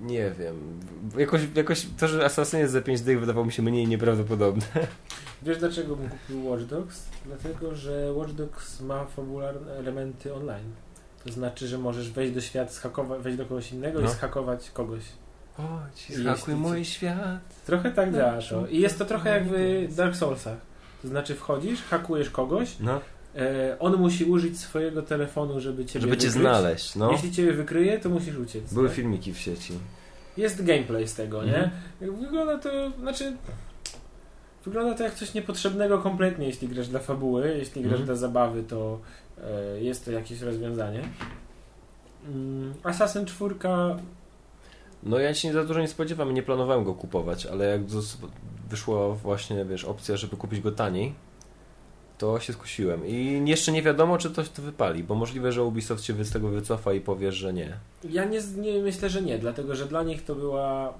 nie wiem. Jakoś, jakoś to, że Assassin jest za 5 dych wydawało mi się mniej nieprawdopodobne. Wiesz dlaczego bym kupił Watch Dogs? Dlatego, że Watch Dogs ma fabularne elementy online. To znaczy, że możesz wejść do świata, zhakować, wejść do kogoś innego No. i zhakować kogoś. Chodź, zhakuj mój świat. Trochę tak No, działa to. I jest to trochę jak w Dark Soulsach. To znaczy wchodzisz, hakujesz kogoś, No, e, on musi użyć swojego telefonu, żeby ciebie żeby cię wykryć. znaleźć, no. Jeśli ciebie wykryje, to musisz uciec. Były nie? filmiki w sieci. Jest gameplay z tego, Mhm. nie? Wygląda to, znaczy... Wygląda to jak coś niepotrzebnego kompletnie, jeśli grasz dla fabuły, jeśli grasz Mhm. dla zabawy, to jest to jakieś rozwiązanie. Mm, Assassin 4 No ja się za dużo nie spodziewam i nie planowałem go kupować, ale jak wyszła właśnie, wiesz, opcja, żeby kupić go taniej, to się skusiłem. I jeszcze nie wiadomo, czy coś to wypali, bo możliwe, że Ubisoft się z tego wycofa i powie, że nie. Ja nie, nie myślę, że nie, dlatego że dla nich to była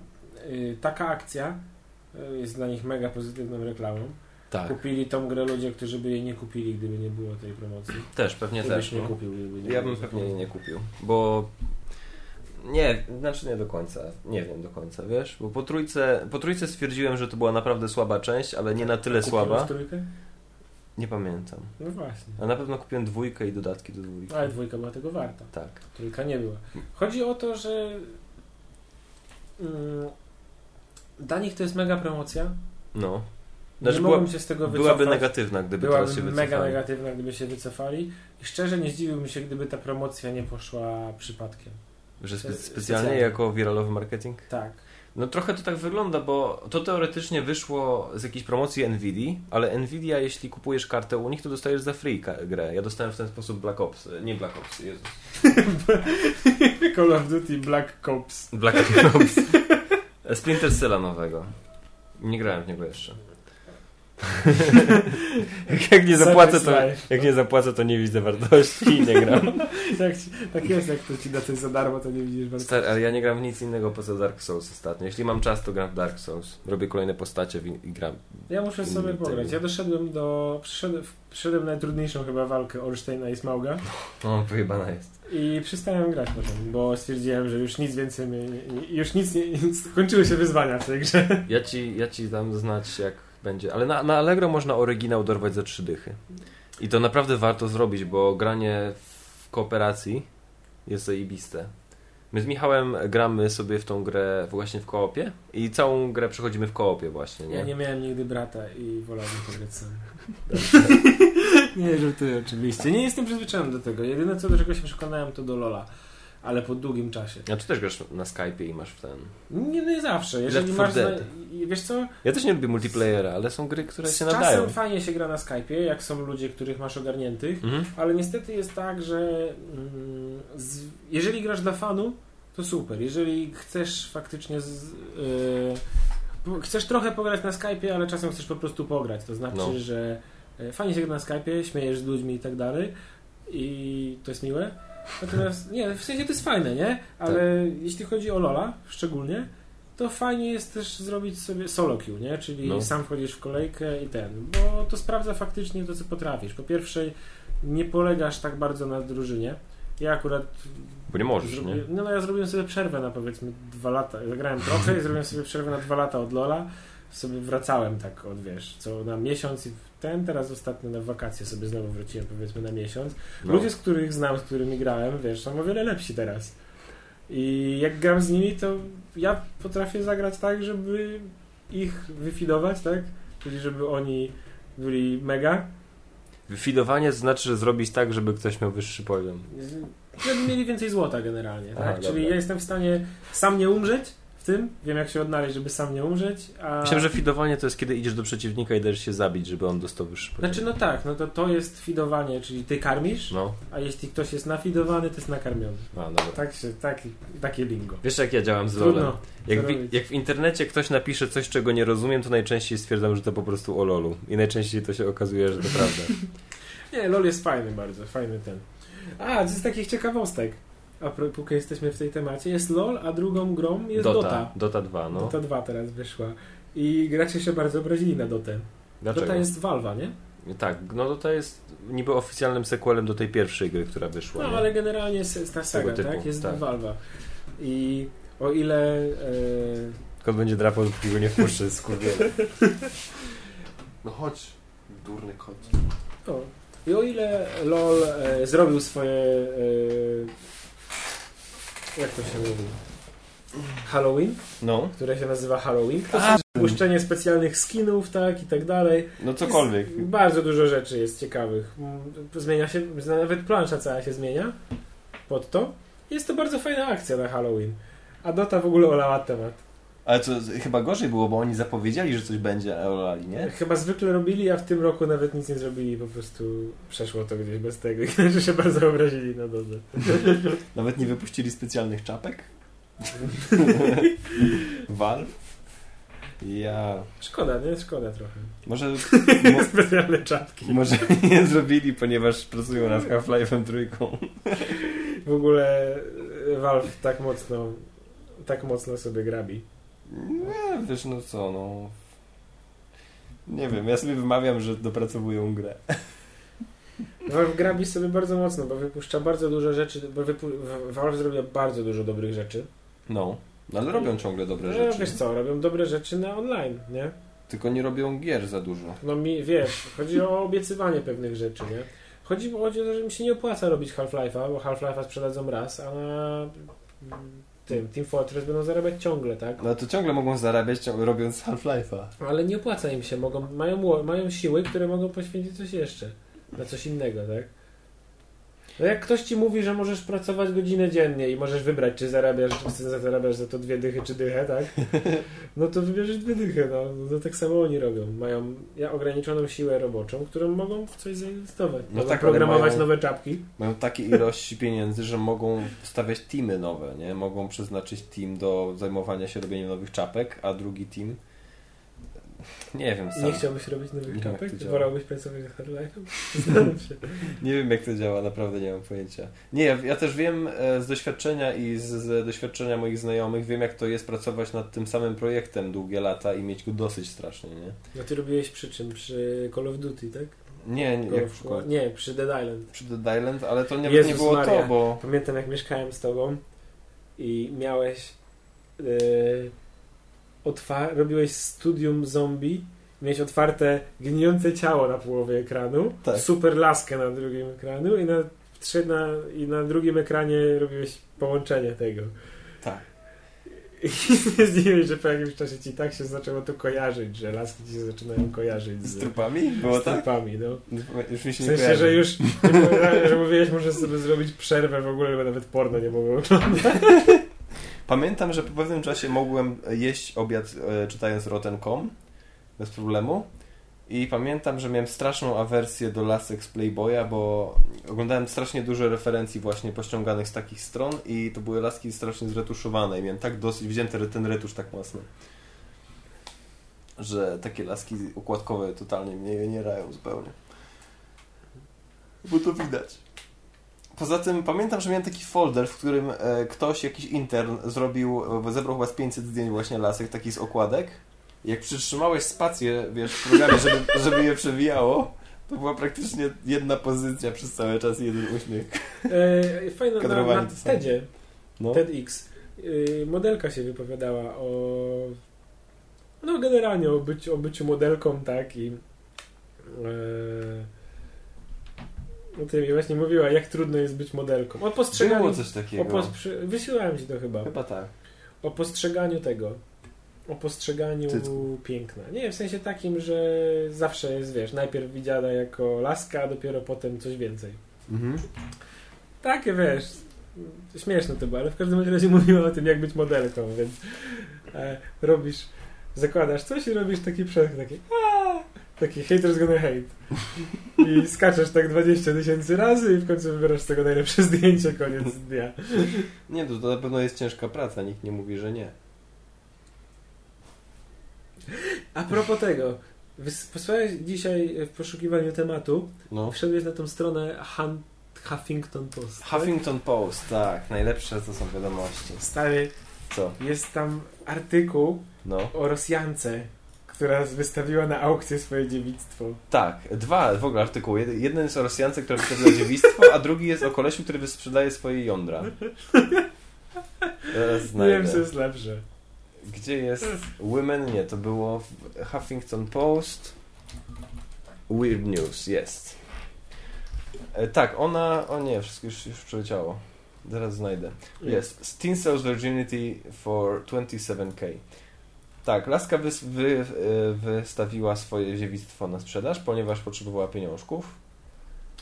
y, taka akcja, y, jest dla nich mega pozytywną reklamą. Tak, Kupili tą grę ludzie, którzy by jej nie kupili, gdyby nie było tej promocji. też, pewnie też. nie no. kupił, gdyby nie Ja bym pewnie jej nie kupił, bo nie, znaczy nie do końca, nie wiem do końca, wiesz, bo po trójce, po trójce stwierdziłem, że to była naprawdę słaba część, ale nie na tyle słaba, trójkę? nie pamiętam. No właśnie. A na pewno kupiłem dwójkę i dodatki do dwójki. Ale dwójka była tego warta. Tak. Trójka nie była. Chodzi o to, że mm, dla nich to jest mega promocja. No. Nie Znaczy mogą była, się z tego wycofać. byłaby negatywna, gdyby Byłaby teraz się mega wycofali. negatywna, gdyby się wycofali. I szczerze nie zdziwiłbym się, gdyby ta promocja nie poszła przypadkiem. Że spe- Specjalnie. jako wiralowy marketing? Tak. No trochę to tak wygląda, bo to teoretycznie wyszło z jakiejś promocji Nvidia, ale Nvidia, jeśli kupujesz kartę u nich, to dostajesz za free grę. Ja dostałem w ten sposób Black Ops, nie Black Ops, Jezus. Call of Duty Black Ops. Black Ops. Splinter Cella nowego. Nie grałem w niego jeszcze. jak, nie zapłacę, to, jak nie zapłacę, to nie widzę wartości i nie gram. tak, tak jest, jak ktoś ci da coś za darmo, to nie widzisz bardzo. Stary, ale ja nie gram w nic innego poza Dark Souls ostatnio. Jeśli mam czas, to gram w Dark Souls. Robię kolejne postacie i gram. Ja muszę sobie pograć. Ja doszedłem do... Przyszedłem, przyszedłem na najtrudniejszą chyba walkę Orsteina i Smauga O, wyjebana jest. i przestałem grać potem, bo stwierdziłem, że już nic więcej mnie, już nic nie... Skończyły się wyzwania w tej grze. Ja ci, ja ci dam znać, jak będzie. Ale na, na Allegro można oryginał dorwać za trzy dychy. I to naprawdę warto zrobić, bo granie w kooperacji jest zajebiste. My z Michałem gramy sobie w tą grę właśnie w koopie i całą grę przechodzimy w koopie właśnie, nie? Ja nie miałem nigdy brata i wolałbym to grać sam. nie, żartuję oczywiście. Nie jestem przyzwyczajony do tego. Jedyne co do czego się przekonałem to do Lola. Ale po długim czasie. A czy też grasz na Skype'ie i masz w ten... Nie, nie zawsze. Jeżeli masz... 4 Zna... Dead. i Wiesz co? Ja też nie lubię multiplayera, ale są gry, które się nadają. czasem fajnie się gra na Skype'ie, jak są ludzie, których masz ogarniętych. Mhm. Ale niestety jest tak, że mm, z, jeżeli grasz dla fanu, to super. Jeżeli chcesz faktycznie z, yy, po- chcesz trochę pograć na Skype'ie, ale czasem chcesz po prostu pograć. To znaczy, No. że e, fajnie się gra na Skype'ie, śmiejesz z ludźmi i tak dalej i to jest miłe. Natomiast nie, w sensie to jest fajne, nie? Ale jeśli chodzi o Lola szczególnie, to fajnie jest też zrobić sobie solo queue, nie? Czyli No. sam wchodzisz w kolejkę i ten, bo to sprawdza faktycznie to, co potrafisz. Po pierwsze, nie polegasz tak bardzo na drużynie. Ja akurat Bo nie możesz, zrobię, nie? no, no ja zrobiłem sobie przerwę na powiedzmy dwa lata. Zagrałem trochę i zrobiłem sobie przerwę na dwa lata od Lola. Sobie wracałem tak od wiesz, co na miesiąc i ten teraz ostatnio na wakacje sobie znowu wróciłem powiedzmy na miesiąc. No. Ludzie, z których znam, z którymi grałem, wiesz, są o wiele lepsi teraz. I jak gram z nimi, to ja potrafię zagrać tak, żeby ich wyfidować, tak? Czyli żeby oni byli mega, Wyfidowanie znaczy, że zrobić tak, żeby ktoś miał wyższy poziom. żeby mieli więcej złota generalnie, Aha, tak? dobra. Czyli ja jestem w stanie sam nie umrzeć tym, wiem jak się odnaleźć, żeby sam nie umrzeć, a... Myślałem, że fidowanie to jest kiedy idziesz do przeciwnika i dajesz się zabić, żeby on dostał wyższy poziom. Znaczy no tak, no to to jest fidowanie, czyli ty karmisz, No, a jeśli ktoś jest nafidowany, to jest nakarmiony. a dobra. Tak się, taki, takie lingo. Wiesz jak ja działam z LoLem? Trudno. Jak, co w, jak w internecie ktoś napisze coś, czego nie rozumiem, to najczęściej stwierdzam, że to po prostu o LoLu. I najczęściej to się okazuje, że to prawda. Nie, LOL jest fajny bardzo, fajny ten. A, z takich ciekawostek. A póki jesteśmy w tej temacie, jest LOL, a drugą grą jest Dota. Dota. Dota 2, no. Dota 2 teraz wyszła. I gracze się bardzo obrazili na Dotę. Dlaczego? Dota jest Valve'a, nie? Tak, no Dota jest niby oficjalnym sequelem do tej pierwszej gry, która wyszła. No, nie? ale generalnie jest ta saga, typu, tak? Jest tak. Valve'a. I o ile... E, Kot będzie drapał, dopóki go nie wpuszczę, skurwiele. No chodź, durny kot. o, I o ile LOL e, zrobił swoje... E, jak to się mówi? Halloween, No, które się nazywa Halloween. To A, są puszczenie specjalnych skinów, tak, i tak dalej. no cokolwiek. Jest, bardzo dużo rzeczy jest ciekawych. Zmienia się, nawet plansza cała się zmienia pod to. Jest to bardzo fajna akcja na Halloween. A Dota w ogóle olała temat. Ale to chyba gorzej było, bo oni zapowiedzieli, że coś będzie, a olali, nie? Chyba zwykle robili, a w tym roku nawet nic nie zrobili, po prostu przeszło to gdzieś bez tego. Że się bardzo obrazili na Dotę. Nawet nie wypuścili specjalnych czapek? Valve? Ja... Szkoda, nie? Szkoda trochę. Może... Specjalne czapki. Może nie zrobili, ponieważ pracują nad Half-Life'em trójką. W ogóle Valve tak mocno tak mocno sobie grabi. Nie, wiesz, no co, no... Nie wiem, ja sobie wymawiam, że dopracowują grę. Valve grabi sobie bardzo mocno, bo wypuszcza bardzo dużo rzeczy, bo wypu- Valve zrobiła bardzo dużo dobrych rzeczy. No, no ale robią ciągle dobre No, rzeczy. wiesz co, robią dobre rzeczy na online, nie? Tylko nie robią gier za dużo. No mi, wiesz, chodzi o obiecywanie pewnych rzeczy, nie? Chodzi, chodzi o to, że mi się nie opłaca robić Half-Life'a, bo Half-Life'a sprzedadzą raz, a na tym Team Fortress będą zarabiać ciągle, tak? No to ciągle mogą zarabiać ciągle robiąc Half-Life'a. Ale nie opłaca im się, mogą, mają, mają siły, które mogą poświęcić coś jeszcze, na coś innego, tak? No jak ktoś ci mówi, że możesz pracować godzinę dziennie i możesz wybrać, czy zarabiasz, czy zarabiasz za to dwie dychy, czy dychę, tak? No to wybierzesz dwie dychy, no. no tak samo oni robią. Mają ja ograniczoną siłę roboczą, którą mogą w coś zainwestować. No mogą tak, programować mają- nowe czapki. Mają takie ilości pieniędzy, że mogą stawiać teamy nowe, nie? Mogą przeznaczyć team do zajmowania się robieniem nowych czapek, a drugi team Nie wiem sam. Nie chciałbyś robić nowych Nie czapek? Wolałbyś pracować? Zastanawiam się. Nie wiem jak to działa, naprawdę nie mam pojęcia. Nie, ja, ja też wiem e, z doświadczenia i z, z doświadczenia moich znajomych, wiem jak to jest pracować nad tym samym projektem długie lata i mieć go dosyć strasznie, nie? No ty robiłeś przy czym? Przy Call of Duty, tak? Nie, nie jak przykład Nie, przy Dead Island. przy Dead Island, ale to nawet Jezus nie było Maria. to, bo... Pamiętam jak mieszkałem z tobą i miałeś yy, robiłeś studium zombie miałeś otwarte gnijące ciało na połowie ekranu Tak. super laskę na drugim ekranu i na, trzy, na, i na drugim ekranie robiłeś połączenie tego Tak. i nie zdziwiłeś, że po jakimś czasie ci tak się zaczęło to kojarzyć, że laski ci się zaczynają kojarzyć z, Z trupami? Było z tak? trupami, no. Już mi się W nie sensie, kojarzy. że już że mówiłeś, muszę sobie zrobić przerwę w ogóle, bo nawet porno nie mogę oglądać. Pamiętam, że po pewnym czasie mogłem jeść obiad e, czytając Rotten.com bez problemu. I pamiętam, że miałem straszną awersję do lasek z Playboya, bo oglądałem strasznie dużo referencji właśnie pościąganych z takich stron i to były laski strasznie zretuszowane i miałem tak dosyć, widziałem ten, ten retusz tak mocno, że takie laski układkowe totalnie mnie nie rają zupełnie. Bo to widać. Poza tym pamiętam, że miałem taki folder, w którym e, ktoś, jakiś intern zrobił, e, zebrał chyba z 500 zdjęć właśnie lasek, takich z okładek. Jak przytrzymałeś spację, wiesz, w programie, żeby, żeby je przewijało, to była praktycznie jedna pozycja przez cały czas jeden uśmiech. E, fajno na, na. TEDzie, No. TEDx, y, modelka się wypowiadała o no generalnie o byciu, o byciu modelką, tak i e, o tym mi właśnie mówiła, jak trudno jest być modelką. O postrzeganiu, Było coś o takiego. postrzy- wysyłałem ci to chyba. Chyba tak. O postrzeganiu tego. O postrzeganiu Cycku. piękna. Nie, w sensie takim, że zawsze jest, wiesz, najpierw widziana jako laska, a dopiero potem coś więcej. Mhm. Takie, wiesz, śmieszne to było, ale w każdym razie mówiła o tym, jak być modelką, więc e, robisz, zakładasz coś i robisz taki przed, taki aaa, taki haters gonna hate. I skaczesz tak 20 tysięcy razy i w końcu wybierasz z tego najlepsze zdjęcie, koniec dnia. Nie, to, to na pewno jest ciężka praca, nikt nie mówi, że nie. A propos tego, posłuchałeś dzisiaj w poszukiwaniu tematu, No. wszedłeś na tą stronę Han- Huffington Post. tak? Huffington Post, tak, najlepsze to są wiadomości. Stary, Co? jest tam artykuł No. o Rosjance, która wystawiła na aukcję swoje dziewictwo. Tak, dwa w ogóle artykuły. Jed- Jeden jest o Rosjance, która wystawiła dziewictwo, a drugi jest o kolesiu, który sprzedaje swoje jądra. Teraz Nie wiem, co jest lepsze. Gdzie jest Women? Nie, to było w Huffington Post. Weird News, jest. E, tak, ona... O nie, wszystko już, już przeleciało. Zaraz znajdę. Jest. Teen sells virginity for 27k. Tak, Laska wys, wy, e, wystawiła swoje dziewictwo na sprzedaż, ponieważ potrzebowała pieniążków.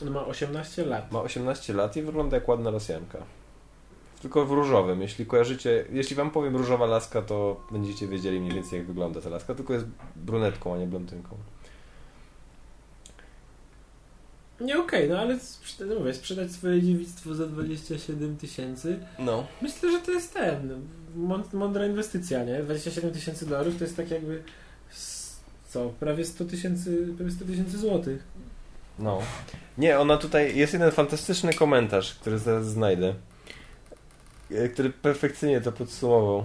On ma 18 lat. Ma 18 lat i wygląda jak ładna Rosjanka. Tylko w różowym. Jeśli kojarzycie, jeśli wam powiem różowa laska, to będziecie wiedzieli mniej więcej jak wygląda ta laska, tylko jest brunetką, a nie blondynką. Nie, okej, no ale sprze- no mówię, sprzedać swoje dziewictwo za 27 tysięcy, No. myślę, że to jest ten, mądra inwestycja, nie? 27 tysięcy dolarów to jest tak jakby, co, prawie 100 tysięcy, prawie 100 tysięcy złotych. No. Nie, ona tutaj, jest jeden fantastyczny komentarz, który zaraz znajdę, e, który perfekcyjnie to podsumował.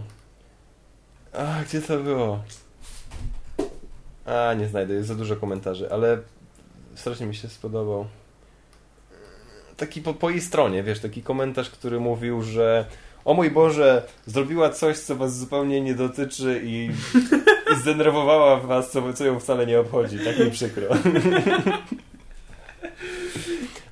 A, gdzie to było? A, nie znajdę, jest za dużo komentarzy, ale strasznie mi się spodobał. Taki po, po jej stronie, wiesz, taki komentarz, który mówił, że o mój Boże, zrobiła coś, co was zupełnie nie dotyczy i, i zdenerwowała was, co, co ją wcale nie obchodzi. Tak mi przykro.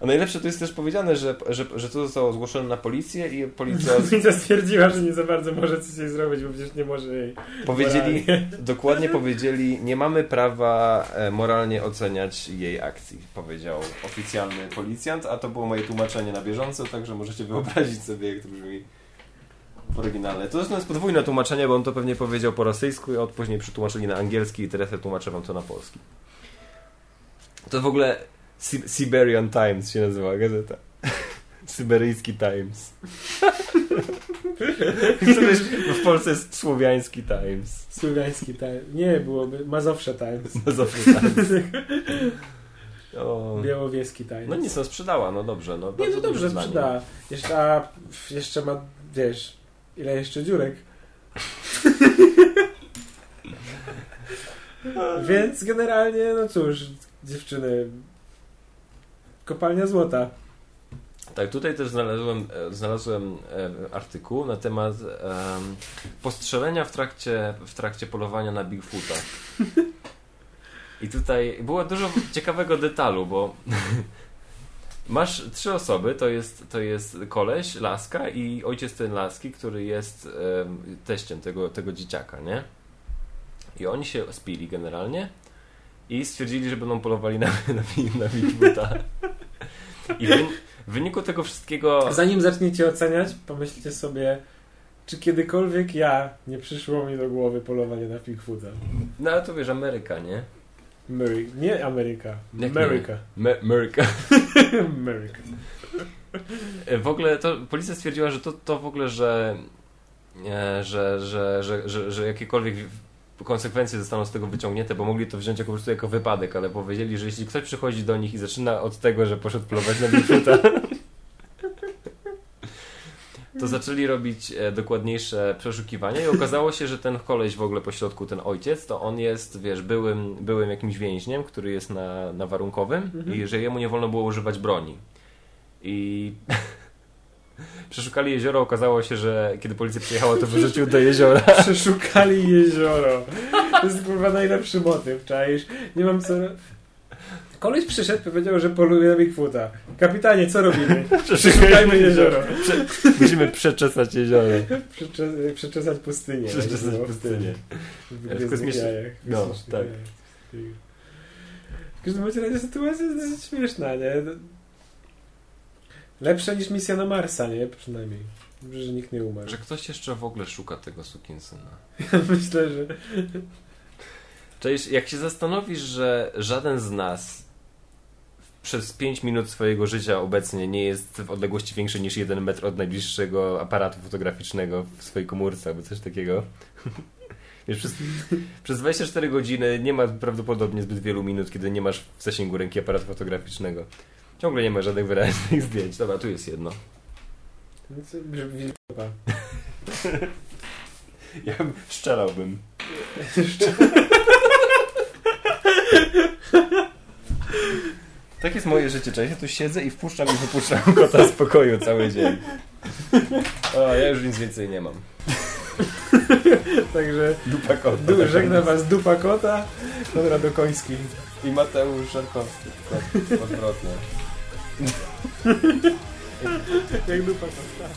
A najlepsze to jest też powiedziane, że, że, że to zostało zgłoszone na policję i policja Policja stwierdziła, że nie za bardzo może coś jej zrobić, bo przecież nie może jej powiedzieli, moralnie. dokładnie powiedzieli, nie mamy prawa e, moralnie oceniać jej akcji, powiedział oficjalny policjant, a to było moje tłumaczenie na bieżąco, także możecie wyobrazić sobie, jak to brzmi w oryginale. To zresztą jest podwójne tłumaczenie, bo on to pewnie powiedział po rosyjsku, a od później przetłumaczyli na angielski i teraz ja tłumaczę wam to na polski. To w ogóle Si- Siberian Times się nazywa gazeta. Syberyjski Times. w Polsce jest słowiański Times. Słowiański Times. Nie, byłoby Mazowsze Times. No zawsze Times. O. Białowieski Times. No nic, no sprzedała, no dobrze. No, Nie, no dobrze, sprzedała. Jeszcze, a jeszcze ma, wiesz, ile jeszcze dziurek. Więc generalnie, no cóż, dziewczyny, kopalnia złota. Tak, tutaj też znalazłem, e, znalazłem e, artykuł na temat em, postrzelenia w trakcie, w trakcie polowania na Bigfoota. I tutaj było dużo ciekawego detalu, bo masz trzy osoby, to jest, to jest koleś, laska i ojciec ten laski, który jest em, teściem tego, tego dzieciaka, nie? I oni się spili generalnie i stwierdzili, że będą polowali na, na, na Bigfoota. I w, w wyniku tego wszystkiego... Zanim zaczniecie oceniać, pomyślcie sobie, czy kiedykolwiek ja nie przyszło mi do głowy polowanie na Bigfoota. No ale to wiesz, Ameryka, nie? Mary, nie Ameryka. Jak nie? Ameryka. Me- Ameryka. Ameryka. W ogóle to policja stwierdziła, że to, to w ogóle, że, e, że, że, że, że, że jakiekolwiek konsekwencje zostaną z tego wyciągnięte, bo mogli to wziąć jako, po prostu jako wypadek, ale powiedzieli, że jeśli ktoś przychodzi do nich i zaczyna od tego, że poszedł polować na Bigfoota, to zaczęli robić e, dokładniejsze przeszukiwania i okazało się, że ten koleś w ogóle po środku, ten ojciec, to on jest, wiesz, byłym, byłym jakimś więźniem, który jest na, na warunkowym i że jemu nie wolno było używać broni. I przeszukali jezioro, okazało się, że kiedy policja przyjechała, to wyrzucił do jeziora. Przeszukali jezioro. To jest kurwa najlepszy motyw, czaisz? Nie mam co... Koleś przyszedł, powiedział, że poluje na Bigfoota. Kapitanie, co robimy? Przeszukajmy jezioro. Musimy przeczesać jezioro. Przecze- Przeczesać pustynię. Przeczesać było pustynię. W, W kosmicznych- no, tak. Jajach. W każdym razie sytuacja jest dosyć śmieszna, nie? Lepsza niż misja na Marsa, nie? Przynajmniej. Dobrze, że nikt nie umarł. Że ktoś jeszcze w ogóle szuka tego sukinsyna. Myślę, że... Cześć, jak się zastanowisz, że żaden z nas przez 5 minut swojego życia obecnie nie jest w odległości większej niż 1 metr od najbliższego aparatu fotograficznego w swojej komórce albo coś takiego. Wiesz, przez, przez 24 godziny nie ma prawdopodobnie zbyt wielu minut, kiedy nie masz w zasięgu ręki aparatu fotograficznego. Ciągle nie ma żadnych wyraźnych zdjęć. Dobra, tu jest jedno. No brzmi-. Ja szczelałbym. Tak jest moje życie, cześć. Ja tu siedzę i wpuszczam i wypuszczam kota z pokoju cały dzień. O, ja już nic więcej nie mam. Także Dupa kota. du- żegna was dupa kota, Konrad Okoński. I Mateusz Szarkowski. tylko Odwrotnie. Jak dupa kota.